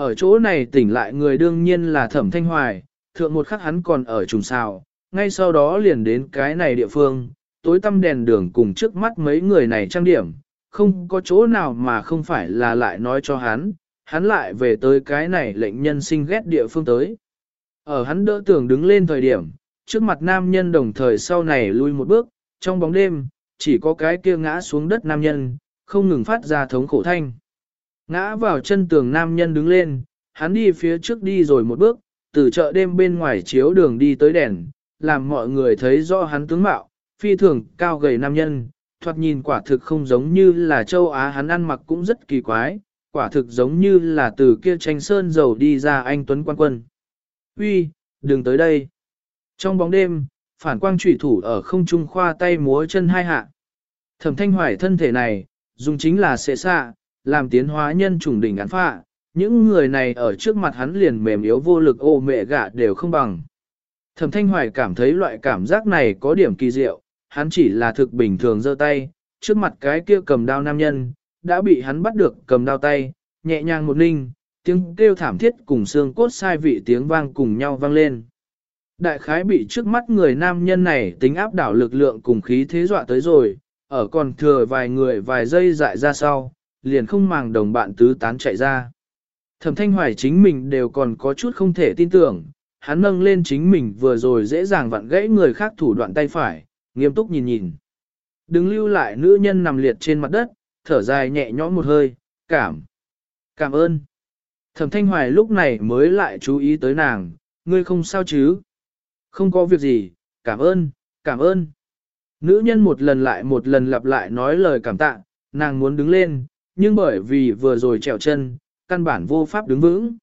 Ở chỗ này tỉnh lại người đương nhiên là thẩm thanh hoài, thượng một khắc hắn còn ở trùng xào, ngay sau đó liền đến cái này địa phương, tối tăm đèn đường cùng trước mắt mấy người này trang điểm, không có chỗ nào mà không phải là lại nói cho hắn, hắn lại về tới cái này lệnh nhân sinh ghét địa phương tới. Ở hắn đỡ tưởng đứng lên thời điểm, trước mặt nam nhân đồng thời sau này lui một bước, trong bóng đêm, chỉ có cái kia ngã xuống đất nam nhân, không ngừng phát ra thống khổ thanh. Ngã vào chân tường nam nhân đứng lên, hắn đi phía trước đi rồi một bước, từ chợ đêm bên ngoài chiếu đường đi tới đèn, làm mọi người thấy rõ hắn tướng mạo, phi thường cao gầy nam nhân, thoạt nhìn quả thực không giống như là châu Á hắn ăn mặc cũng rất kỳ quái, quả thực giống như là từ kia tranh sơn dầu đi ra anh Tuấn Quan Quân. Uy, đừng tới đây. Trong bóng đêm, phản quang trụy thủ ở không trung khoa tay múa chân hai hạ. Thẩm thanh hoài thân thể này, dùng chính là xệ xạ, làm tiến hóa nhân trùng đỉnh án phạ. Những người này ở trước mặt hắn liền mềm yếu vô lực ô mẹ gạ đều không bằng. Thẩm thanh hoài cảm thấy loại cảm giác này có điểm kỳ diệu, hắn chỉ là thực bình thường giơ tay, trước mặt cái kia cầm đao nam nhân, đã bị hắn bắt được cầm đao tay, nhẹ nhàng một ninh, tiếng kêu thảm thiết cùng xương cốt sai vị tiếng vang cùng nhau vang lên. Đại khái bị trước mắt người nam nhân này tính áp đảo lực lượng cùng khí thế dọa tới rồi, ở còn thừa vài người vài giây dại ra sau, liền không màng đồng bạn tứ tán chạy ra. Thẩm thanh hoài chính mình đều còn có chút không thể tin tưởng, hắn nâng lên chính mình vừa rồi dễ dàng vặn gãy người khác thủ đoạn tay phải, nghiêm túc nhìn nhìn. Đừng lưu lại nữ nhân nằm liệt trên mặt đất, thở dài nhẹ nhõm một hơi, cảm. Cảm ơn. Thẩm thanh hoài lúc này mới lại chú ý tới nàng, ngươi không sao chứ? Không có việc gì, cảm ơn, cảm ơn. Nữ nhân một lần lại một lần lặp lại nói lời cảm tạ, nàng muốn đứng lên, nhưng bởi vì vừa rồi trèo chân, căn bản vô pháp đứng vững.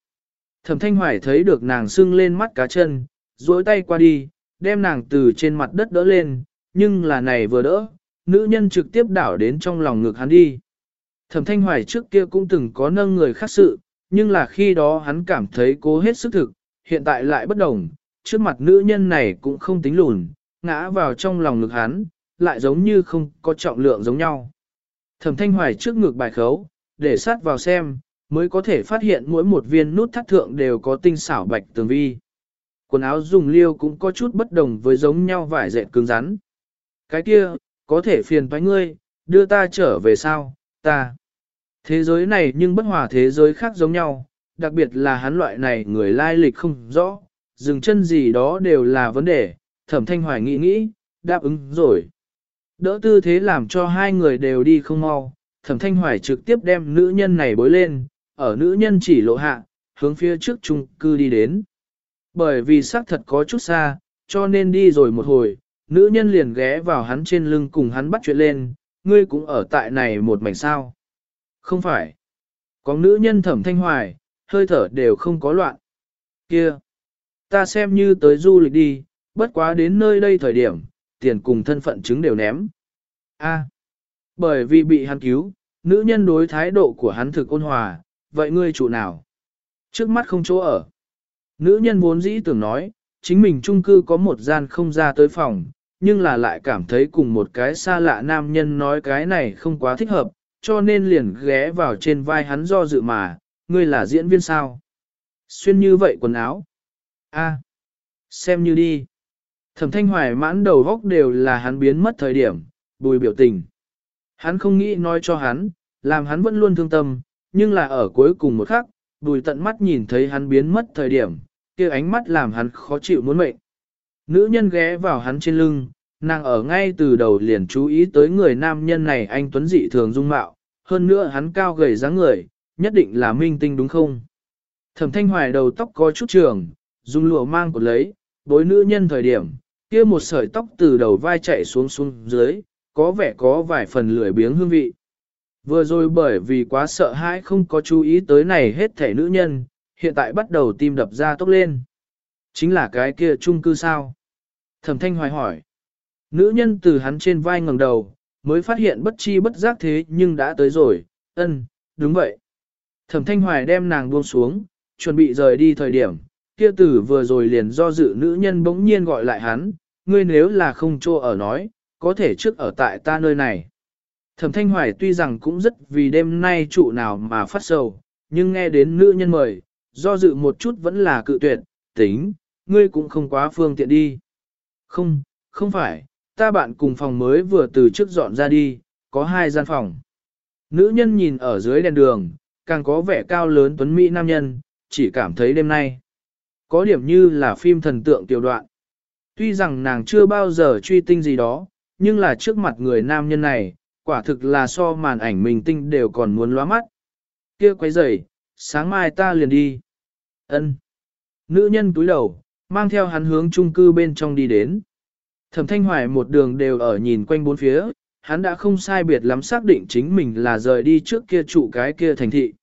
Thẩm thanh hoài thấy được nàng sưng lên mắt cá chân, duỗi tay qua đi, đem nàng từ trên mặt đất đỡ lên, nhưng là này vừa đỡ, nữ nhân trực tiếp đảo đến trong lòng ngực hắn đi. Thẩm thanh hoài trước kia cũng từng có nâng người khác sự, nhưng là khi đó hắn cảm thấy cố hết sức thực, hiện tại lại bất đồng, trước mặt nữ nhân này cũng không tính lùn, ngã vào trong lòng ngực hắn, lại giống như không có trọng lượng giống nhau. Thẩm thanh hoài trước ngực bài khấu, để sát vào xem, mới có thể phát hiện mỗi một viên nút thắt thượng đều có tinh xảo bạch tường vi. Quần áo dùng liêu cũng có chút bất đồng với giống nhau vải dệt cứng rắn. Cái kia, có thể phiền với ngươi, đưa ta trở về sao, ta. Thế giới này nhưng bất hòa thế giới khác giống nhau, đặc biệt là hắn loại này người lai lịch không rõ, dừng chân gì đó đều là vấn đề, thẩm thanh hoài nghĩ nghĩ, đáp ứng rồi. Đỡ tư thế làm cho hai người đều đi không mau, thẩm thanh hoài trực tiếp đem nữ nhân này bối lên, ở nữ nhân chỉ lộ hạ, hướng phía trước chung cư đi đến. Bởi vì xác thật có chút xa, cho nên đi rồi một hồi, nữ nhân liền ghé vào hắn trên lưng cùng hắn bắt chuyện lên, ngươi cũng ở tại này một mảnh sao. Không phải. Có nữ nhân thẩm thanh hoài, hơi thở đều không có loạn. Kia! Ta xem như tới du lịch đi, bất quá đến nơi đây thời điểm, tiền cùng thân phận chứng đều ném. A. Bởi vì bị hắn cứu, nữ nhân đối thái độ của hắn thực ôn hòa, vậy ngươi chủ nào? Trước mắt không chỗ ở. Nữ nhân vốn dĩ tưởng nói, chính mình chung cư có một gian không ra tới phòng, nhưng là lại cảm thấy cùng một cái xa lạ nam nhân nói cái này không quá thích hợp, cho nên liền ghé vào trên vai hắn do dự mà, ngươi là diễn viên sao? Xuyên như vậy quần áo. A, xem như đi. Thẩm thanh hoài mãn đầu góc đều là hắn biến mất thời điểm, bùi biểu tình. Hắn không nghĩ nói cho hắn, làm hắn vẫn luôn thương tâm, nhưng là ở cuối cùng một khắc, bùi tận mắt nhìn thấy hắn biến mất thời điểm, kia ánh mắt làm hắn khó chịu muốn mệnh. Nữ nhân ghé vào hắn trên lưng, nàng ở ngay từ đầu liền chú ý tới người nam nhân này anh Tuấn dị thường dung mạo, hơn nữa hắn cao gầy dáng người, nhất định là minh tinh đúng không? Thẩm thanh hoài đầu tóc có chút trường, dùng lụa mang cột lấy, đối nữ nhân thời điểm, kia một sợi tóc từ đầu vai chạy xuống xuống dưới, có vẻ có vài phần lười biếng hương vị. Vừa rồi bởi vì quá sợ hãi không có chú ý tới này hết thể nữ nhân, hiện tại bắt đầu tim đập ra tốc lên. Chính là cái kia chung cư sao? Thẩm thanh hoài hỏi. Nữ nhân từ hắn trên vai ngẩng đầu, mới phát hiện bất chi bất giác thế nhưng đã tới rồi, ân, đúng vậy. Thẩm thanh hoài đem nàng buông xuống, chuẩn bị rời đi thời điểm, kia tử vừa rồi liền do dự nữ nhân bỗng nhiên gọi lại hắn, ngươi nếu là không cho ở nói, có thể trước ở tại ta nơi này. Thẩm thanh hoài tuy rằng cũng rất vì đêm nay trụ nào mà phát sầu, nhưng nghe đến nữ nhân mời, do dự một chút vẫn là cự tuyệt, tính, ngươi cũng không quá phương tiện đi. Không, không phải, ta bạn cùng phòng mới vừa từ trước dọn ra đi, có hai gian phòng. Nữ nhân nhìn ở dưới đèn đường, càng có vẻ cao lớn tuấn mỹ nam nhân, chỉ cảm thấy đêm nay. Có điểm như là phim thần tượng tiểu đoạn. Tuy rằng nàng chưa bao giờ truy tinh gì đó, nhưng là trước mặt người nam nhân này, quả thực là so màn ảnh mình tinh đều còn muốn lóa mắt. Kia quấy rầy, sáng mai ta liền đi. Ân. Nữ nhân túi đầu, mang theo hắn hướng chung cư bên trong đi đến. Thẩm Thanh Hoài một đường đều ở nhìn quanh bốn phía, hắn đã không sai biệt lắm xác định chính mình là rời đi trước kia trụ cái kia thành thị.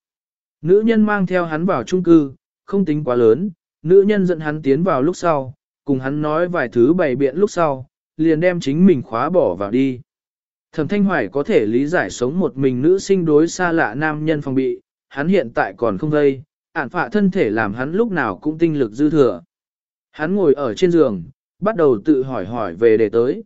Nữ nhân mang theo hắn vào chung cư, không tính quá lớn, nữ nhân dẫn hắn tiến vào lúc sau, cùng hắn nói vài thứ bày biện lúc sau, liền đem chính mình khóa bỏ vào đi. Thẩm Thanh Hoài có thể lý giải sống một mình nữ sinh đối xa lạ nam nhân phòng bị, hắn hiện tại còn không gây, ản phạ thân thể làm hắn lúc nào cũng tinh lực dư thừa. Hắn ngồi ở trên giường, bắt đầu tự hỏi hỏi về đề tới.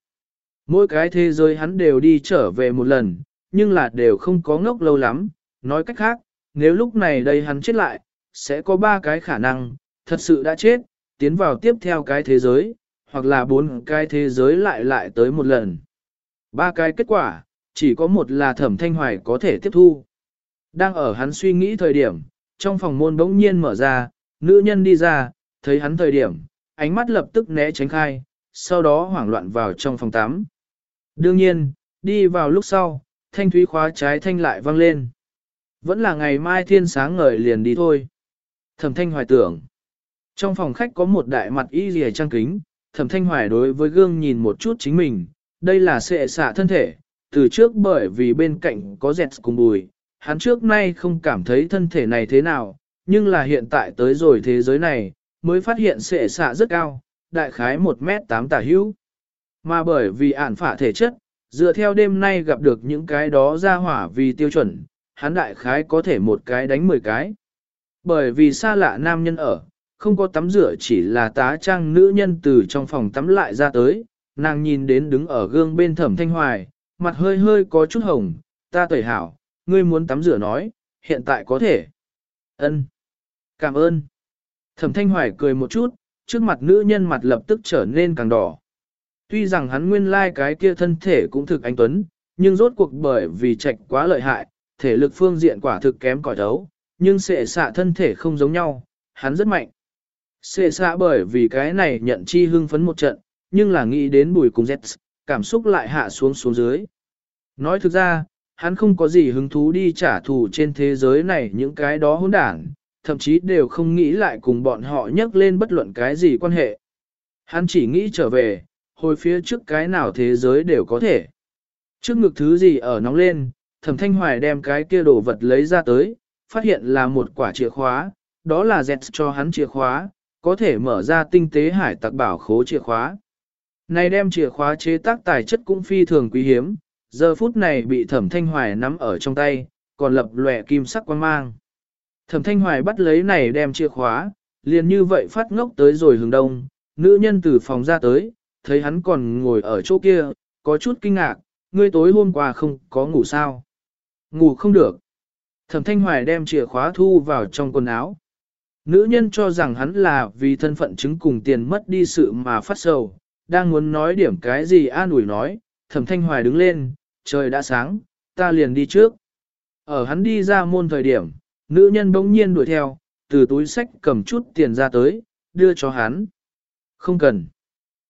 Mỗi cái thế giới hắn đều đi trở về một lần, nhưng là đều không có ngốc lâu lắm. Nói cách khác, nếu lúc này đây hắn chết lại, sẽ có ba cái khả năng, thật sự đã chết, tiến vào tiếp theo cái thế giới, hoặc là bốn cái thế giới lại lại tới một lần. Ba cái kết quả, chỉ có một là thẩm thanh hoài có thể tiếp thu. Đang ở hắn suy nghĩ thời điểm, trong phòng môn bỗng nhiên mở ra, nữ nhân đi ra, thấy hắn thời điểm, ánh mắt lập tức né tránh khai, sau đó hoảng loạn vào trong phòng tắm. Đương nhiên, đi vào lúc sau, thanh thúy khóa trái thanh lại vang lên. Vẫn là ngày mai thiên sáng ngời liền đi thôi. Thẩm thanh hoài tưởng. Trong phòng khách có một đại mặt y rìa trang kính, thẩm thanh hoài đối với gương nhìn một chút chính mình, đây là sệ xạ thân thể, từ trước bởi vì bên cạnh có dẹt cùng bùi, hắn trước nay không cảm thấy thân thể này thế nào, nhưng là hiện tại tới rồi thế giới này, mới phát hiện sệ xạ rất cao, đại khái 1 mét 8 tả hữu. Mà bởi vì ản phả thể chất, dựa theo đêm nay gặp được những cái đó ra hỏa vì tiêu chuẩn, hắn đại khái có thể một cái đánh 10 cái. Bởi vì xa lạ nam nhân ở, không có tắm rửa chỉ là tá trang nữ nhân từ trong phòng tắm lại ra tới, nàng nhìn đến đứng ở gương bên thẩm thanh hoài, mặt hơi hơi có chút hồng, ta tẩy hảo, ngươi muốn tắm rửa nói, hiện tại có thể. ân Cảm ơn. Thẩm thanh hoài cười một chút, trước mặt nữ nhân mặt lập tức trở nên càng đỏ. Tuy rằng hắn nguyên lai like cái kia thân thể cũng thực anh tuấn, nhưng rốt cuộc bởi vì trạch quá lợi hại, thể lực phương diện quả thực kém cỏi đấu, nhưng sẽ xạ thân thể không giống nhau, hắn rất mạnh. Xê xạ bởi vì cái này nhận chi hưng phấn một trận, nhưng là nghĩ đến bùi cùng Z, cảm xúc lại hạ xuống xuống dưới. Nói thực ra, hắn không có gì hứng thú đi trả thù trên thế giới này những cái đó hỗn đảng, thậm chí đều không nghĩ lại cùng bọn họ nhắc lên bất luận cái gì quan hệ. Hắn chỉ nghĩ trở về, hồi phía trước cái nào thế giới đều có thể. Trước ngực thứ gì ở nóng lên, thẩm thanh hoài đem cái kia đồ vật lấy ra tới, phát hiện là một quả chìa khóa, đó là dẹt cho hắn chìa khóa, có thể mở ra tinh tế hải tặc bảo khố chìa khóa. Này đem chìa khóa chế tác tài chất cũng phi thường quý hiếm, giờ phút này bị thẩm thanh hoài nắm ở trong tay, còn lập lòe kim sắc quan mang. Thẩm thanh hoài bắt lấy này đem chìa khóa, liền như vậy phát ngốc tới rồi hướng đông, nữ nhân từ phòng ra tới, thấy hắn còn ngồi ở chỗ kia, có chút kinh ngạc, ngươi tối hôm qua không có ngủ sao? Ngủ không được. Thẩm thanh hoài đem chìa khóa thu vào trong quần áo. Nữ nhân cho rằng hắn là vì thân phận chứng cùng tiền mất đi sự mà phát sầu, đang muốn nói điểm cái gì an ủi nói, thẩm thanh hoài đứng lên, trời đã sáng, ta liền đi trước. Ở hắn đi ra môn thời điểm, nữ nhân bỗng nhiên đuổi theo, từ túi sách cầm chút tiền ra tới, đưa cho hắn. Không cần.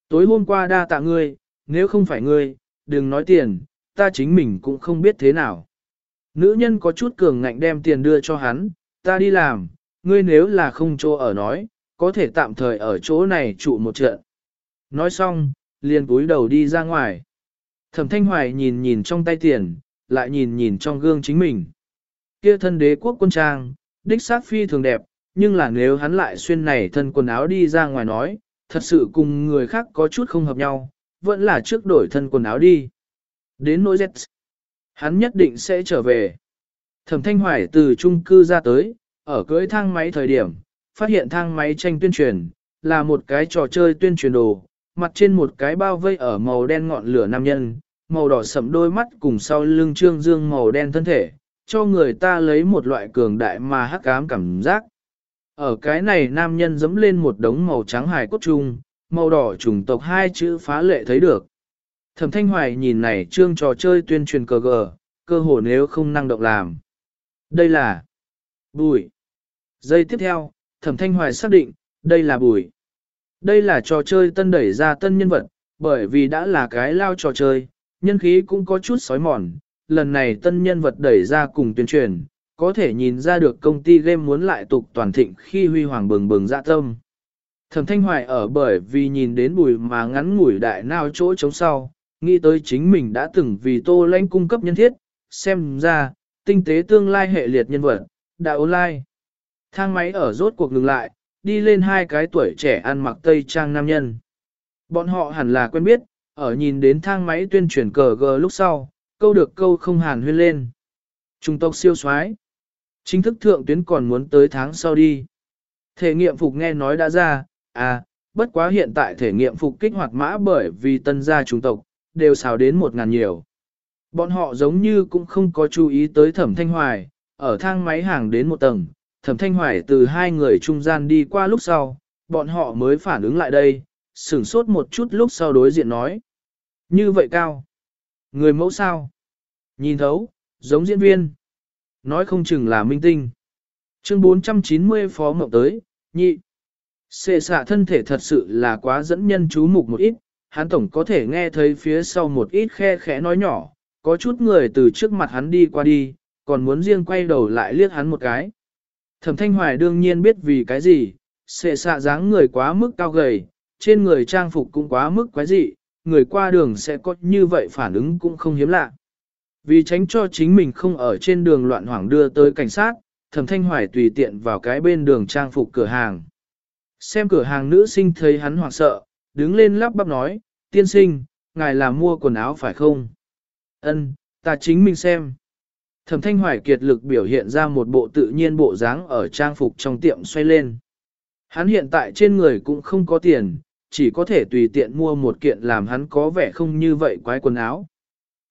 Tối hôm qua đa tạ ngươi, nếu không phải ngươi, đừng nói tiền, ta chính mình cũng không biết thế nào. Nữ nhân có chút cường ngạnh đem tiền đưa cho hắn, ta đi làm, ngươi nếu là không chỗ ở nói, có thể tạm thời ở chỗ này trụ một trận. Nói xong, liền cúi đầu đi ra ngoài. Thẩm Thanh Hoài nhìn nhìn trong tay tiền, lại nhìn nhìn trong gương chính mình. Kia thân đế quốc quân trang, đích sát phi thường đẹp, nhưng là nếu hắn lại xuyên này thân quần áo đi ra ngoài nói, thật sự cùng người khác có chút không hợp nhau, vẫn là trước đổi thân quần áo đi. Đến nỗi Z, hắn nhất định sẽ trở về. Thẩm Thanh Hoài từ trung cư ra tới, ở cưới thang máy thời điểm, phát hiện thang máy tranh tuyên truyền, là một cái trò chơi tuyên truyền đồ, mặt trên một cái bao vây ở màu đen ngọn lửa nam nhân, màu đỏ sẫm đôi mắt cùng sau lưng trương dương màu đen thân thể, cho người ta lấy một loại cường đại mà hắc ám cảm giác. Ở cái này nam nhân dẫm lên một đống màu trắng hài cốt trung, màu đỏ trùng tộc hai chữ phá lệ thấy được. Thẩm Thanh Hoài nhìn này trương trò chơi tuyên truyền cờ gờ, cơ hồ nếu không năng động làm. Đây là bùi. Giây tiếp theo, Thẩm Thanh Hoài xác định, đây là bùi. Đây là trò chơi tân đẩy ra tân nhân vật, bởi vì đã là cái lao trò chơi, nhân khí cũng có chút sói mòn. Lần này tân nhân vật đẩy ra cùng tuyên truyền, có thể nhìn ra được công ty game muốn lại tục toàn thịnh khi huy hoàng bừng bừng dạ tâm. Thẩm Thanh Hoài ở bởi vì nhìn đến bùi mà ngắn ngủi đại nào chỗ chống sau, nghĩ tới chính mình đã từng vì tô lãnh cung cấp nhân thiết, xem ra, tinh tế tương lai hệ liệt nhân vật, đã online. Thang máy ở rốt cuộc ngừng lại, đi lên hai cái tuổi trẻ ăn mặc tây trang nam nhân. Bọn họ hẳn là quen biết, ở nhìn đến thang máy tuyên truyền cờ gờ lúc sau, câu được câu không hàn huyên lên. Trung tộc siêu soái Chính thức thượng tuyến còn muốn tới tháng sau đi. Thể nghiệm phục nghe nói đã ra, à, bất quá hiện tại thể nghiệm phục kích hoạt mã bởi vì tân gia trung tộc, đều xào đến một ngàn nhiều. Bọn họ giống như cũng không có chú ý tới thẩm thanh hoài, ở thang máy hàng đến một tầng, thẩm thanh hoài từ hai người trung gian đi qua lúc sau, bọn họ mới phản ứng lại đây, sửng sốt một chút lúc sau đối diện nói. Như vậy cao. Người mẫu sao? Nhìn thấu, giống diễn viên. Nói không chừng là minh tinh. Chương 490 phó mộng tới, nhị. Xệ xạ thân thể thật sự là quá dẫn nhân chú mục một ít, hắn tổng có thể nghe thấy phía sau một ít khe khẽ nói nhỏ, có chút người từ trước mặt hắn đi qua đi, còn muốn riêng quay đầu lại liếc hắn một cái. Thẩm Thanh Hoài đương nhiên biết vì cái gì, xệ xạ dáng người quá mức cao gầy, trên người trang phục cũng quá mức quái dị, người qua đường sẽ có như vậy phản ứng cũng không hiếm lạ. Vì tránh cho chính mình không ở trên đường loạn hoảng đưa tới cảnh sát, Thẩm Thanh Hoài tùy tiện vào cái bên đường trang phục cửa hàng. Xem cửa hàng nữ sinh thấy hắn hoảng sợ, đứng lên lắp bắp nói, tiên sinh, ngài là mua quần áo phải không? Ân, ta chính mình xem. Thẩm thanh hoài kiệt lực biểu hiện ra một bộ tự nhiên bộ dáng ở trang phục trong tiệm xoay lên. Hắn hiện tại trên người cũng không có tiền, chỉ có thể tùy tiện mua một kiện làm hắn có vẻ không như vậy quái quần áo.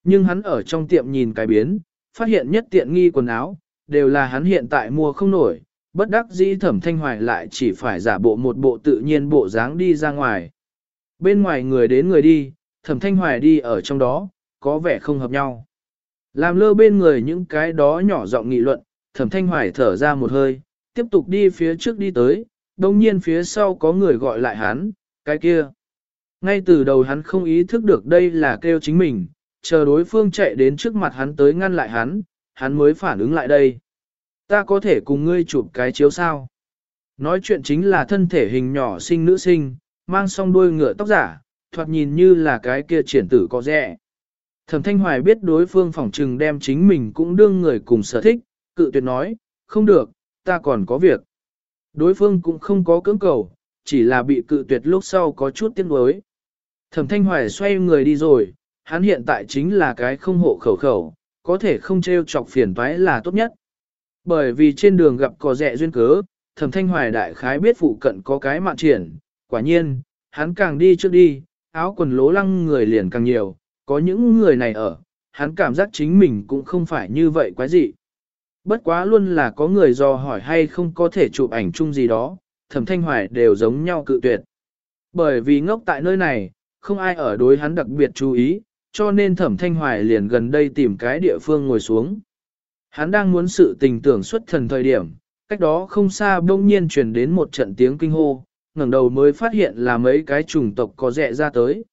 Nhưng hắn ở trong tiệm nhìn cái biến, phát hiện nhất tiện nghi quần áo, đều là hắn hiện tại mua không nổi, bất đắc dĩ thẩm thanh hoài lại chỉ phải giả bộ một bộ tự nhiên bộ dáng đi ra ngoài. Bên ngoài người đến người đi, thẩm thanh hoài đi ở trong đó, có vẻ không hợp nhau. Làm lơ bên người những cái đó nhỏ giọng nghị luận, thẩm thanh hoài thở ra một hơi, tiếp tục đi phía trước đi tới, đồng nhiên phía sau có người gọi lại hắn, cái kia. Ngay từ đầu hắn không ý thức được đây là kêu chính mình, chờ đối phương chạy đến trước mặt hắn tới ngăn lại hắn, hắn mới phản ứng lại đây. Ta có thể cùng ngươi chụp cái chiếu sao? Nói chuyện chính là thân thể hình nhỏ sinh nữ sinh, mang song đuôi ngựa tóc giả, thoạt nhìn như là cái kia triển tử có rẻ. Thẩm Thanh Hoài biết đối phương phỏng trừng đem chính mình cũng đương người cùng sở thích, cự tuyệt nói, không được, ta còn có việc. Đối phương cũng không có cưỡng cầu, chỉ là bị cự tuyệt lúc sau có chút tiếc nuối. Thẩm Thanh Hoài xoay người đi rồi, hắn hiện tại chính là cái không hộ khẩu khẩu, có thể không treo chọc phiền toái là tốt nhất. Bởi vì trên đường gặp cò rẻ duyên cớ, Thẩm Thanh Hoài đại khái biết phụ cận có cái mạn triển, quả nhiên, hắn càng đi trước đi, áo quần lố lăng người liền càng nhiều, có những người này ở, hắn cảm giác chính mình cũng không phải như vậy quái gì. Bất quá luôn là có người dò hỏi hay không có thể chụp ảnh chung gì đó, thẩm thanh hoài đều giống nhau cự tuyệt. Bởi vì ngốc tại nơi này, không ai ở đối hắn đặc biệt chú ý, cho nên thẩm thanh hoài liền gần đây tìm cái địa phương ngồi xuống. Hắn đang muốn sự tình tưởng xuất thần thời điểm, cách đó không xa bỗng nhiên truyền đến một trận tiếng kinh hô, ngẩng đầu mới phát hiện là mấy cái chủng tộc có rẻ ra tới.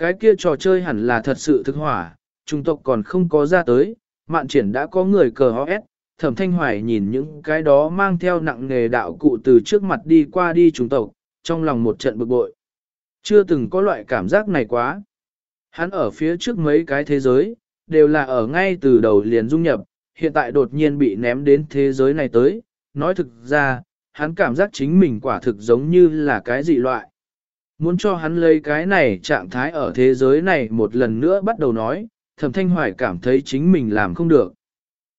Cái kia trò chơi hẳn là thật sự thực hỏa, trung tộc còn không có ra tới, mạn triển đã có người cờ HS, thẩm thanh hoài nhìn những cái đó mang theo nặng nghề đạo cụ từ trước mặt đi qua đi trung tộc, trong lòng một trận bực bội. Chưa từng có loại cảm giác này quá. Hắn ở phía trước mấy cái thế giới, đều là ở ngay từ đầu liền dung nhập, hiện tại đột nhiên bị ném đến thế giới này tới, nói thực ra, hắn cảm giác chính mình quả thực giống như là cái dị loại. Muốn cho hắn lấy cái này trạng thái ở thế giới này một lần nữa bắt đầu nói, thẩm thanh hoài cảm thấy chính mình làm không được.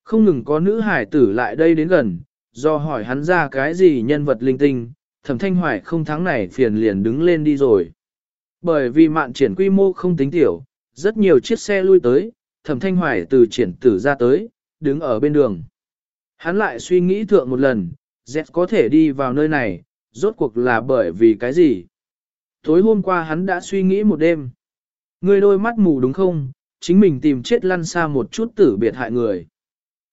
Không ngừng có nữ hải tử lại đây đến gần, do hỏi hắn ra cái gì nhân vật linh tinh, thẩm thanh hoài không thắng này phiền liền đứng lên đi rồi. Bởi vì mạn triển quy mô không tính tiểu, rất nhiều chiếc xe lui tới, thẩm thanh hoài từ triển tử ra tới, đứng ở bên đường. Hắn lại suy nghĩ thượng một lần, Z có thể đi vào nơi này, rốt cuộc là bởi vì cái gì? Tối hôm qua hắn đã suy nghĩ một đêm. Người đôi mắt mù đúng không? Chính mình tìm chết lăn xa một chút tử biệt hại người.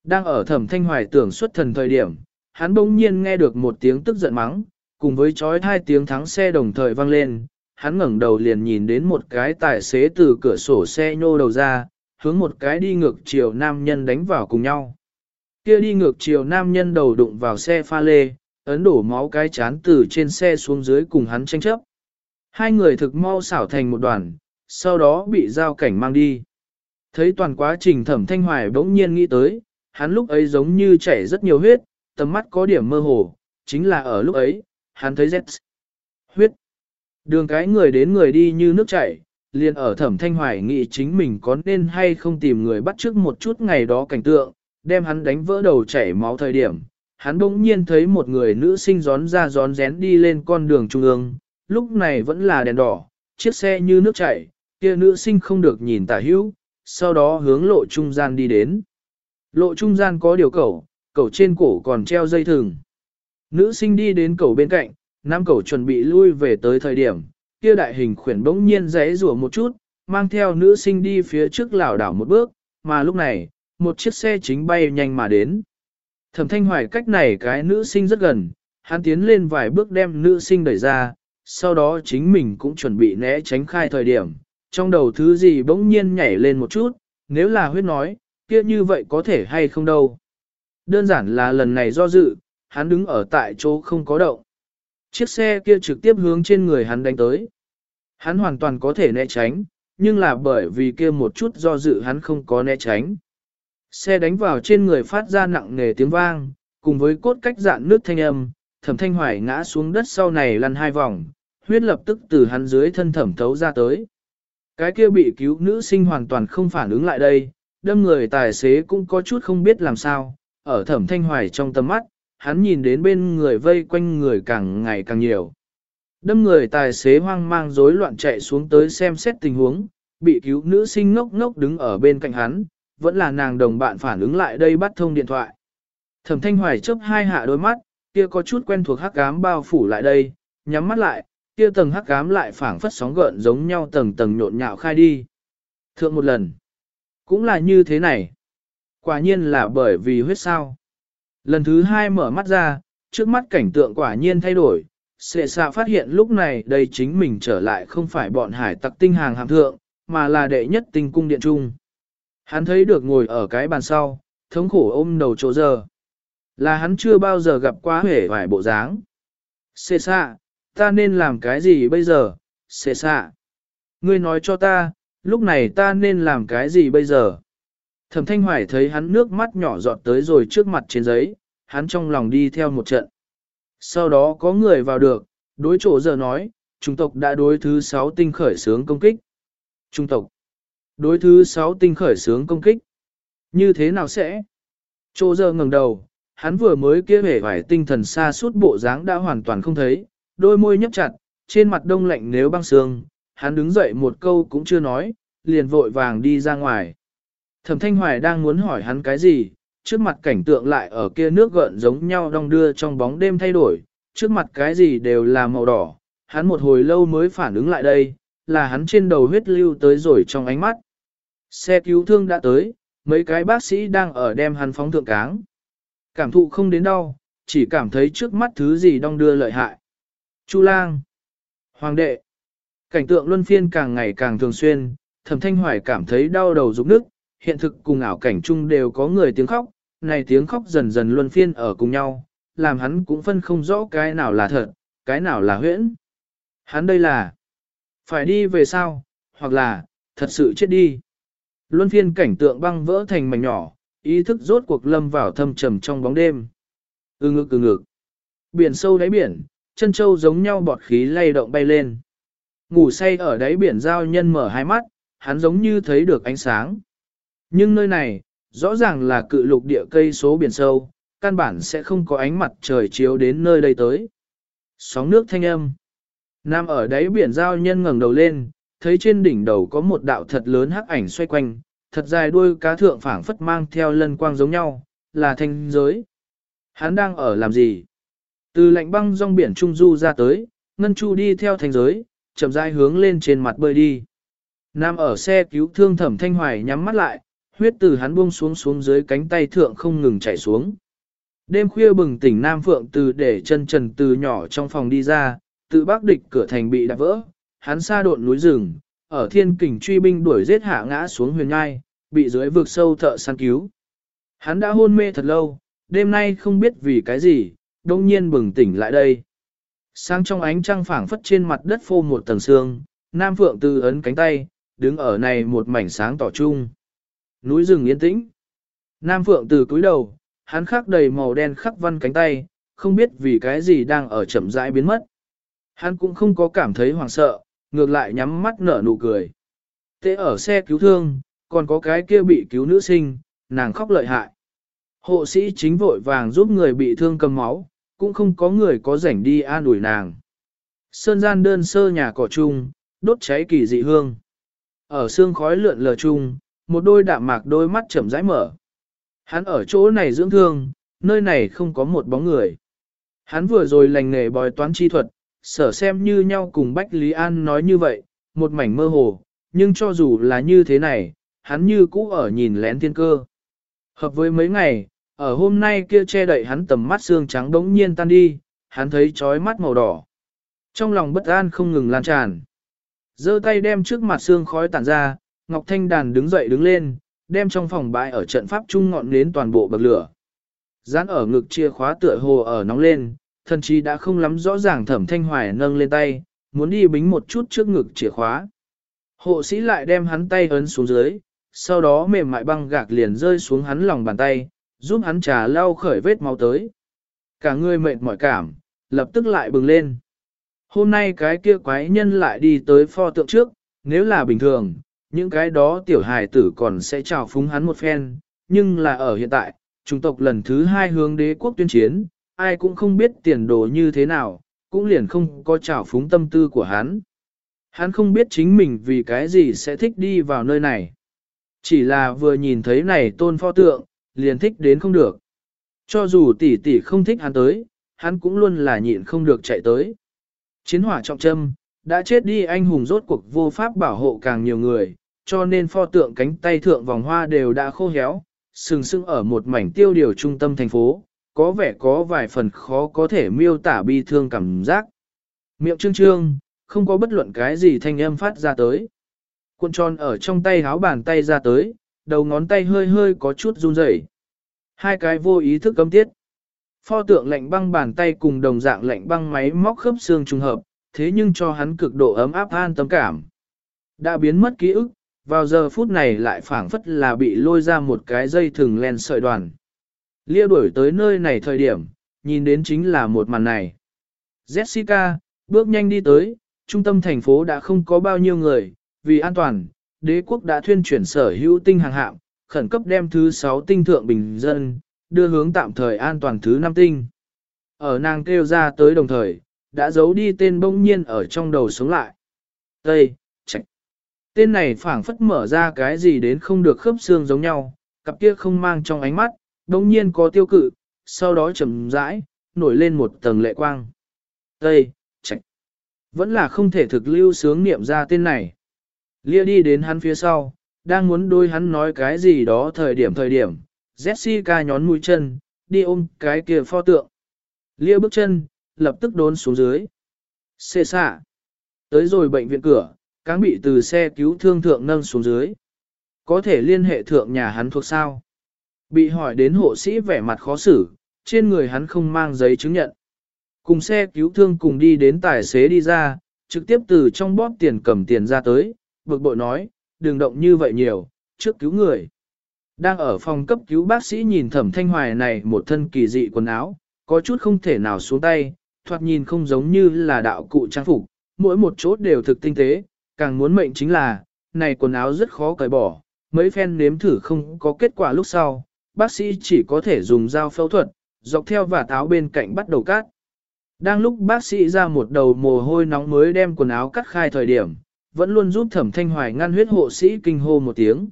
Đang ở thẩm thanh hoài tưởng xuất thần thời điểm, hắn bỗng nhiên nghe được một tiếng tức giận mắng, cùng với chói hai tiếng thắng xe đồng thời vang lên. Hắn ngẩng đầu liền nhìn đến một cái tài xế từ cửa sổ xe nhô đầu ra, hướng một cái đi ngược chiều nam nhân đánh vào cùng nhau. Kia đi ngược chiều nam nhân đầu đụng vào xe pha lê, ấn đổ máu cái chán từ trên xe xuống dưới cùng hắn tranh chấp. Hai người thực mau xảo thành một đoàn, sau đó bị giao cảnh mang đi. Thấy toàn quá trình thẩm thanh hoài bỗng nhiên nghĩ tới, hắn lúc ấy giống như chảy rất nhiều huyết, tầm mắt có điểm mơ hồ, chính là ở lúc ấy, hắn thấy Z. Huyết. Đường cái người đến người đi như nước chảy, liền ở thẩm thanh hoài nghĩ chính mình có nên hay không tìm người bắt trước một chút ngày đó cảnh tượng, đem hắn đánh vỡ đầu chảy máu thời điểm. Hắn bỗng nhiên thấy một người nữ sinh gión ra gión rén đi lên con đường trung ương, lúc này vẫn là đèn đỏ, chiếc xe như nước chảy, kia nữ sinh không được nhìn tả hữu, sau đó hướng lộ trung gian đi đến. Lộ trung gian có điều cẩu, cẩu trên cổ còn treo dây thừng. Nữ sinh đi đến cầu bên cạnh, nam cầu chuẩn bị lui về tới thời điểm, kia đại hình khuyển bỗng nhiên rẽ rủa một chút, mang theo nữ sinh đi phía trước lảo đảo một bước, mà lúc này, một chiếc xe chính bay nhanh mà đến. Thẩm thanh hoài cách này cái nữ sinh rất gần, hắn tiến lên vài bước đem nữ sinh đẩy ra, sau đó chính mình cũng chuẩn bị né tránh khai thời điểm, trong đầu thứ gì bỗng nhiên nhảy lên một chút, nếu là huyết nói, kia như vậy có thể hay không đâu. Đơn giản là lần này do dự, hắn đứng ở tại chỗ không có động. Chiếc xe kia trực tiếp hướng trên người hắn đánh tới. Hắn hoàn toàn có thể né tránh, nhưng là bởi vì kia một chút do dự hắn không có né tránh. Xe đánh vào trên người phát ra nặng nề tiếng vang, cùng với cốt cách dạn nước thanh âm, thẩm thanh hoài ngã xuống đất sau này lăn hai vòng, huyết lập tức từ hắn dưới thân thẩm thấu ra tới. Cái kia bị cứu nữ sinh hoàn toàn không phản ứng lại đây, đâm người tài xế cũng có chút không biết làm sao, ở thẩm thanh hoài trong tầm mắt, hắn nhìn đến bên người vây quanh người càng ngày càng nhiều. Đâm người tài xế hoang mang rối loạn chạy xuống tới xem xét tình huống, bị cứu nữ sinh ngốc ngốc đứng ở bên cạnh hắn, vẫn là nàng đồng bạn phản ứng lại đây bắt thông điện thoại. Thẩm thanh hoài chớp hai hạ đôi mắt, kia có chút quen thuộc hắc ám bao phủ lại đây, nhắm mắt lại, kia tầng hắc ám lại phảng phất sóng gợn giống nhau tầng tầng nhộn nhạo khai đi. Thượng một lần, cũng là như thế này. Quả nhiên là bởi vì huyết sao. Lần thứ hai mở mắt ra, trước mắt cảnh tượng quả nhiên thay đổi, Sệ xạ phát hiện lúc này đây chính mình trở lại không phải bọn hải tặc tinh hàng hàm thượng, mà là đệ nhất tinh cung điện trung. Hắn thấy được ngồi ở cái bàn sau, thống khổ ôm đầu chỗ giờ. Là hắn chưa bao giờ gặp quá hể vài bộ dáng. Xê xạ, ta nên làm cái gì bây giờ, xệ xạ? Ngươi nói cho ta, lúc này ta nên làm cái gì bây giờ? Thẩm thanh hoài thấy hắn nước mắt nhỏ giọt tới rồi trước mặt trên giấy, hắn trong lòng đi theo một trận. Sau đó có người vào được, đối chỗ giờ nói, trung tộc đã đối thứ 6 tinh khởi sướng công kích. Trung tộc. Đối thứ 6 tinh khởi sướng công kích. Như thế nào sẽ? Chỗ giờ ngẩng đầu, hắn vừa mới kia vẻ vải tinh thần xa suốt bộ dáng đã hoàn toàn không thấy, đôi môi nhấp chặt, trên mặt đông lạnh nếu băng sương, hắn đứng dậy một câu cũng chưa nói, liền vội vàng đi ra ngoài. Thẩm Thanh Hoài đang muốn hỏi hắn cái gì, trước mặt cảnh tượng lại ở kia nước gợn giống nhau đong đưa trong bóng đêm thay đổi, trước mặt cái gì đều là màu đỏ, hắn một hồi lâu mới phản ứng lại đây, là hắn trên đầu huyết lưu tới rồi trong ánh mắt. Xe cứu thương đã tới, mấy cái bác sĩ đang ở đem hắn phóng thượng cáng. Cảm thụ không đến đau, chỉ cảm thấy trước mắt thứ gì đong đưa lợi hại. Chu lang, hoàng đệ, cảnh tượng luân phiên càng ngày càng thường xuyên, thẩm thanh hoài cảm thấy đau đầu rụng nước, hiện thực cùng ảo cảnh chung đều có người tiếng khóc, này tiếng khóc dần dần luân phiên ở cùng nhau, làm hắn cũng phân không rõ cái nào là thật, cái nào là huyễn. Hắn đây là phải đi về sao, hoặc là thật sự chết đi. Luân phiên cảnh tượng băng vỡ thành mảnh nhỏ, ý thức rốt cuộc lâm vào thâm trầm trong bóng đêm. Ừ ngực ừ ngực. Biển sâu đáy biển, chân châu giống nhau bọt khí lay động bay lên. Ngủ say ở đáy biển giao nhân mở hai mắt, hắn giống như thấy được ánh sáng. Nhưng nơi này, rõ ràng là cự lục địa cây số biển sâu, căn bản sẽ không có ánh mặt trời chiếu đến nơi đây tới. Sóng nước thanh âm. Nam ở đáy biển giao nhân ngẩng đầu lên, thấy trên đỉnh đầu có một đạo thật lớn hắc ảnh xoay quanh, thật dài đuôi cá thượng phảng phất mang theo lân quang giống nhau, là thanh giới. Hắn đang ở làm gì? Từ lạnh băng rong biển Trung Du ra tới, Ngân Chu đi theo thành giới, chậm rãi hướng lên trên mặt bơi đi. Nam ở xe cứu thương thẩm thanh hoài nhắm mắt lại, huyết từ hắn buông xuống xuống dưới cánh tay thượng không ngừng chảy xuống. Đêm khuya bừng tỉnh Nam Phượng từ để chân trần từ nhỏ trong phòng đi ra, tự bác địch cửa thành bị đạp vỡ, hắn xa độn núi rừng, ở thiên kình truy binh đuổi giết hạ ngã xuống huyền ngai, bị dưới vực sâu thợ săn cứu. Hắn đã hôn mê thật lâu, đêm nay không biết vì cái gì, đông nhiên bừng tỉnh lại đây. Sáng trong ánh trăng phảng phất trên mặt đất phô một tầng xương, Nam Phượng Tư ấn cánh tay, đứng ở này một mảnh sáng tỏ trung. Núi rừng yên tĩnh. Nam Phượng Tư cúi đầu, hắn khắc đầy màu đen khắc văn cánh tay, không biết vì cái gì đang ở chậm rãi biến mất. Hắn cũng không có cảm thấy hoảng sợ, ngược lại nhắm mắt nở nụ cười. Thế ở xe cứu thương, còn có cái kia bị cứu nữ sinh, nàng khóc lợi hại. Hộ sĩ chính vội vàng giúp người bị thương cầm máu, cũng không có người có rảnh đi an ủi nàng. Sơn gian đơn sơ nhà cỏ chung, đốt cháy kỳ dị hương. Ở xương khói lượn lờ chung, một đôi đạm mạc đôi mắt chậm rãi mở. Hắn ở chỗ này dưỡng thương, nơi này không có một bóng người. Hắn vừa rồi lành nghề bòi toán chi thuật, sở xem như nhau cùng Bách Lý An nói như vậy, một mảnh mơ hồ, nhưng cho dù là như thế này, hắn như cũ ở nhìn lén thiên cơ. Hợp với mấy ngày, ở hôm nay kia che đậy hắn tầm mắt xương trắng đống nhiên tan đi, hắn thấy trói mắt màu đỏ. Trong lòng bất an không ngừng lan tràn. giơ tay đem trước mặt xương khói tản ra, Ngọc Thanh Đàn đứng dậy đứng lên, đem trong phòng bãi ở trận pháp trung ngọn nến toàn bộ bậc lửa. Dán ở ngực chia khóa tựa hồ ở nóng lên, thần chí đã không lắm rõ ràng thẩm thanh hoài nâng lên tay, muốn đi bính một chút trước ngực chìa khóa. Hộ sĩ lại đem hắn tay ấn xuống dưới, sau đó mềm mại băng gạc liền rơi xuống hắn lòng bàn tay, giúp hắn trà lau khởi vết máu tới. Cả người mệt mỏi cảm, lập tức lại bừng lên. Hôm nay cái kia quái nhân lại đi tới pho tượng trước, nếu là bình thường, những cái đó tiểu hài tử còn sẽ chào phúng hắn một phen, nhưng là ở hiện tại, trung tộc lần thứ hai hướng đế quốc tuyên chiến, ai cũng không biết tiền đồ như thế nào, cũng liền không có chào phúng tâm tư của hắn. Hắn không biết chính mình vì cái gì sẽ thích đi vào nơi này. Chỉ là vừa nhìn thấy này tôn pho tượng, liền thích đến không được. Cho dù tỷ tỷ không thích hắn tới, hắn cũng luôn là nhịn không được chạy tới. Chiến hỏa trọng châm, đã chết đi anh hùng rốt cuộc vô pháp bảo hộ càng nhiều người, cho nên pho tượng cánh tay thượng vòng hoa đều đã khô héo, sừng sững ở một mảnh tiêu điều trung tâm thành phố, có vẻ có vài phần khó có thể miêu tả bi thương cảm giác. Miệng trương trương, không có bất luận cái gì thanh âm phát ra tới. Cuộn tròn ở trong tay háo bàn tay ra tới, đầu ngón tay hơi hơi có chút run rẩy. Hai cái vô ý thức cấm tiết. Pho tượng lạnh băng bàn tay cùng đồng dạng lạnh băng máy móc khớp xương trùng hợp, thế nhưng cho hắn cực độ ấm áp an tâm cảm. Đã biến mất ký ức, vào giờ phút này lại phảng phất là bị lôi ra một cái dây thừng len sợi đoàn. Lia đuổi tới nơi này thời điểm, nhìn đến chính là một màn này. Jessica, bước nhanh đi tới, trung tâm thành phố đã không có bao nhiêu người, vì an toàn, đế quốc đã thuyên chuyển sở hữu tinh hàng hạm, khẩn cấp đem thứ 6 tinh thượng bình dân, đưa hướng tạm thời an toàn thứ 5 tinh. Ở nàng kêu ra tới đồng thời, đã giấu đi tên bỗng nhiên ở trong đầu sống lại. Tây, chạy. Tên này phảng phất mở ra cái gì đến không được khớp xương giống nhau, cặp kia không mang trong ánh mắt, bỗng nhiên có tiêu cự, sau đó chậm rãi, nổi lên một tầng lệ quang. Tây, chạy. Vẫn là không thể thực lưu sướng niệm ra tên này. Lia đi đến hắn phía sau, đang muốn đôi hắn nói cái gì đó thời điểm thời điểm, Jessica nhón mũi chân, đi ôm cái kia pho tượng. Lia bước chân, lập tức đốn xuống dưới. Xê xạ. Tới rồi bệnh viện cửa, cáng bị từ xe cứu thương thượng nâng xuống dưới. Có thể liên hệ thượng nhà hắn thuộc sao? Bị hỏi đến hộ sĩ vẻ mặt khó xử, trên người hắn không mang giấy chứng nhận. Cùng xe cứu thương cùng đi đến tài xế đi ra, trực tiếp từ trong bóp tiền cầm tiền ra tới, bực bội nói, đừng động như vậy nhiều, trước cứu người. Đang ở phòng cấp cứu bác sĩ nhìn thẩm thanh hoài này một thân kỳ dị quần áo, có chút không thể nào xuống tay, thoạt nhìn không giống như là đạo cụ trang phục, mỗi một chốt đều thực tinh tế, càng muốn mệnh chính là, này quần áo rất khó cởi bỏ, mấy phen nếm thử không có kết quả lúc sau, bác sĩ chỉ có thể dùng dao phẫu thuật, dọc theo và táo bên cạnh bắt đầu cắt. Đang lúc bác sĩ ra một đầu mồ hôi nóng mới đem quần áo cắt khai thời điểm, vẫn luôn giúp thẩm thanh hoài ngăn huyết hộ sĩ kinh hô một tiếng.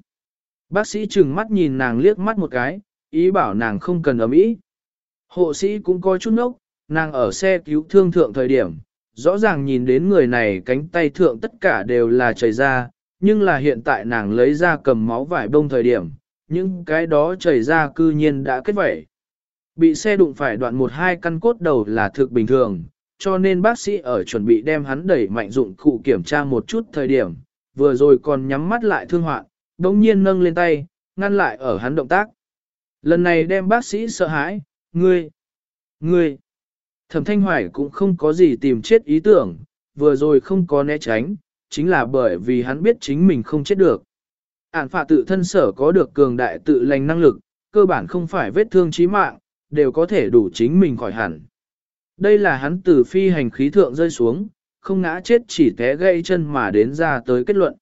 Bác sĩ chừng mắt nhìn nàng liếc mắt một cái, ý bảo nàng không cần ấm ý. Hộ sĩ cũng coi chút nốc, nàng ở xe cứu thương thượng thời điểm, rõ ràng nhìn đến người này cánh tay thượng tất cả đều là chảy ra, nhưng là hiện tại nàng lấy ra cầm máu vải bông thời điểm, những cái đó chảy ra cư nhiên đã kết vẩy. Bị xe đụng phải đoạn một hai căn cốt đầu là thực bình thường, cho nên bác sĩ ở chuẩn bị đem hắn đẩy mạnh dụng cụ kiểm tra một chút thời điểm, vừa rồi còn nhắm mắt lại thương hoạn, đồng nhiên nâng lên tay, ngăn lại ở hắn động tác. Lần này đem bác sĩ sợ hãi, ngươi, ngươi, thẩm thanh hoài cũng không có gì tìm chết ý tưởng, vừa rồi không có né tránh, chính là bởi vì hắn biết chính mình không chết được. Ản phạ tự thân sở có được cường đại tự lành năng lực, cơ bản không phải vết thương chí mạng, đều có thể đủ chính mình khỏi hẳn. Đây là hắn từ phi hành khí thượng rơi xuống, không ngã chết chỉ té gãy chân mà đến ra tới kết luận.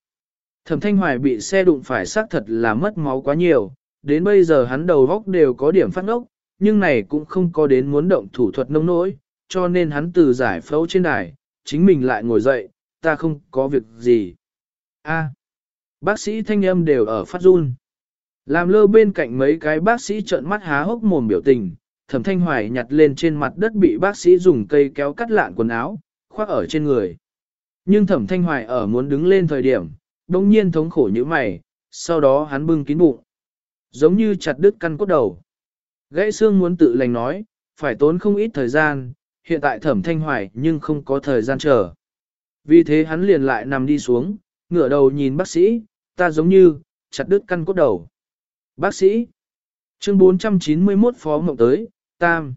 Thẩm Thanh Hoài bị xe đụng phải xác thật là mất máu quá nhiều, đến bây giờ hắn đầu góc đều có điểm phát ngốc, nhưng này cũng không có đến muốn động thủ thuật nông nỗi, cho nên hắn từ giải phẫu trên đài, chính mình lại ngồi dậy, ta không có việc gì. A, bác sĩ thanh âm đều ở phát run. Làm lơ bên cạnh mấy cái bác sĩ trợn mắt há hốc mồm biểu tình, thẩm thanh hoài nhặt lên trên mặt đất bị bác sĩ dùng cây kéo cắt lạn quần áo, khoác ở trên người. Nhưng thẩm thanh hoài ở muốn đứng lên thời điểm, đông nhiên thống khổ như mày, sau đó hắn bưng kín bụng. Giống như chặt đứt căn cốt đầu. Gãy xương muốn tự lành nói, phải tốn không ít thời gian, hiện tại thẩm thanh hoài nhưng không có thời gian chờ. Vì thế hắn liền lại nằm đi xuống, ngửa đầu nhìn bác sĩ, ta giống như, chặt đứt căn cốt đầu. Bác sĩ, chương 491 phó mộng tới, tam.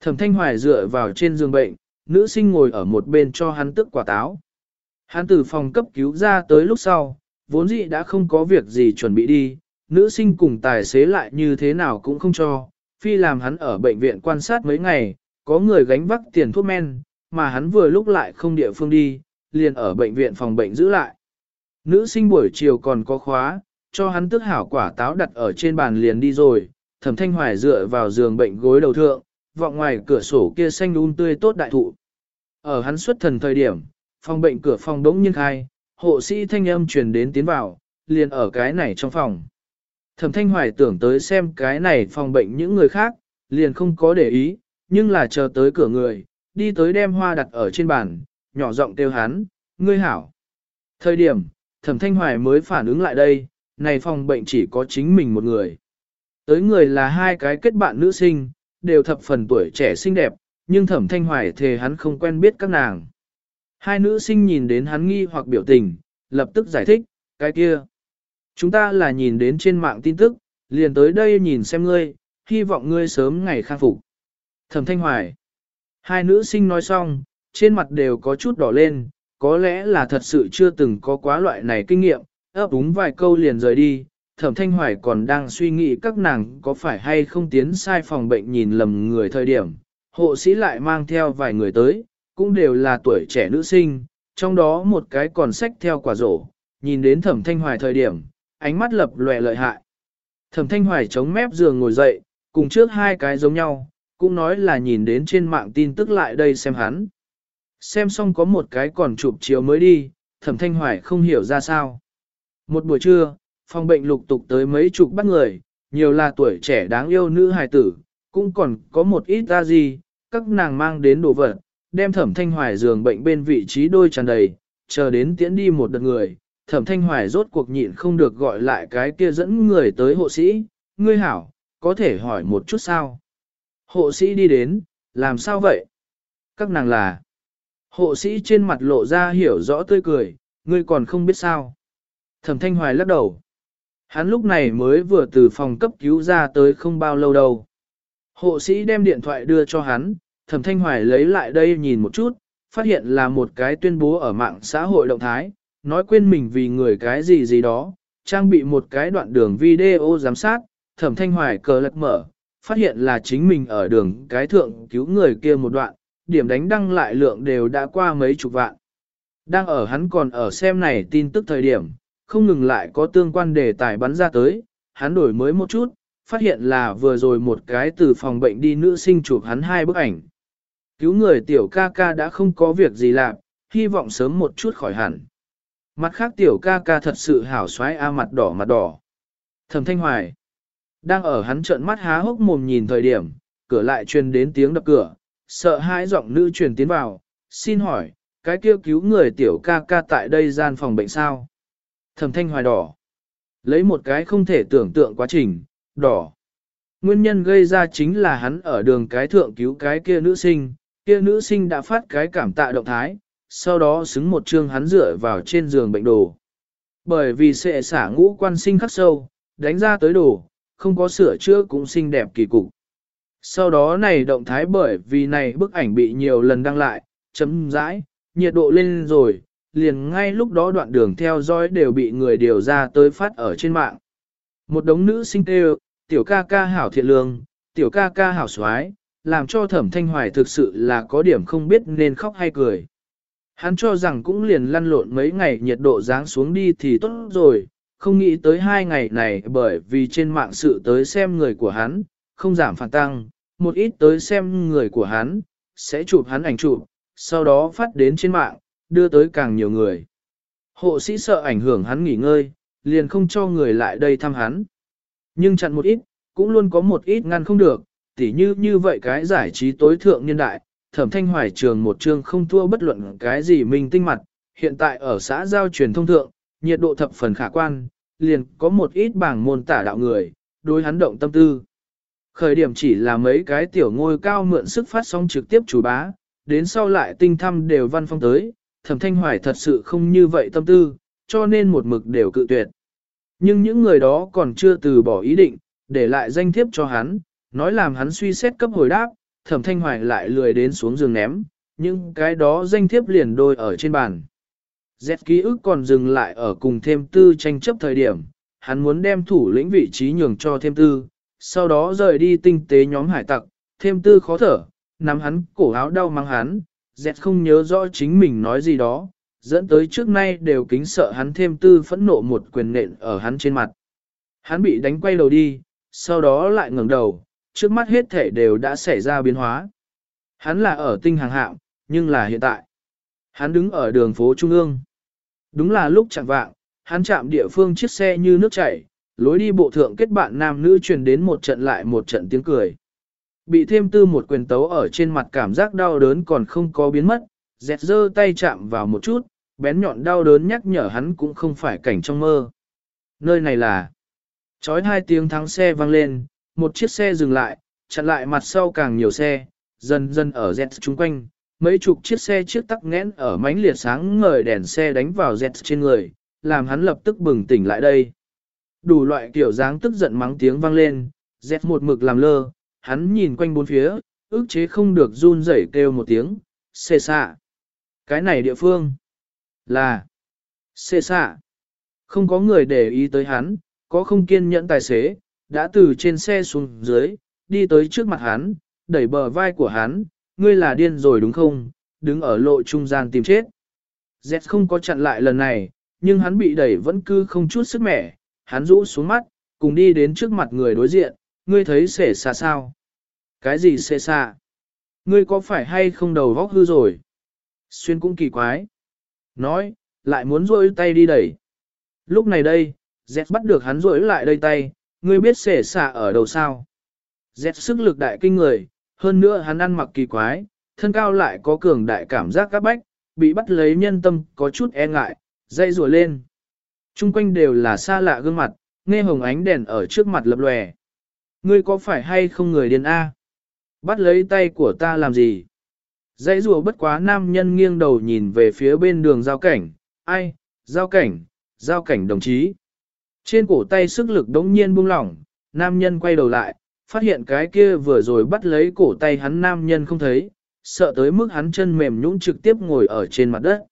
Thẩm thanh hoài dựa vào trên giường bệnh, nữ sinh ngồi ở một bên cho hắn tức quả táo. Hắn từ phòng cấp cứu ra tới lúc sau, vốn dĩ đã không có việc gì chuẩn bị đi, nữ sinh cùng tài xế lại như thế nào cũng không cho, phi làm hắn ở bệnh viện quan sát mấy ngày, có người gánh vác tiền thuốc men, mà hắn vừa lúc lại không địa phương đi, liền ở bệnh viện phòng bệnh giữ lại. Nữ sinh buổi chiều còn có khóa, cho hắn tức hảo quả táo đặt ở trên bàn liền đi rồi, thẩm thanh hoài dựa vào giường bệnh gối đầu thượng, vọng ngoài cửa sổ kia xanh đun tươi tốt đại thụ. Ở hắn xuất thần thời điểm, phòng bệnh cửa phòng đống nhiên khai, hộ sĩ thanh âm truyền đến tiến vào, liền ở cái này trong phòng. Thẩm thanh hoài tưởng tới xem cái này phòng bệnh những người khác, liền không có để ý, nhưng là chờ tới cửa người, đi tới đem hoa đặt ở trên bàn, nhỏ giọng kêu hắn, ngươi hảo. Thời điểm, thẩm thanh hoài mới phản ứng lại đây, này phòng bệnh chỉ có chính mình một người. Tới người là hai cái kết bạn nữ sinh, đều thập phần tuổi trẻ xinh đẹp, nhưng thẩm thanh hoài thề hắn không quen biết các nàng. Hai nữ sinh nhìn đến hắn nghi hoặc biểu tình, lập tức giải thích, cái kia. Chúng ta là nhìn đến trên mạng tin tức, liền tới đây nhìn xem ngươi, hy vọng ngươi sớm ngày khang phục. Thẩm Thanh Hoài. Hai nữ sinh nói xong, trên mặt đều có chút đỏ lên, có lẽ là thật sự chưa từng có quá loại này kinh nghiệm, ấp úng vài câu liền rời đi. Thẩm Thanh Hoài còn đang suy nghĩ các nàng có phải hay không tiến sai phòng bệnh nhìn lầm người thời điểm. Hộ sĩ lại mang theo vài người tới, cũng đều là tuổi trẻ nữ sinh, trong đó một cái còn sách theo quả rổ, nhìn đến Thẩm Thanh Hoài thời điểm, ánh mắt lập lòe lợi hại. Thẩm Thanh Hoài chống mép giường ngồi dậy, cùng trước hai cái giống nhau, cũng nói là nhìn đến trên mạng tin tức lại đây xem hắn. Xem xong có một cái còn chụp chiếu mới đi, Thẩm Thanh Hoài không hiểu ra sao. Một buổi trưa, phòng bệnh lục tục tới mấy chục bắt người, nhiều là tuổi trẻ đáng yêu nữ hài tử, cũng còn có một ít ra gì, các nàng mang đến đồ vật, đem Thẩm Thanh Hoài giường bệnh bên vị trí đôi tràn đầy, chờ đến tiễn đi một đợt người, thẩm thanh hoài rốt cuộc nhịn không được gọi lại cái kia dẫn người tới hộ sĩ, ngươi hảo, có thể hỏi một chút sao? Hộ sĩ đi đến, làm sao vậy? Các nàng là, hộ sĩ trên mặt lộ ra hiểu rõ tươi cười, ngươi còn không biết sao? Thẩm thanh hoài lắc đầu. Hắn lúc này mới vừa từ phòng cấp cứu ra tới không bao lâu đâu. Hộ sĩ đem điện thoại đưa cho hắn, thẩm thanh hoài lấy lại đây nhìn một chút, phát hiện là một cái tuyên bố ở mạng xã hội động thái, nói quên mình vì người cái gì gì đó, trang bị một cái đoạn đường video giám sát, thẩm thanh hoài cờ lật mở, phát hiện là chính mình ở đường cái thượng cứu người kia một đoạn, điểm đánh đăng lại lượng đều đã qua mấy chục vạn. Đang ở hắn còn ở xem này tin tức thời điểm, không ngừng lại có tương quan đề tài bắn ra tới, hắn đổi mới một chút, phát hiện là vừa rồi một cái từ phòng bệnh đi nữ sinh chụp hắn hai bức ảnh. Cứu người tiểu ca ca đã không có việc gì làm, hy vọng sớm một chút khỏi hẳn. Mặt khác tiểu ca ca thật sự hảo xoái a mặt đỏ mặt đỏ. Thẩm thanh hoài. Đang ở hắn trợn mắt há hốc mồm nhìn thời điểm, cửa lại truyền đến tiếng đập cửa, sợ hãi giọng nữ truyền tiến vào, xin hỏi, cái kia cứu người tiểu ca ca tại đây gian phòng bệnh sao? Thẩm thanh hoài đỏ. Lấy một cái không thể tưởng tượng quá trình, đỏ. Nguyên nhân gây ra chính là hắn ở đường cái thượng cứu cái kia nữ sinh, kia nữ sinh đã phát cái cảm tạ động thái, sau đó xứng một chương hắn dựa vào trên giường bệnh đồ. Bởi vì sẽ xả ngũ quan sinh khắc sâu, đánh ra tới đồ, không có sửa chữa cũng xinh đẹp kỳ cục. Sau đó này động thái bởi vì này bức ảnh bị nhiều lần đăng lại, chấm dãi, nhiệt độ lên rồi, liền ngay lúc đó đoạn đường theo dõi đều bị người điều ra tới phát ở trên mạng. Một đống nữ sinh tê tiểu ca ca hảo thiện lương, tiểu ca ca hảo xoái, làm cho thẩm thanh hoài thực sự là có điểm không biết nên khóc hay cười. Hắn cho rằng cũng liền lăn lộn mấy ngày nhiệt độ giáng xuống đi thì tốt rồi, không nghĩ tới hai ngày này bởi vì trên mạng sự tới xem người của hắn, không giảm phản tăng, một ít tới xem người của hắn, sẽ chụp hắn ảnh chụp, sau đó phát đến trên mạng, đưa tới càng nhiều người. Hộ sĩ sợ ảnh hưởng hắn nghỉ ngơi, liền không cho người lại đây thăm hắn. Nhưng chặn một ít, cũng luôn có một ít ngăn không được, tỉ như như vậy cái giải trí tối thượng nhân đại, thẩm thanh hoài trường một trường không thua bất luận cái gì mình tinh mặt, hiện tại ở xã giao truyền thông thượng, nhiệt độ thập phần khả quan, liền có một ít bảng môn tả đạo người, đối hắn động tâm tư. Khởi điểm chỉ là mấy cái tiểu ngôi cao mượn sức phát sóng trực tiếp chủ bá, đến sau lại tinh thăm đều văn phong tới, thẩm thanh hoài thật sự không như vậy tâm tư, cho nên một mực đều cự tuyệt. Nhưng những người đó còn chưa từ bỏ ý định, để lại danh thiếp cho hắn, nói làm hắn suy xét cấp hồi đáp, thẩm thanh hoài lại lười đến xuống giường ném, nhưng cái đó danh thiếp liền đôi ở trên bàn. Z ký ức còn dừng lại ở cùng thêm tư tranh chấp thời điểm, hắn muốn đem thủ lĩnh vị trí nhường cho thêm tư, sau đó rời đi tinh tế nhóm hải tặc, thêm tư khó thở, nắm hắn cổ áo đau mang hắn, dẹt không nhớ rõ chính mình nói gì đó, dẫn tới trước nay đều kính sợ hắn thêm tư phẫn nộ một quyền nện ở hắn trên mặt. Hắn bị đánh quay đầu đi, sau đó lại ngẩng đầu, trước mắt hết thể đều đã xảy ra biến hóa. Hắn là ở tinh hàng hạm, nhưng là hiện tại. Hắn đứng ở đường phố Trung ương. Đúng là lúc chẳng vạng, hắn chạm địa phương chiếc xe như nước chảy, lối đi bộ thượng kết bạn nam nữ truyền đến một trận lại một trận tiếng cười. Bị thêm tư một quyền tấu ở trên mặt cảm giác đau đớn còn không có biến mất, dẹt dơ tay chạm vào một chút, bén nhọn đau đớn nhắc nhở hắn cũng không phải cảnh trong mơ. Nơi này là... Chói hai tiếng thắng xe vang lên, một chiếc xe dừng lại, chặn lại mặt sau càng nhiều xe, dần dần ở dẹt chung quanh, mấy chục chiếc xe trước tắc nghẽn ở mánh liệt sáng ngời đèn xe đánh vào dẹt trên người, làm hắn lập tức bừng tỉnh lại đây. Đủ loại kiểu dáng tức giận mắng tiếng vang lên, dẹt một mực làm lơ, hắn nhìn quanh bốn phía, ước chế không được run rẩy kêu một tiếng, xê xạ. Cái này địa phương là xê xạ. Không có người để ý tới hắn, có không kiên nhẫn tài xế, đã từ trên xe xuống dưới, đi tới trước mặt hắn, đẩy bờ vai của hắn, ngươi là điên rồi đúng không, đứng ở lộ trung gian tìm chết. Z không có chặn lại lần này, nhưng hắn bị đẩy vẫn cứ không chút sức mẻ, hắn rũ xuống mắt, cùng đi đến trước mặt người đối diện, ngươi thấy xể xa sao? Cái gì xể xa? Ngươi có phải hay không đầu vóc hư rồi? Xuyên cũng kỳ quái. Nói, lại muốn rôi tay đi đẩy. Lúc này đây, Dẹt bắt được hắn rỗi lại đây tay, ngươi biết xể xạ ở đầu sao. Dẹt sức lực đại kinh người, hơn nữa hắn ăn mặc kỳ quái, thân cao lại có cường đại cảm giác các bách, bị bắt lấy nhân tâm có chút e ngại, dây rùa lên. Trung quanh đều là xa lạ gương mặt, nghe hồng ánh đèn ở trước mặt lập lòe. Ngươi có phải hay không người điên A? Bắt lấy tay của ta làm gì? Dãy rùa bất quá nam nhân nghiêng đầu nhìn về phía bên đường giao cảnh. Ai? Giao cảnh, giao cảnh đồng chí. Trên cổ tay sức lực đống nhiên buông lỏng, nam nhân quay đầu lại, phát hiện cái kia vừa rồi bắt lấy cổ tay hắn nam nhân không thấy, sợ tới mức hắn chân mềm nhũn trực tiếp ngồi ở trên mặt đất.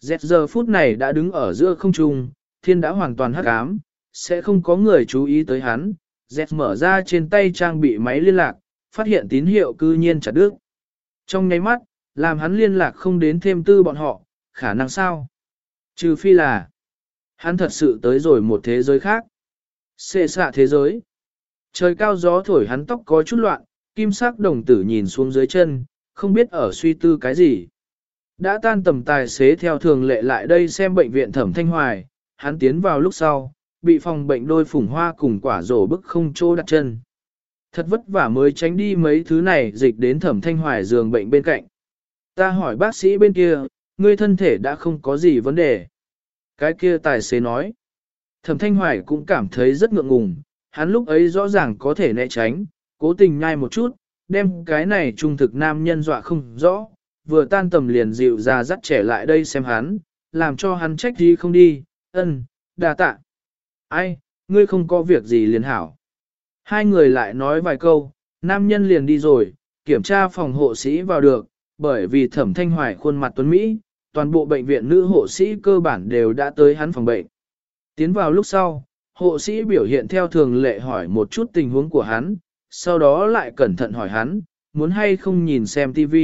Dẹt giờ phút này đã đứng ở giữa không trung, thiên đã hoàn toàn hắc ám, sẽ không có người chú ý tới hắn. Dẹt mở ra trên tay trang bị máy liên lạc, phát hiện tín hiệu cư nhiên chặt đứt. Trong nháy mắt, làm hắn liên lạc không đến thêm tư bọn họ, khả năng sao? Trừ phi là, hắn thật sự tới rồi một thế giới khác. Xê xạ thế giới. Trời cao gió thổi hắn tóc có chút loạn, kim sắc đồng tử nhìn xuống dưới chân, không biết ở suy tư cái gì. Đã tan tầm tài xế theo thường lệ lại đây xem bệnh viện thẩm thanh hoài, hắn tiến vào lúc sau, bị phòng bệnh đôi phủng hoa cùng quả rổ bức không chỗ đặt chân. Thật vất vả mới tránh đi mấy thứ này dịch đến thẩm thanh hoài giường bệnh bên cạnh. Ta hỏi bác sĩ bên kia, ngươi thân thể đã không có gì vấn đề. Cái kia tài xế nói. Thẩm thanh hoài cũng cảm thấy rất ngượng ngùng, hắn lúc ấy rõ ràng có thể né tránh, cố tình nhai một chút, đem cái này trung thực nam nhân dọa không rõ, vừa tan tầm liền dịu ra dắt trẻ lại đây xem hắn, làm cho hắn trách đi không đi, ân, đà tạ. Ai, ngươi không có việc gì liền hảo. Hai người lại nói vài câu, nam nhân liền đi rồi, kiểm tra phòng hộ sĩ vào được, bởi vì thẩm thanh hoài khuôn mặt tuấn Mỹ, toàn bộ bệnh viện nữ hộ sĩ cơ bản đều đã tới hắn phòng bệnh. Tiến vào lúc sau, hộ sĩ biểu hiện theo thường lệ hỏi một chút tình huống của hắn, sau đó lại cẩn thận hỏi hắn, muốn hay không nhìn xem TV.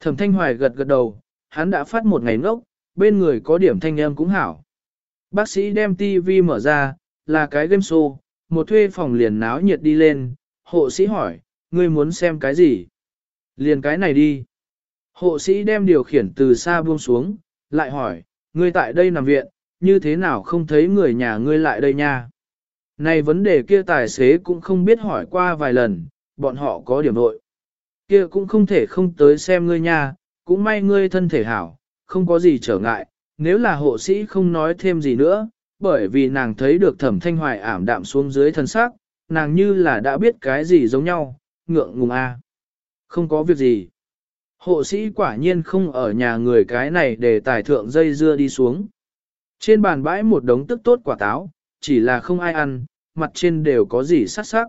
Thẩm thanh hoài gật gật đầu, hắn đã phát một ngày ngốc, bên người có điểm thanh em cũng hảo. Bác sĩ đem TV mở ra, là cái game show, một thuê phòng liền náo nhiệt đi lên, hộ sĩ hỏi, ngươi muốn xem cái gì? Liền cái này đi. Hộ sĩ đem điều khiển từ xa buông xuống, lại hỏi, ngươi tại đây nằm viện, như thế nào không thấy người nhà ngươi lại đây nha? Này vấn đề kia tài xế cũng không biết hỏi qua vài lần, bọn họ có điểm nội. Kia cũng không thể không tới xem ngươi nha, cũng may ngươi thân thể hảo, không có gì trở ngại, nếu là hộ sĩ không nói thêm gì nữa, bởi vì nàng thấy được thẩm thanh hoài ảm đạm xuống dưới thân xác, nàng như là đã biết cái gì giống nhau, ngượng ngùng a. Không có việc gì. Hộ sĩ quả nhiên không ở nhà người cái này để tài thượng dây dưa đi xuống. Trên bàn bãi một đống tức tốt quả táo, chỉ là không ai ăn, mặt trên đều có gì sắc sắc.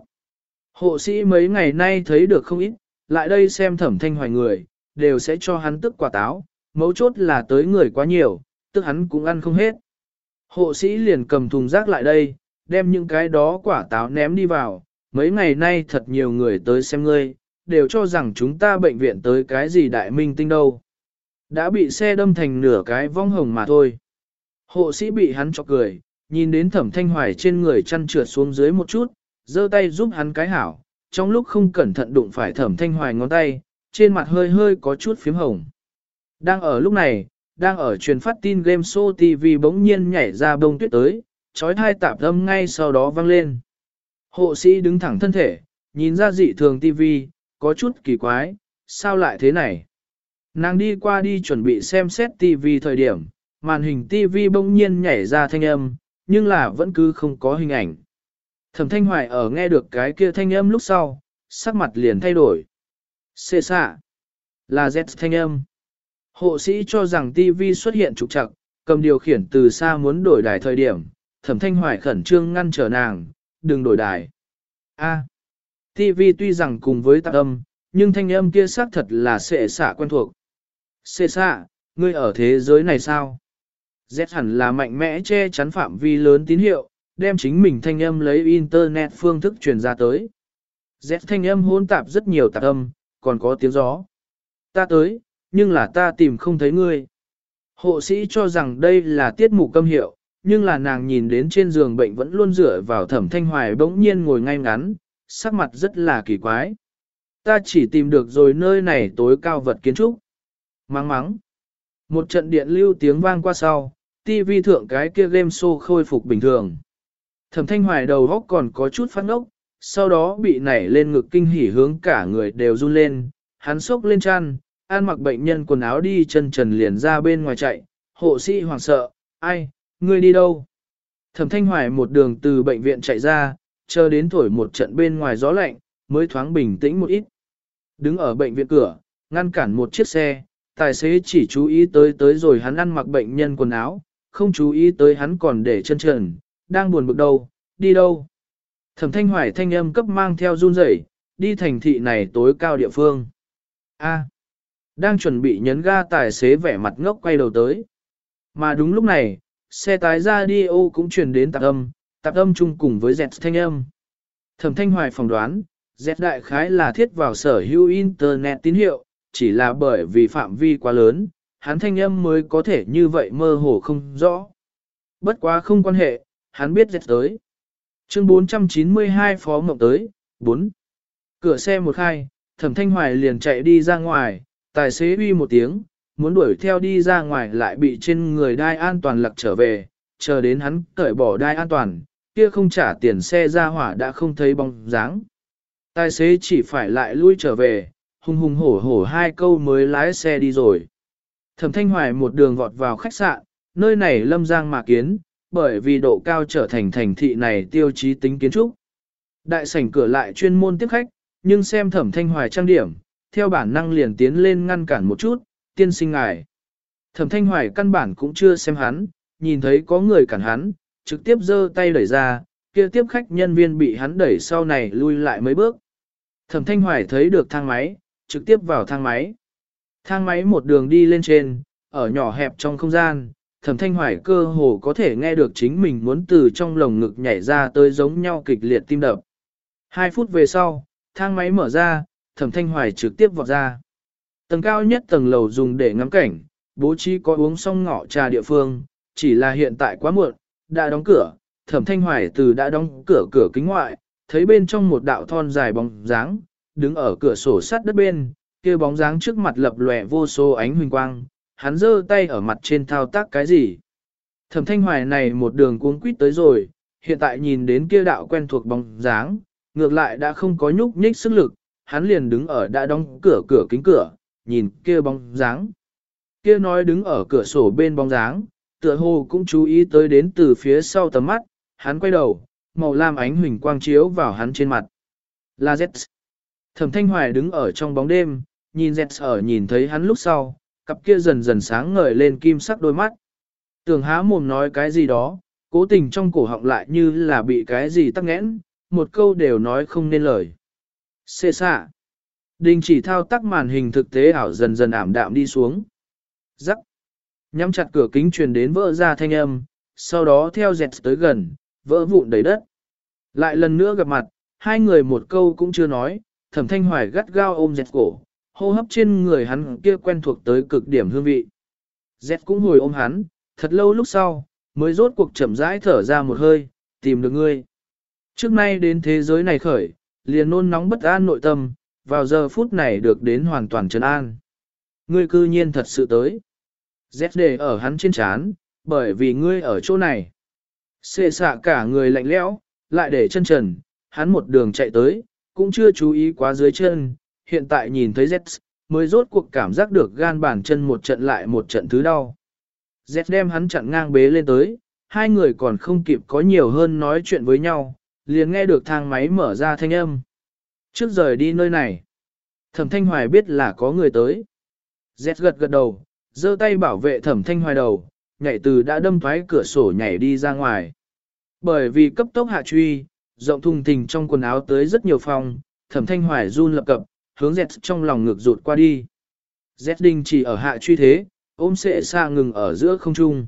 Hộ sĩ mấy ngày nay thấy được không ít, lại đây xem thẩm thanh hoài người, đều sẽ cho hắn tức quả táo, mấu chốt là tới người quá nhiều, tức hắn cũng ăn không hết. Hộ sĩ liền cầm thùng rác lại đây, đem những cái đó quả táo ném đi vào, mấy ngày nay thật nhiều người tới xem ngươi, đều cho rằng chúng ta bệnh viện tới cái gì đại minh tinh đâu. Đã bị xe đâm thành nửa cái vong hồng mà thôi. Hộ sĩ bị hắn cho cười, nhìn đến thẩm thanh hoài trên người chăn trượt xuống dưới một chút, giơ tay giúp hắn cái hảo, trong lúc không cẩn thận đụng phải thẩm thanh hoài ngón tay, trên mặt hơi hơi có chút phím hồng. Đang ở lúc này, đang ở truyền phát tin game show TV bỗng nhiên nhảy ra bông tuyết tới, trói thai tạp âm ngay sau đó vang lên. Hộ sĩ đứng thẳng thân thể, nhìn ra dị thường TV, có chút kỳ quái, sao lại thế này? Nàng đi qua đi chuẩn bị xem xét TV thời điểm, màn hình TV bỗng nhiên nhảy ra thanh âm, nhưng là vẫn cứ không có hình ảnh. Thẩm thanh hoài ở nghe được cái kia thanh âm lúc sau, sắc mặt liền thay đổi. Xê xạ, là Z thanh âm. Hộ sĩ cho rằng TV xuất hiện trục trặc, cầm điều khiển từ xa muốn đổi đài thời điểm, thẩm thanh hoài khẩn trương ngăn trở nàng, đừng đổi đài. A. TV tuy rằng cùng với tạc âm, nhưng thanh âm kia xác thật là sệ xạ quen thuộc. Sệ xạ, ngươi ở thế giới này sao? Z hẳn là mạnh mẽ che chắn phạm vi lớn tín hiệu, đem chính mình thanh âm lấy internet phương thức truyền ra tới. Z thanh âm hỗn tạp rất nhiều tạp âm, còn có tiếng gió. Ta tới, nhưng là ta tìm không thấy ngươi. Hộ sĩ cho rằng đây là tiết mục câm hiệu, nhưng là nàng nhìn đến trên giường bệnh vẫn luôn dựa vào thẩm thanh hoài bỗng nhiên ngồi ngay ngắn, sắc mặt rất là kỳ quái. Ta chỉ tìm được rồi nơi này tối cao vật kiến trúc. Mắng mắng. Một trận điện lưu tiếng vang qua sau, TV thượng cái kia game show khôi phục bình thường. Thẩm thanh hoài đầu góc còn có chút phát ngốc, sau đó bị nảy lên ngực kinh hỉ hướng cả người đều run lên, hắn sốc lên chăn, an mặc bệnh nhân quần áo đi chân trần liền ra bên ngoài chạy, hộ sĩ hoảng sợ, ai, ngươi đi đâu? Thẩm thanh hoài một đường từ bệnh viện chạy ra, chờ đến thổi một trận bên ngoài gió lạnh, mới thoáng bình tĩnh một ít. Đứng ở bệnh viện cửa, ngăn cản một chiếc xe, tài xế chỉ chú ý tới tới rồi hắn ăn mặc bệnh nhân quần áo, không chú ý tới hắn còn để chân trần, đang buồn bực đâu, đi đâu. Thẩm thanh hoài thanh âm cấp mang theo run rẩy, đi thành thị này tối cao địa phương. A đang chuẩn bị nhấn ga tài xế vẻ mặt ngốc quay đầu tới. Mà đúng lúc này, xe tái ra đi ô cũng truyền đến tạp âm, tạp âm chung cùng với dẹt thanh âm. Thẩm thanh hoài phỏng đoán, dẹt đại khái là thiết vào sở hữu internet tín hiệu, chỉ là bởi vì phạm vi quá lớn, hắn thanh âm mới có thể như vậy mơ hồ không rõ. Bất quá không quan hệ, hắn biết dẹt tới. Chương 492 Phó Mộng tới, 4. Cửa xe một khai, thẩm thanh hoài liền chạy đi ra ngoài, tài xế uy một tiếng, muốn đuổi theo đi ra ngoài lại bị trên người đai an toàn lật trở về, chờ đến hắn cởi bỏ đai an toàn, kia không trả tiền xe ra hỏa đã không thấy bóng dáng. Tài xế chỉ phải lại lui trở về, hùng hùng hổ hổ hai câu mới lái xe đi rồi. Thẩm Thanh Hoài một đường vọt vào khách sạn, nơi này lâm giang mà kiến, bởi vì độ cao trở thành thành thị này tiêu chí tính kiến trúc. Đại sảnh cửa lại chuyên môn tiếp khách, nhưng xem Thẩm Thanh Hoài trang điểm, theo bản năng liền tiến lên ngăn cản một chút, tiên sinh ngài. Thẩm thanh hoài căn bản cũng chưa xem hắn, nhìn thấy có người cản hắn, trực tiếp giơ tay đẩy ra, kia tiếp khách nhân viên bị hắn đẩy sau này lui lại mấy bước. Thẩm thanh hoài thấy được thang máy, trực tiếp vào thang máy. Thang máy một đường đi lên trên, ở nhỏ hẹp trong không gian, thẩm thanh hoài cơ hồ có thể nghe được chính mình muốn từ trong lồng ngực nhảy ra tới giống nhau kịch liệt tim đập. Hai phút về sau, thang máy mở ra, thẩm thanh hoài trực tiếp vọt ra. Tầng cao nhất tầng lầu dùng để ngắm cảnh, bố trí có uống xong ngọ trà địa phương, chỉ là hiện tại quá muộn, đã đóng cửa, thẩm thanh hoài từ đã đóng cửa cửa kính ngoại, thấy bên trong một đạo thon dài bóng dáng, đứng ở cửa sổ sắt đất bên, kia bóng dáng trước mặt lập lòe vô số ánh huỳnh quang, hắn giơ tay ở mặt trên thao tác cái gì. Thẩm thanh hoài này một đường cuống quýt tới rồi, hiện tại nhìn đến kia đạo quen thuộc bóng dáng, ngược lại đã không có nhúc nhích sức lực, hắn liền đứng ở đã đóng cửa cửa kính cửa, nhìn kia bóng dáng. Kia nói đứng ở cửa sổ bên bóng dáng, tựa hồ cũng chú ý tới đến từ phía sau tầm mắt, hắn quay đầu, màu lam ánh huỳnh quang chiếu vào hắn trên mặt. Là Z. Thẩm Thanh Hoài đứng ở trong bóng đêm, nhìn Z ở nhìn thấy hắn lúc sau, cặp kia dần dần sáng ngời lên kim sắc đôi mắt. Tưởng há mồm nói cái gì đó, cố tình trong cổ họng lại như là bị cái gì tắc nghẽn, một câu đều nói không nên lời. Xê xạ. Đình chỉ thao tác màn hình thực tế ảo dần dần ảm đạm đi xuống. Rắc. Nhắm chặt cửa kính truyền đến vỡ ra thanh âm, sau đó theo dẹt tới gần, vỡ vụn đầy đất. Lại lần nữa gặp mặt, hai người một câu cũng chưa nói, thẩm thanh hoài gắt gao ôm dẹt cổ, hô hấp trên người hắn kia quen thuộc tới cực điểm hương vị. Dẹt cũng hồi ôm hắn, thật lâu lúc sau, mới rốt cuộc chậm rãi thở ra một hơi, tìm được ngươi. Trước nay đến thế giới này khởi, liền nôn nóng bất an nội tâm, vào giờ phút này được đến hoàn toàn trấn an. Ngươi cư nhiên thật sự tới. Z đề ở hắn trên chán, bởi vì ngươi ở chỗ này. Xê xạ cả người lạnh lẽo, lại để chân trần, hắn một đường chạy tới, cũng chưa chú ý quá dưới chân, hiện tại nhìn thấy Zets mới rốt cuộc cảm giác được gan bàn chân một trận lại một trận thứ đau. Zets đem hắn chặn ngang bế lên tới, hai người còn không kịp có nhiều hơn nói chuyện với nhau, liền nghe được thang máy mở ra thanh âm. Trước rời đi nơi này, thẩm thanh hoài biết là có người tới. Dẹt gật gật đầu, giơ tay bảo vệ thẩm thanh hoài đầu, nhảy từ đã đâm thoái cửa sổ nhảy đi ra ngoài. Bởi vì cấp tốc hạ truy, rộng thùng thình trong quần áo tới rất nhiều phòng, thẩm thanh hoài run lập cập, hướng dẹt trong lòng ngực rụt qua đi. Dẹt đình chỉ ở hạ truy thế, ôm sệ xa ngừng ở giữa không trung.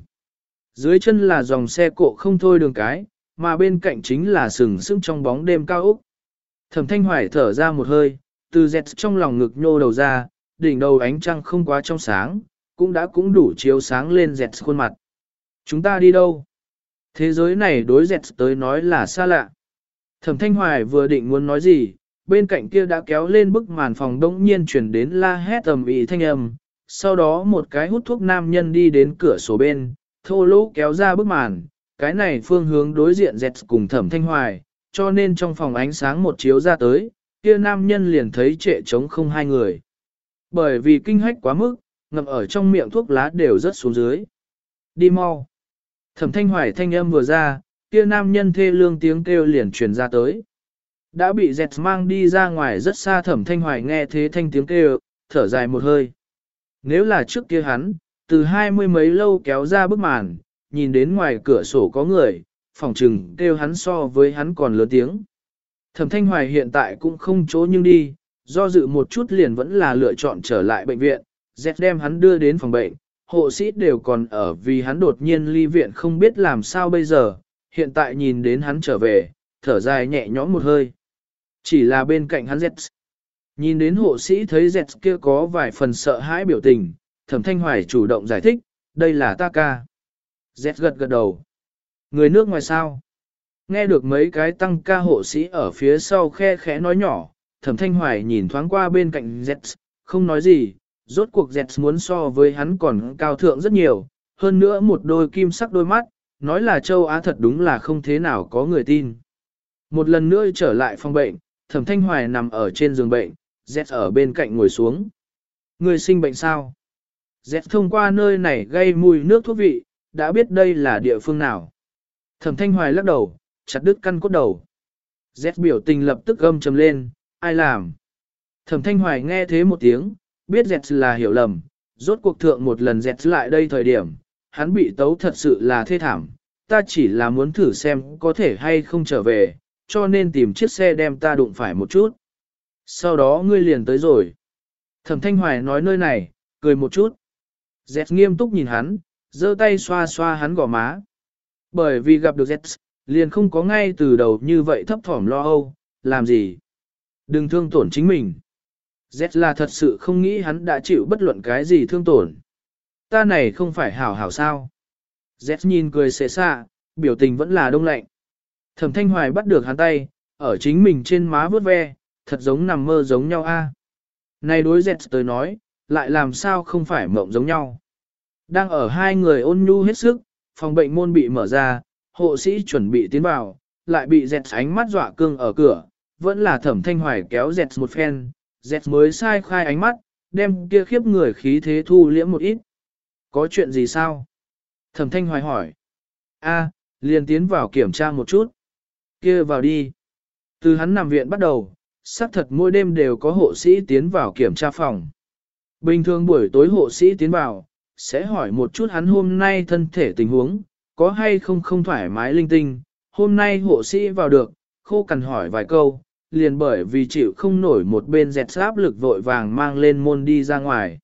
Dưới chân là dòng xe cộ không thôi đường cái, mà bên cạnh chính là sừng sững trong bóng đêm cao úc. Thẩm thanh hoài thở ra một hơi, từ dẹt trong lòng ngực nhô đầu ra, đỉnh đầu ánh trăng không quá trong sáng, cũng đã cũng đủ chiếu sáng lên dẹt khuôn mặt. Chúng ta đi đâu? Thế giới này đối dẹt tới nói là xa lạ. Thẩm thanh hoài vừa định muốn nói gì, bên cạnh kia đã kéo lên bức màn phòng đông nhiên chuyển đến la hét tầm ý thanh âm. Sau đó một cái hút thuốc nam nhân đi đến cửa sổ bên, thô lỗ kéo ra bức màn, cái này phương hướng đối diện dẹt cùng thẩm thanh hoài, cho nên trong phòng ánh sáng một chiếu ra tới, kia nam nhân liền thấy trệ trống không hai người. Bởi vì kinh hách quá mức, ngập ở trong miệng thuốc lá đều rất xuống dưới. Đi mau. Thẩm thanh hoài thanh âm vừa ra, kia nam nhân thê lương tiếng kêu liền truyền ra tới. Đã bị dẹt mang đi ra ngoài rất xa thẩm thanh hoài nghe thế thanh tiếng kêu, thở dài một hơi. Nếu là trước kia hắn, từ hai mươi mấy lâu kéo ra bức màn, nhìn đến ngoài cửa sổ có người, phòng trừng kêu hắn so với hắn còn lớn tiếng. Thẩm Thanh Hoài hiện tại cũng không chỗ nhưng đi, do dự một chút liền vẫn là lựa chọn trở lại bệnh viện, dẹt đem hắn đưa đến phòng bệnh, hộ sĩ đều còn ở vì hắn đột nhiên ly viện không biết làm sao bây giờ, hiện tại nhìn đến hắn trở về, thở dài nhẹ nhõm một hơi. Chỉ là bên cạnh hắn dẹt. Nhìn đến hộ sĩ thấy dẹt kia có vài phần sợ hãi biểu tình, thẩm thanh hoài chủ động giải thích, đây là ta ca. Z gật gật đầu. Người nước ngoài sao? Nghe được mấy cái tăng ca hộ sĩ ở phía sau khe khẽ nói nhỏ, thẩm thanh hoài nhìn thoáng qua bên cạnh Z, không nói gì, rốt cuộc Z muốn so với hắn còn cao thượng rất nhiều, hơn nữa một đôi kim sắc đôi mắt, nói là châu Á thật đúng là không thế nào có người tin. Một lần nữa trở lại phòng bệnh, thẩm thanh hoài nằm ở trên giường bệnh, Z ở bên cạnh ngồi xuống. Người sinh bệnh sao? Z thông qua nơi này gây mùi nước thuốc vị, đã biết đây là địa phương nào. Thẩm thanh hoài lắc đầu, chặt đứt căn cốt đầu. Z biểu tình lập tức gâm trầm lên, ai làm? Thẩm thanh hoài nghe thế một tiếng, biết Z là hiểu lầm, rốt cuộc thượng một lần Z lại đây thời điểm, hắn bị tấu thật sự là thê thảm, ta chỉ là muốn thử xem có thể hay không trở về, cho nên tìm chiếc xe đem ta đụng phải một chút. Sau đó ngươi liền tới rồi. Thẩm thanh hoài nói nơi này, cười một chút. Z nghiêm túc nhìn hắn, giơ tay xoa xoa hắn gò má. Bởi vì gặp được Z, liền không có ngay từ đầu như vậy thấp thỏm lo âu, làm gì. Đừng thương tổn chính mình. Z là thật sự không nghĩ hắn đã chịu bất luận cái gì thương tổn. Ta này không phải hảo hảo sao. Z nhìn cười xệ xạ, biểu tình vẫn là đông lạnh. Thẩm thanh hoài bắt được hắn tay, ở chính mình trên má vướt ve, thật giống nằm mơ giống nhau a. Này đối Z tới nói, lại làm sao không phải mộng giống nhau. Đang ở hai người ôn nhu hết sức, phòng bệnh môn bị mở ra, hộ sĩ chuẩn bị tiến vào, lại bị dẹt ánh mắt dọa cương ở cửa, vẫn là thẩm thanh hoài kéo dẹt một phen, dẹt mới sai khai ánh mắt, đem kia khiếp người khí thế thu liễm một ít. Có chuyện gì sao? Thẩm thanh hoài hỏi. A, liền tiến vào kiểm tra một chút. Kia vào đi. Từ hắn nằm viện bắt đầu, xác thật mỗi đêm đều có hộ sĩ tiến vào kiểm tra phòng. Bình thường buổi tối hộ sĩ tiến vào, sẽ hỏi một chút hắn hôm nay thân thể tình huống, có hay không không thoải mái linh tinh. Hôm nay hộ sĩ vào được, khô cần hỏi vài câu, liền bởi vì chịu không nổi một bên dẹt áp lực vội vàng mang lên môn đi ra ngoài.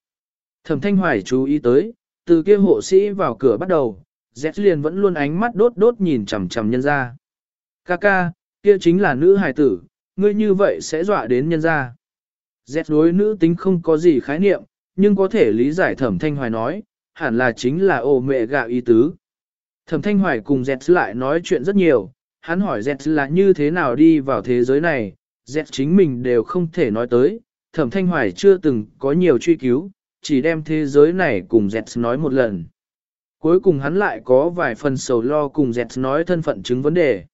Thẩm Thanh Hoài chú ý tới, từ kia hộ sĩ vào cửa bắt đầu, dẹt liền vẫn luôn ánh mắt đốt đốt nhìn chằm chằm nhân ra. Ca ca, kia chính là nữ hài tử, ngươi như vậy sẽ dọa đến nhân ra. Dẹt đối nữ tính không có gì khái niệm, nhưng có thể lý giải thẩm thanh hoài nói, hẳn là chính là ô mẹ gạo ý tứ. Thẩm thanh hoài cùng Z lại nói chuyện rất nhiều, hắn hỏi Z là như thế nào đi vào thế giới này, Z chính mình đều không thể nói tới, thẩm thanh hoài chưa từng có nhiều truy cứu, chỉ đem thế giới này cùng Z nói một lần. Cuối cùng hắn lại có vài phần sầu lo cùng Z nói thân phận chứng vấn đề.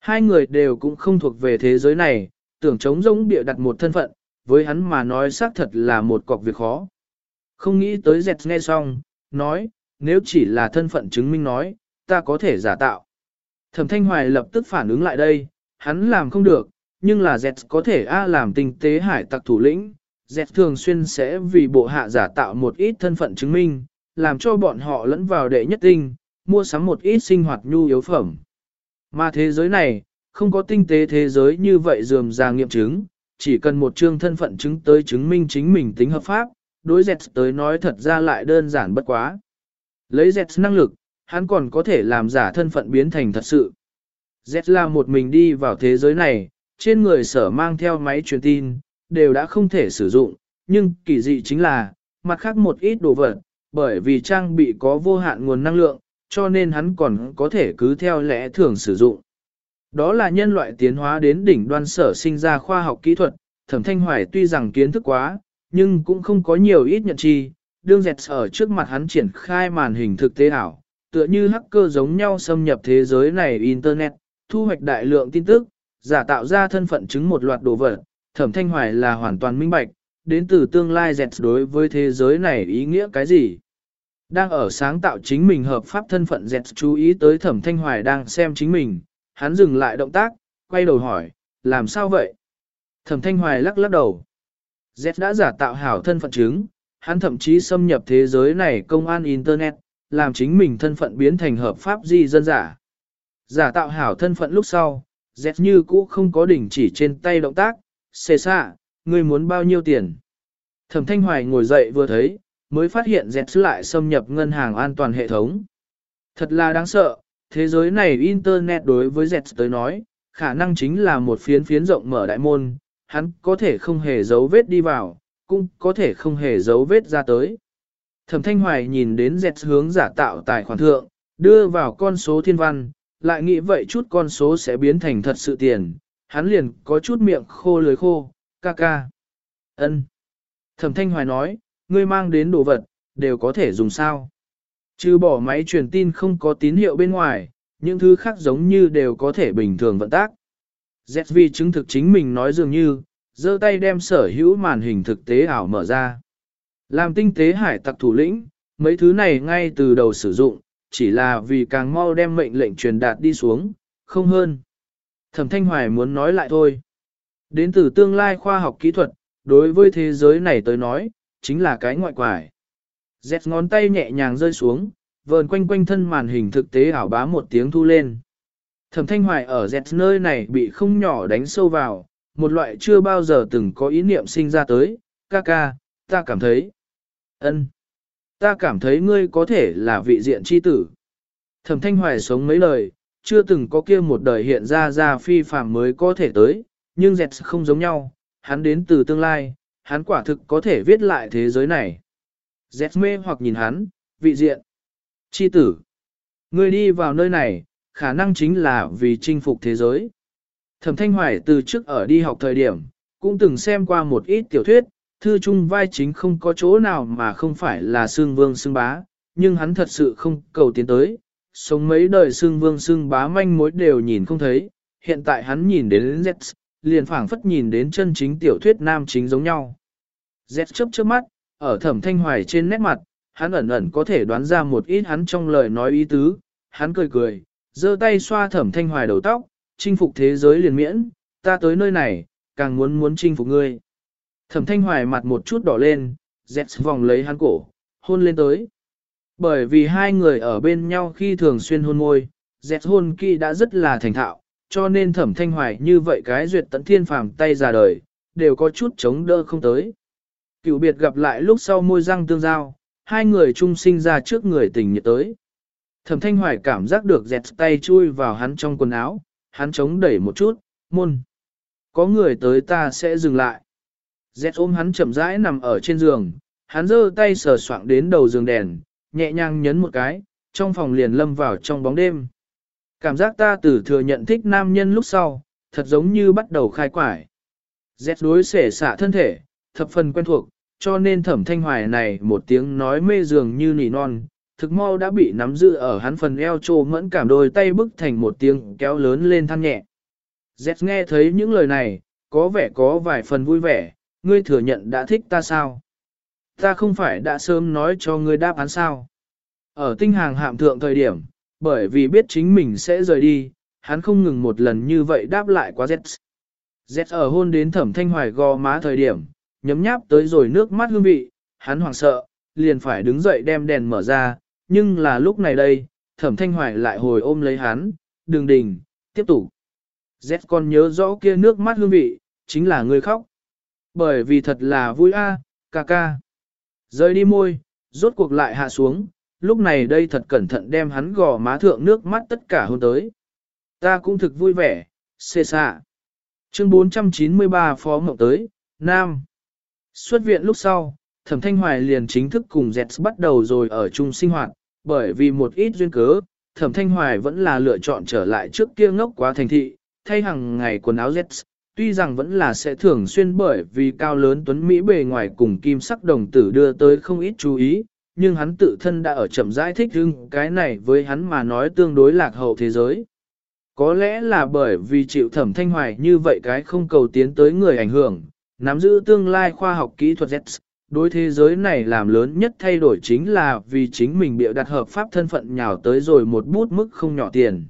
Hai người đều cũng không thuộc về thế giới này, tưởng chống giống bịa đặt một thân phận, với hắn mà nói xác thật là một cọc việc khó. Không nghĩ tới dẹt nghe xong, nói, nếu chỉ là thân phận chứng minh nói, ta có thể giả tạo. Thẩm Thanh Hoài lập tức phản ứng lại đây, hắn làm không được, nhưng là dẹt có thể A làm tinh tế hải tặc thủ lĩnh, dẹt thường xuyên sẽ vì bộ hạ giả tạo một ít thân phận chứng minh, làm cho bọn họ lẫn vào đệ nhất tinh, mua sắm một ít sinh hoạt nhu yếu phẩm. Mà thế giới này, không có tinh tế thế giới như vậy dườm ra nghiệm chứng, chỉ cần một chương thân phận chứng tới chứng minh chính mình tính hợp pháp, đối dẹt tới nói thật ra lại đơn giản bất quá. Lấy dẹt năng lực, hắn còn có thể làm giả thân phận biến thành thật sự. Dẹt là một mình đi vào thế giới này, trên người sở mang theo máy truyền tin, đều đã không thể sử dụng, nhưng kỳ dị chính là, mặt khác một ít đồ vật, bởi vì trang bị có vô hạn nguồn năng lượng, cho nên hắn còn có thể cứ theo lẽ thường sử dụng. Đó là nhân loại tiến hóa đến đỉnh đoan sở sinh ra khoa học kỹ thuật, thẩm thanh hoài tuy rằng kiến thức quá, nhưng cũng không có nhiều ít nhận chi, đương dẹt ở trước mặt hắn triển khai màn hình thực tế ảo, tựa như hacker giống nhau xâm nhập thế giới này Internet, thu hoạch đại lượng tin tức, giả tạo ra thân phận chứng một loạt đồ vật, thẩm thanh hoài là hoàn toàn minh bạch, đến từ tương lai dẹt đối với thế giới này ý nghĩa cái gì. Đang ở sáng tạo chính mình hợp pháp thân phận dẹt chú ý tới thẩm thanh hoài đang xem chính mình, hắn dừng lại động tác, quay đầu hỏi, làm sao vậy? Thẩm thanh hoài lắc lắc đầu. Z đã giả tạo hảo thân phận chứng, hắn thậm chí xâm nhập thế giới này công an Internet, làm chính mình thân phận biến thành hợp pháp di dân giả. Giả tạo hảo thân phận lúc sau, Z như cũ không có đỉnh chỉ trên tay động tác, xê xạ, ngươi muốn bao nhiêu tiền. Thẩm Thanh Hoài ngồi dậy vừa thấy, mới phát hiện Z lại xâm nhập ngân hàng an toàn hệ thống. Thật là đáng sợ, thế giới này Internet đối với Z tới nói, khả năng chính là một phiến phiến rộng mở đại môn, hắn có thể không hề giấu vết đi vào, cũng có thể không hề giấu vết ra tới. Thẩm Thanh Hoài nhìn đến dẹt hướng giả tạo tài khoản thượng, đưa vào con số thiên văn, lại nghĩ vậy chút con số sẽ biến thành thật sự tiền, hắn liền có chút miệng khô lưới khô, ca ca. ân. Thẩm Thanh Hoài nói, ngươi mang đến đồ vật, đều có thể dùng sao. Trừ bỏ máy truyền tin không có tín hiệu bên ngoài, những thứ khác giống như đều có thể bình thường vận tác. ZV chứng thực chính mình nói dường như, giơ tay đem sở hữu màn hình thực tế ảo mở ra. Làm tinh tế hải tặc thủ lĩnh, mấy thứ này ngay từ đầu sử dụng, chỉ là vì càng mau đem mệnh lệnh truyền đạt đi xuống, không hơn. Thẩm Thanh Hoài muốn nói lại thôi. Đến từ tương lai khoa học kỹ thuật, đối với thế giới này tới nói, chính là cái ngoại quải. Dẹt ngón tay nhẹ nhàng rơi xuống, vờn quanh quanh thân màn hình thực tế ảo bá một tiếng thu lên. Thẩm Thanh Hoài ở dẹt nơi này bị không nhỏ đánh sâu vào, một loại chưa bao giờ từng có ý niệm sinh ra tới, ca ca, ta cảm thấy. ân, Ta cảm thấy ngươi có thể là vị diện chi tử. Thẩm Thanh Hoài sống mấy lời, chưa từng có kia một đời hiện ra ra phi phàm mới có thể tới, nhưng dẹt không giống nhau, hắn đến từ tương lai, hắn quả thực có thể viết lại thế giới này. Dẹt mê hoặc nhìn hắn, vị diện. Chi tử. Ngươi đi vào nơi này, khả năng chính là vì chinh phục thế giới. Thẩm Thanh Hoài từ trước ở đi học thời điểm, cũng từng xem qua một ít tiểu thuyết, thư chung vai chính không có chỗ nào mà không phải là xương vương xương bá, nhưng hắn thật sự không cầu tiến tới, sống mấy đời xương vương xương bá manh mối đều nhìn không thấy, hiện tại hắn nhìn đến Z, liền phảng phất nhìn đến chân chính tiểu thuyết nam chính giống nhau. Z chớp chớp mắt, ở thẩm thanh hoài trên nét mặt, hắn ẩn ẩn có thể đoán ra một ít hắn trong lời nói ý tứ, hắn cười cười, giơ tay xoa thẩm thanh hoài đầu tóc, chinh phục thế giới liền miễn, ta tới nơi này, càng muốn muốn chinh phục ngươi. Thẩm thanh hoài mặt một chút đỏ lên, dẹt vòng lấy hắn cổ, hôn lên tới. Bởi vì hai người ở bên nhau khi thường xuyên hôn môi, dẹt hôn kỳ đã rất là thành thạo, cho nên thẩm thanh hoài như vậy cái duyệt tận thiên phàm tay ra đời, đều có chút chống đỡ không tới. Cựu biệt gặp lại lúc sau môi răng tương giao, hai người chung sinh ra trước người tình nhiệt tới. Thẩm thanh hoài cảm giác được dẹt tay chui vào hắn trong quần áo, hắn chống đẩy một chút, môn. Có người tới ta sẽ dừng lại. Dẹt ôm hắn chậm rãi nằm ở trên giường, hắn giơ tay sờ soạng đến đầu giường đèn, nhẹ nhàng nhấn một cái, trong phòng liền lâm vào trong bóng đêm. Cảm giác ta từ thừa nhận thích nam nhân lúc sau, thật giống như bắt đầu khai quải. Dẹt đối xể xả thân thể, thập phần quen thuộc, cho nên thẩm thanh hoài này một tiếng nói mê dường như nỉ non, thực mau đã bị nắm giữ ở hắn phần eo trô mẫn cảm đôi tay bức thành một tiếng kéo lớn lên than nhẹ. Z nghe thấy những lời này, có vẻ có vài phần vui vẻ, ngươi thừa nhận đã thích ta sao? Ta không phải đã sớm nói cho ngươi đáp án sao? Ở tinh hàng hạm thượng thời điểm, bởi vì biết chính mình sẽ rời đi, hắn không ngừng một lần như vậy đáp lại quá Z. Z ở hôn đến thẩm thanh hoài gò má thời điểm, nhấm nháp tới rồi nước mắt hương vị, hắn hoảng sợ, liền phải đứng dậy đem đèn mở ra, nhưng là lúc này đây, thẩm thanh hoài lại hồi ôm lấy hắn, đừng đình, tiếp tục. Z còn nhớ rõ kia nước mắt hương vị, chính là người khóc, Bởi vì thật là vui a, ca ca. Rơi đi môi, rốt cuộc lại hạ xuống, lúc này đây thật cẩn thận đem hắn gò má thượng nước mắt tất cả hôn tới. Ta cũng thực vui vẻ, xê xạ. Chương 493 Phó Mộng tới, Nam. Xuất viện lúc sau, Thẩm Thanh Hoài liền chính thức cùng dẹt bắt đầu rồi ở chung sinh hoạt, bởi vì một ít duyên cớ, Thẩm Thanh Hoài vẫn là lựa chọn trở lại trước kia ngốc quá thành thị, thay hàng ngày quần áo Zets, tuy rằng vẫn là sẽ thường xuyên bởi vì cao lớn tuấn Mỹ bề ngoài cùng kim sắc đồng tử đưa tới không ít chú ý, nhưng hắn tự thân đã ở chậm rãi thích hưng cái này với hắn mà nói tương đối lạc hậu thế giới. Có lẽ là bởi vì chịu thẩm thanh hoài như vậy cái không cầu tiến tới người ảnh hưởng, nắm giữ tương lai khoa học kỹ thuật Z, đối thế giới này làm lớn nhất thay đổi chính là vì chính mình bịa đặt hợp pháp thân phận nhào tới rồi một bút mức không nhỏ tiền.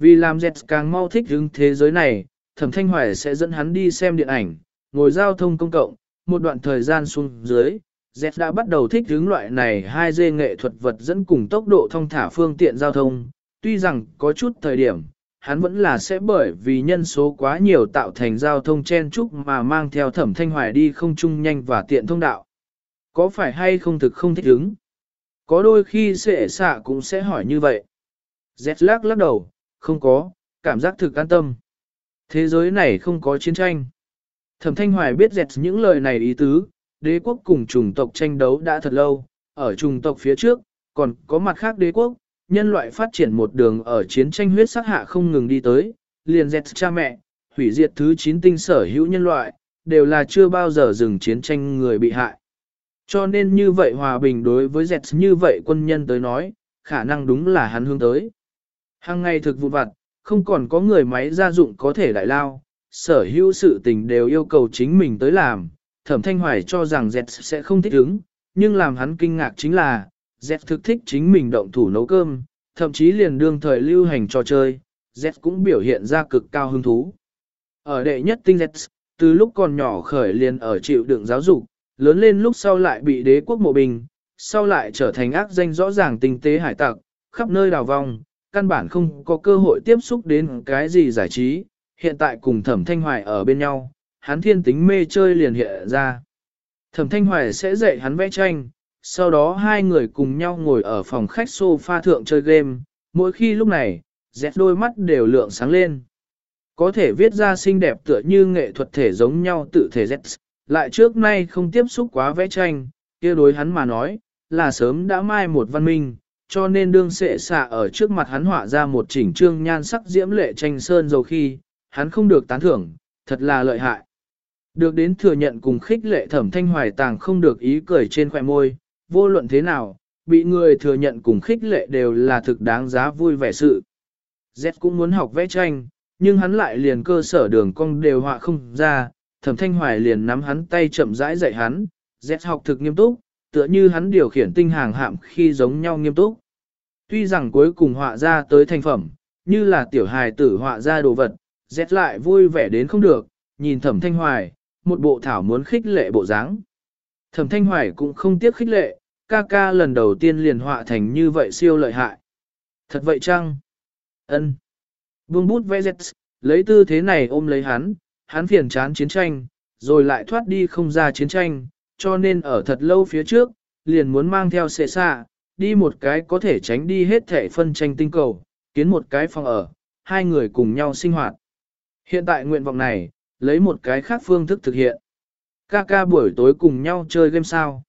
Vì làm dẹt càng mau thích hứng thế giới này, thẩm thanh hoài sẽ dẫn hắn đi xem điện ảnh, ngồi giao thông công cộng, một đoạn thời gian xuống dưới, Dẹt đã bắt đầu thích hướng loại này hai dê nghệ thuật vật dẫn cùng tốc độ thông thả phương tiện giao thông, tuy rằng có chút thời điểm, hắn vẫn là sẽ bởi vì nhân số quá nhiều tạo thành giao thông chen chúc mà mang theo thẩm thanh hoài đi không chung nhanh và tiện thông đạo. Có phải hay không thực không thích ứng? Có đôi khi sẽ xạ cũng sẽ hỏi như vậy. Dẹt lắc lắc đầu, không có, cảm giác thực an tâm. Thế giới này không có chiến tranh. Thẩm thanh hoài biết dẹt những lời này ý tứ, đế quốc cùng chủng tộc tranh đấu đã thật lâu, ở chủng tộc phía trước, còn có mặt khác đế quốc, nhân loại phát triển một đường ở chiến tranh huyết sắc hạ không ngừng đi tới, liền dẹt cha mẹ, hủy diệt thứ 9 tinh sở hữu nhân loại, đều là chưa bao giờ dừng chiến tranh người bị hại. Cho nên như vậy hòa bình đối với dẹt như vậy quân nhân tới nói, khả năng đúng là hắn hướng tới. Hàng ngày thực vụ vặt, không còn có người máy gia dụng có thể đại lao, sở hữu sự tình đều yêu cầu chính mình tới làm, thẩm thanh hoài cho rằng dẹt sẽ không thích ứng, nhưng làm hắn kinh ngạc chính là, Z thực thích chính mình động thủ nấu cơm, thậm chí liền đương thời lưu hành trò chơi, Z cũng biểu hiện ra cực cao hứng thú. Ở đệ nhất tinh Z, từ lúc còn nhỏ khởi liền ở chịu đựng giáo dục, lớn lên lúc sau lại bị đế quốc mộ bình, sau lại trở thành ác danh rõ ràng tinh tế hải tặc, khắp nơi đào vong, căn bản không có cơ hội tiếp xúc đến cái gì giải trí, hiện tại cùng thẩm thanh hoài ở bên nhau, hắn thiên tính mê chơi liền hiện ra. Thẩm thanh hoài sẽ dạy hắn vẽ tranh, sau đó hai người cùng nhau ngồi ở phòng khách sofa thượng chơi game, mỗi khi lúc này, dẹt đôi mắt đều lượng sáng lên. Có thể viết ra xinh đẹp tựa như nghệ thuật thể giống nhau tự thể dẹt, lại trước nay không tiếp xúc quá vẽ tranh, kia đối hắn mà nói, là sớm đã mai một văn minh, cho nên đương sệ xạ ở trước mặt hắn họa ra một chỉnh trương nhan sắc diễm lệ tranh sơn dầu khi, hắn không được tán thưởng, thật là lợi hại. Được đến thừa nhận cùng khích lệ thẩm thanh hoài tàng không được ý cười trên khỏe môi, vô luận thế nào, bị người thừa nhận cùng khích lệ đều là thực đáng giá vui vẻ sự. Z cũng muốn học vẽ tranh, nhưng hắn lại liền cơ sở đường cong đều họa không ra, thẩm thanh hoài liền nắm hắn tay chậm rãi dạy hắn, Z học thực nghiêm túc, tựa như hắn điều khiển tinh hàng hạm khi giống nhau nghiêm túc. Tuy rằng cuối cùng họa ra tới thành phẩm, như là tiểu hài tử họa ra đồ vật, Z lại vui vẻ đến không được, nhìn thẩm thanh hoài, một bộ thảo muốn khích lệ bộ dáng. Thẩm thanh hoài cũng không tiếc khích lệ, ca ca lần đầu tiên liền họa thành như vậy siêu lợi hại. Thật vậy chăng? ân Vương bút vẽ dẹt, lấy tư thế này ôm lấy hắn, hắn phiền chán chiến tranh, rồi lại thoát đi không ra chiến tranh, cho nên ở thật lâu phía trước, liền muốn mang theo xệ xạ, đi một cái có thể tránh đi hết thể phân tranh tinh cầu, kiến một cái phòng ở, hai người cùng nhau sinh hoạt. Hiện tại nguyện vọng này, lấy một cái khác phương thức thực hiện. Ca ca buổi tối cùng nhau chơi game sao.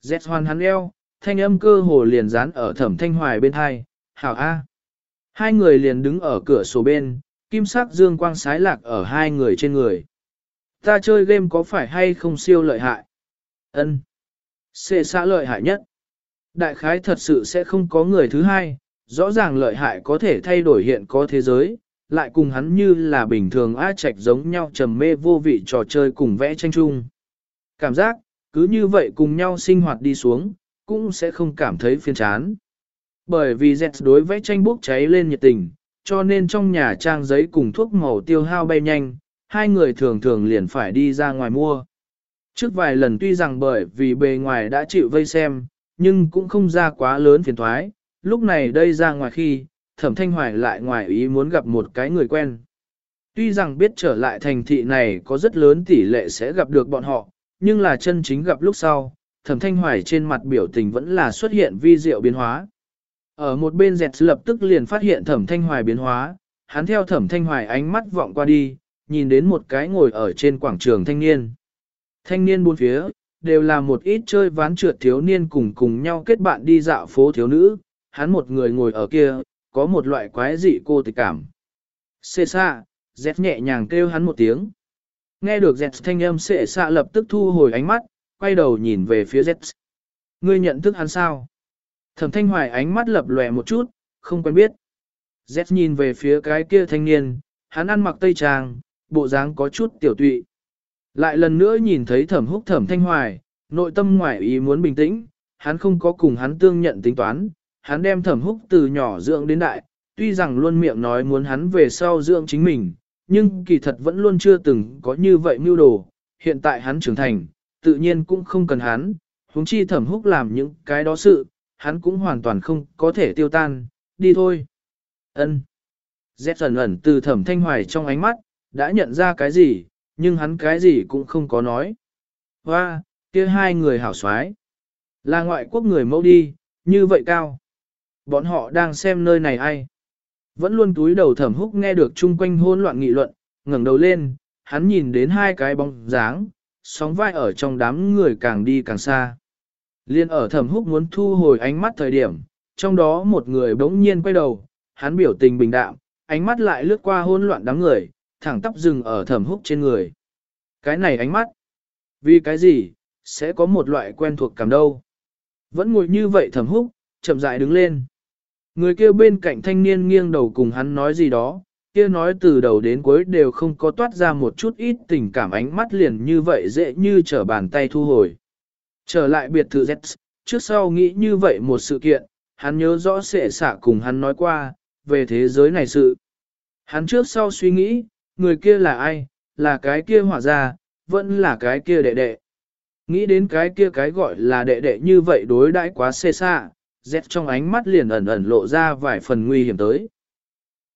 Dẹt hoàn hắn eo, thanh âm cơ hồ liền dán ở thẩm thanh hoài bên hai, hảo A. Hai người liền đứng ở cửa sổ bên, kim sắc dương quang sái lạc ở hai người trên người. Ta chơi game có phải hay không siêu lợi hại? Ân, Xê xã lợi hại nhất. Đại khái thật sự sẽ không có người thứ hai, rõ ràng lợi hại có thể thay đổi hiện có thế giới, lại cùng hắn như là bình thường á trạch giống nhau trầm mê vô vị trò chơi cùng vẽ tranh chung. Cảm giác, cứ như vậy cùng nhau sinh hoạt đi xuống, cũng sẽ không cảm thấy phiền chán. Bởi vì Z đối vẽ tranh bốc cháy lên nhiệt tình, cho nên trong nhà trang giấy cùng thuốc màu tiêu hao bay nhanh, hai người thường thường liền phải đi ra ngoài mua. Trước vài lần tuy rằng bởi vì bề ngoài đã chịu vây xem, nhưng cũng không ra quá lớn phiền thoái, lúc này đây ra ngoài khi, thẩm thanh hoài lại ngoài ý muốn gặp một cái người quen. Tuy rằng biết trở lại thành thị này có rất lớn tỷ lệ sẽ gặp được bọn họ, nhưng là chân chính gặp lúc sau, thẩm thanh hoài trên mặt biểu tình vẫn là xuất hiện vi diệu biến hóa. Ở một bên dẹt lập tức liền phát hiện thẩm thanh hoài biến hóa, hắn theo thẩm thanh hoài ánh mắt vọng qua đi, nhìn đến một cái ngồi ở trên quảng trường thanh niên. Thanh niên buôn phía, đều là một ít chơi ván trượt thiếu niên cùng cùng nhau kết bạn đi dạo phố thiếu nữ, hắn một người ngồi ở kia, có một loại quái dị cô tịch cảm. Xê xa, dẹt nhẹ nhàng kêu hắn một tiếng. Nghe được Zets thanh âm sệ xạ lập tức thu hồi ánh mắt, quay đầu nhìn về phía Zets. Ngươi nhận thức hắn sao? Thẩm thanh hoài ánh mắt lập lòe một chút, không quen biết. Zets nhìn về phía cái kia thanh niên, hắn ăn mặc tây trang, bộ dáng có chút tiểu tụy. Lại lần nữa nhìn thấy thẩm húc thẩm thanh hoài, nội tâm ngoại ý muốn bình tĩnh, hắn không có cùng hắn tương nhận tính toán, hắn đem thẩm húc từ nhỏ dưỡng đến đại, tuy rằng luôn miệng nói muốn hắn về sau dưỡng chính mình, nhưng kỳ thật vẫn luôn chưa từng có như vậy mưu đồ, hiện tại hắn trưởng thành, tự nhiên cũng không cần hắn, huống chi thẩm húc làm những cái đó sự, hắn cũng hoàn toàn không có thể tiêu tan, đi thôi. Ân. Dẹp dần ẩn từ thẩm thanh hoài trong ánh mắt, đã nhận ra cái gì, nhưng hắn cái gì cũng không có nói. Hoa, kia hai người hảo xoái. Là ngoại quốc người mẫu đi, như vậy cao. Bọn họ đang xem nơi này ai. Vẫn luôn túi đầu thẩm húc nghe được chung quanh hôn loạn nghị luận, ngẩng đầu lên, hắn nhìn đến hai cái bóng dáng, sóng vai ở trong đám người càng đi càng xa. Liên ở thẩm húc muốn thu hồi ánh mắt thời điểm, trong đó một người bỗng nhiên quay đầu, hắn biểu tình bình đạm, ánh mắt lại lướt qua hỗn loạn đám người, thẳng tắp dừng ở thẩm húc trên người. Cái này ánh mắt, vì cái gì, sẽ có một loại quen thuộc cảm đâu. Vẫn ngồi như vậy thẩm húc, chậm rãi đứng lên. Người kia bên cạnh thanh niên nghiêng đầu cùng hắn nói gì đó, kia nói từ đầu đến cuối đều không có toát ra một chút ít tình cảm ánh mắt liền như vậy dễ như trở bàn tay thu hồi. Trở lại biệt thự Z, trước sau nghĩ như vậy một sự kiện, hắn nhớ rõ sẽ xả cùng hắn nói qua, về thế giới này sự. Hắn trước sau suy nghĩ, người kia là ai, là cái kia hỏa ra, vẫn là cái kia đệ đệ. Nghĩ đến cái kia cái gọi là đệ đệ như vậy đối đãi quá xê xạ, dẹt trong ánh mắt liền ẩn ẩn lộ ra vài phần nguy hiểm tới.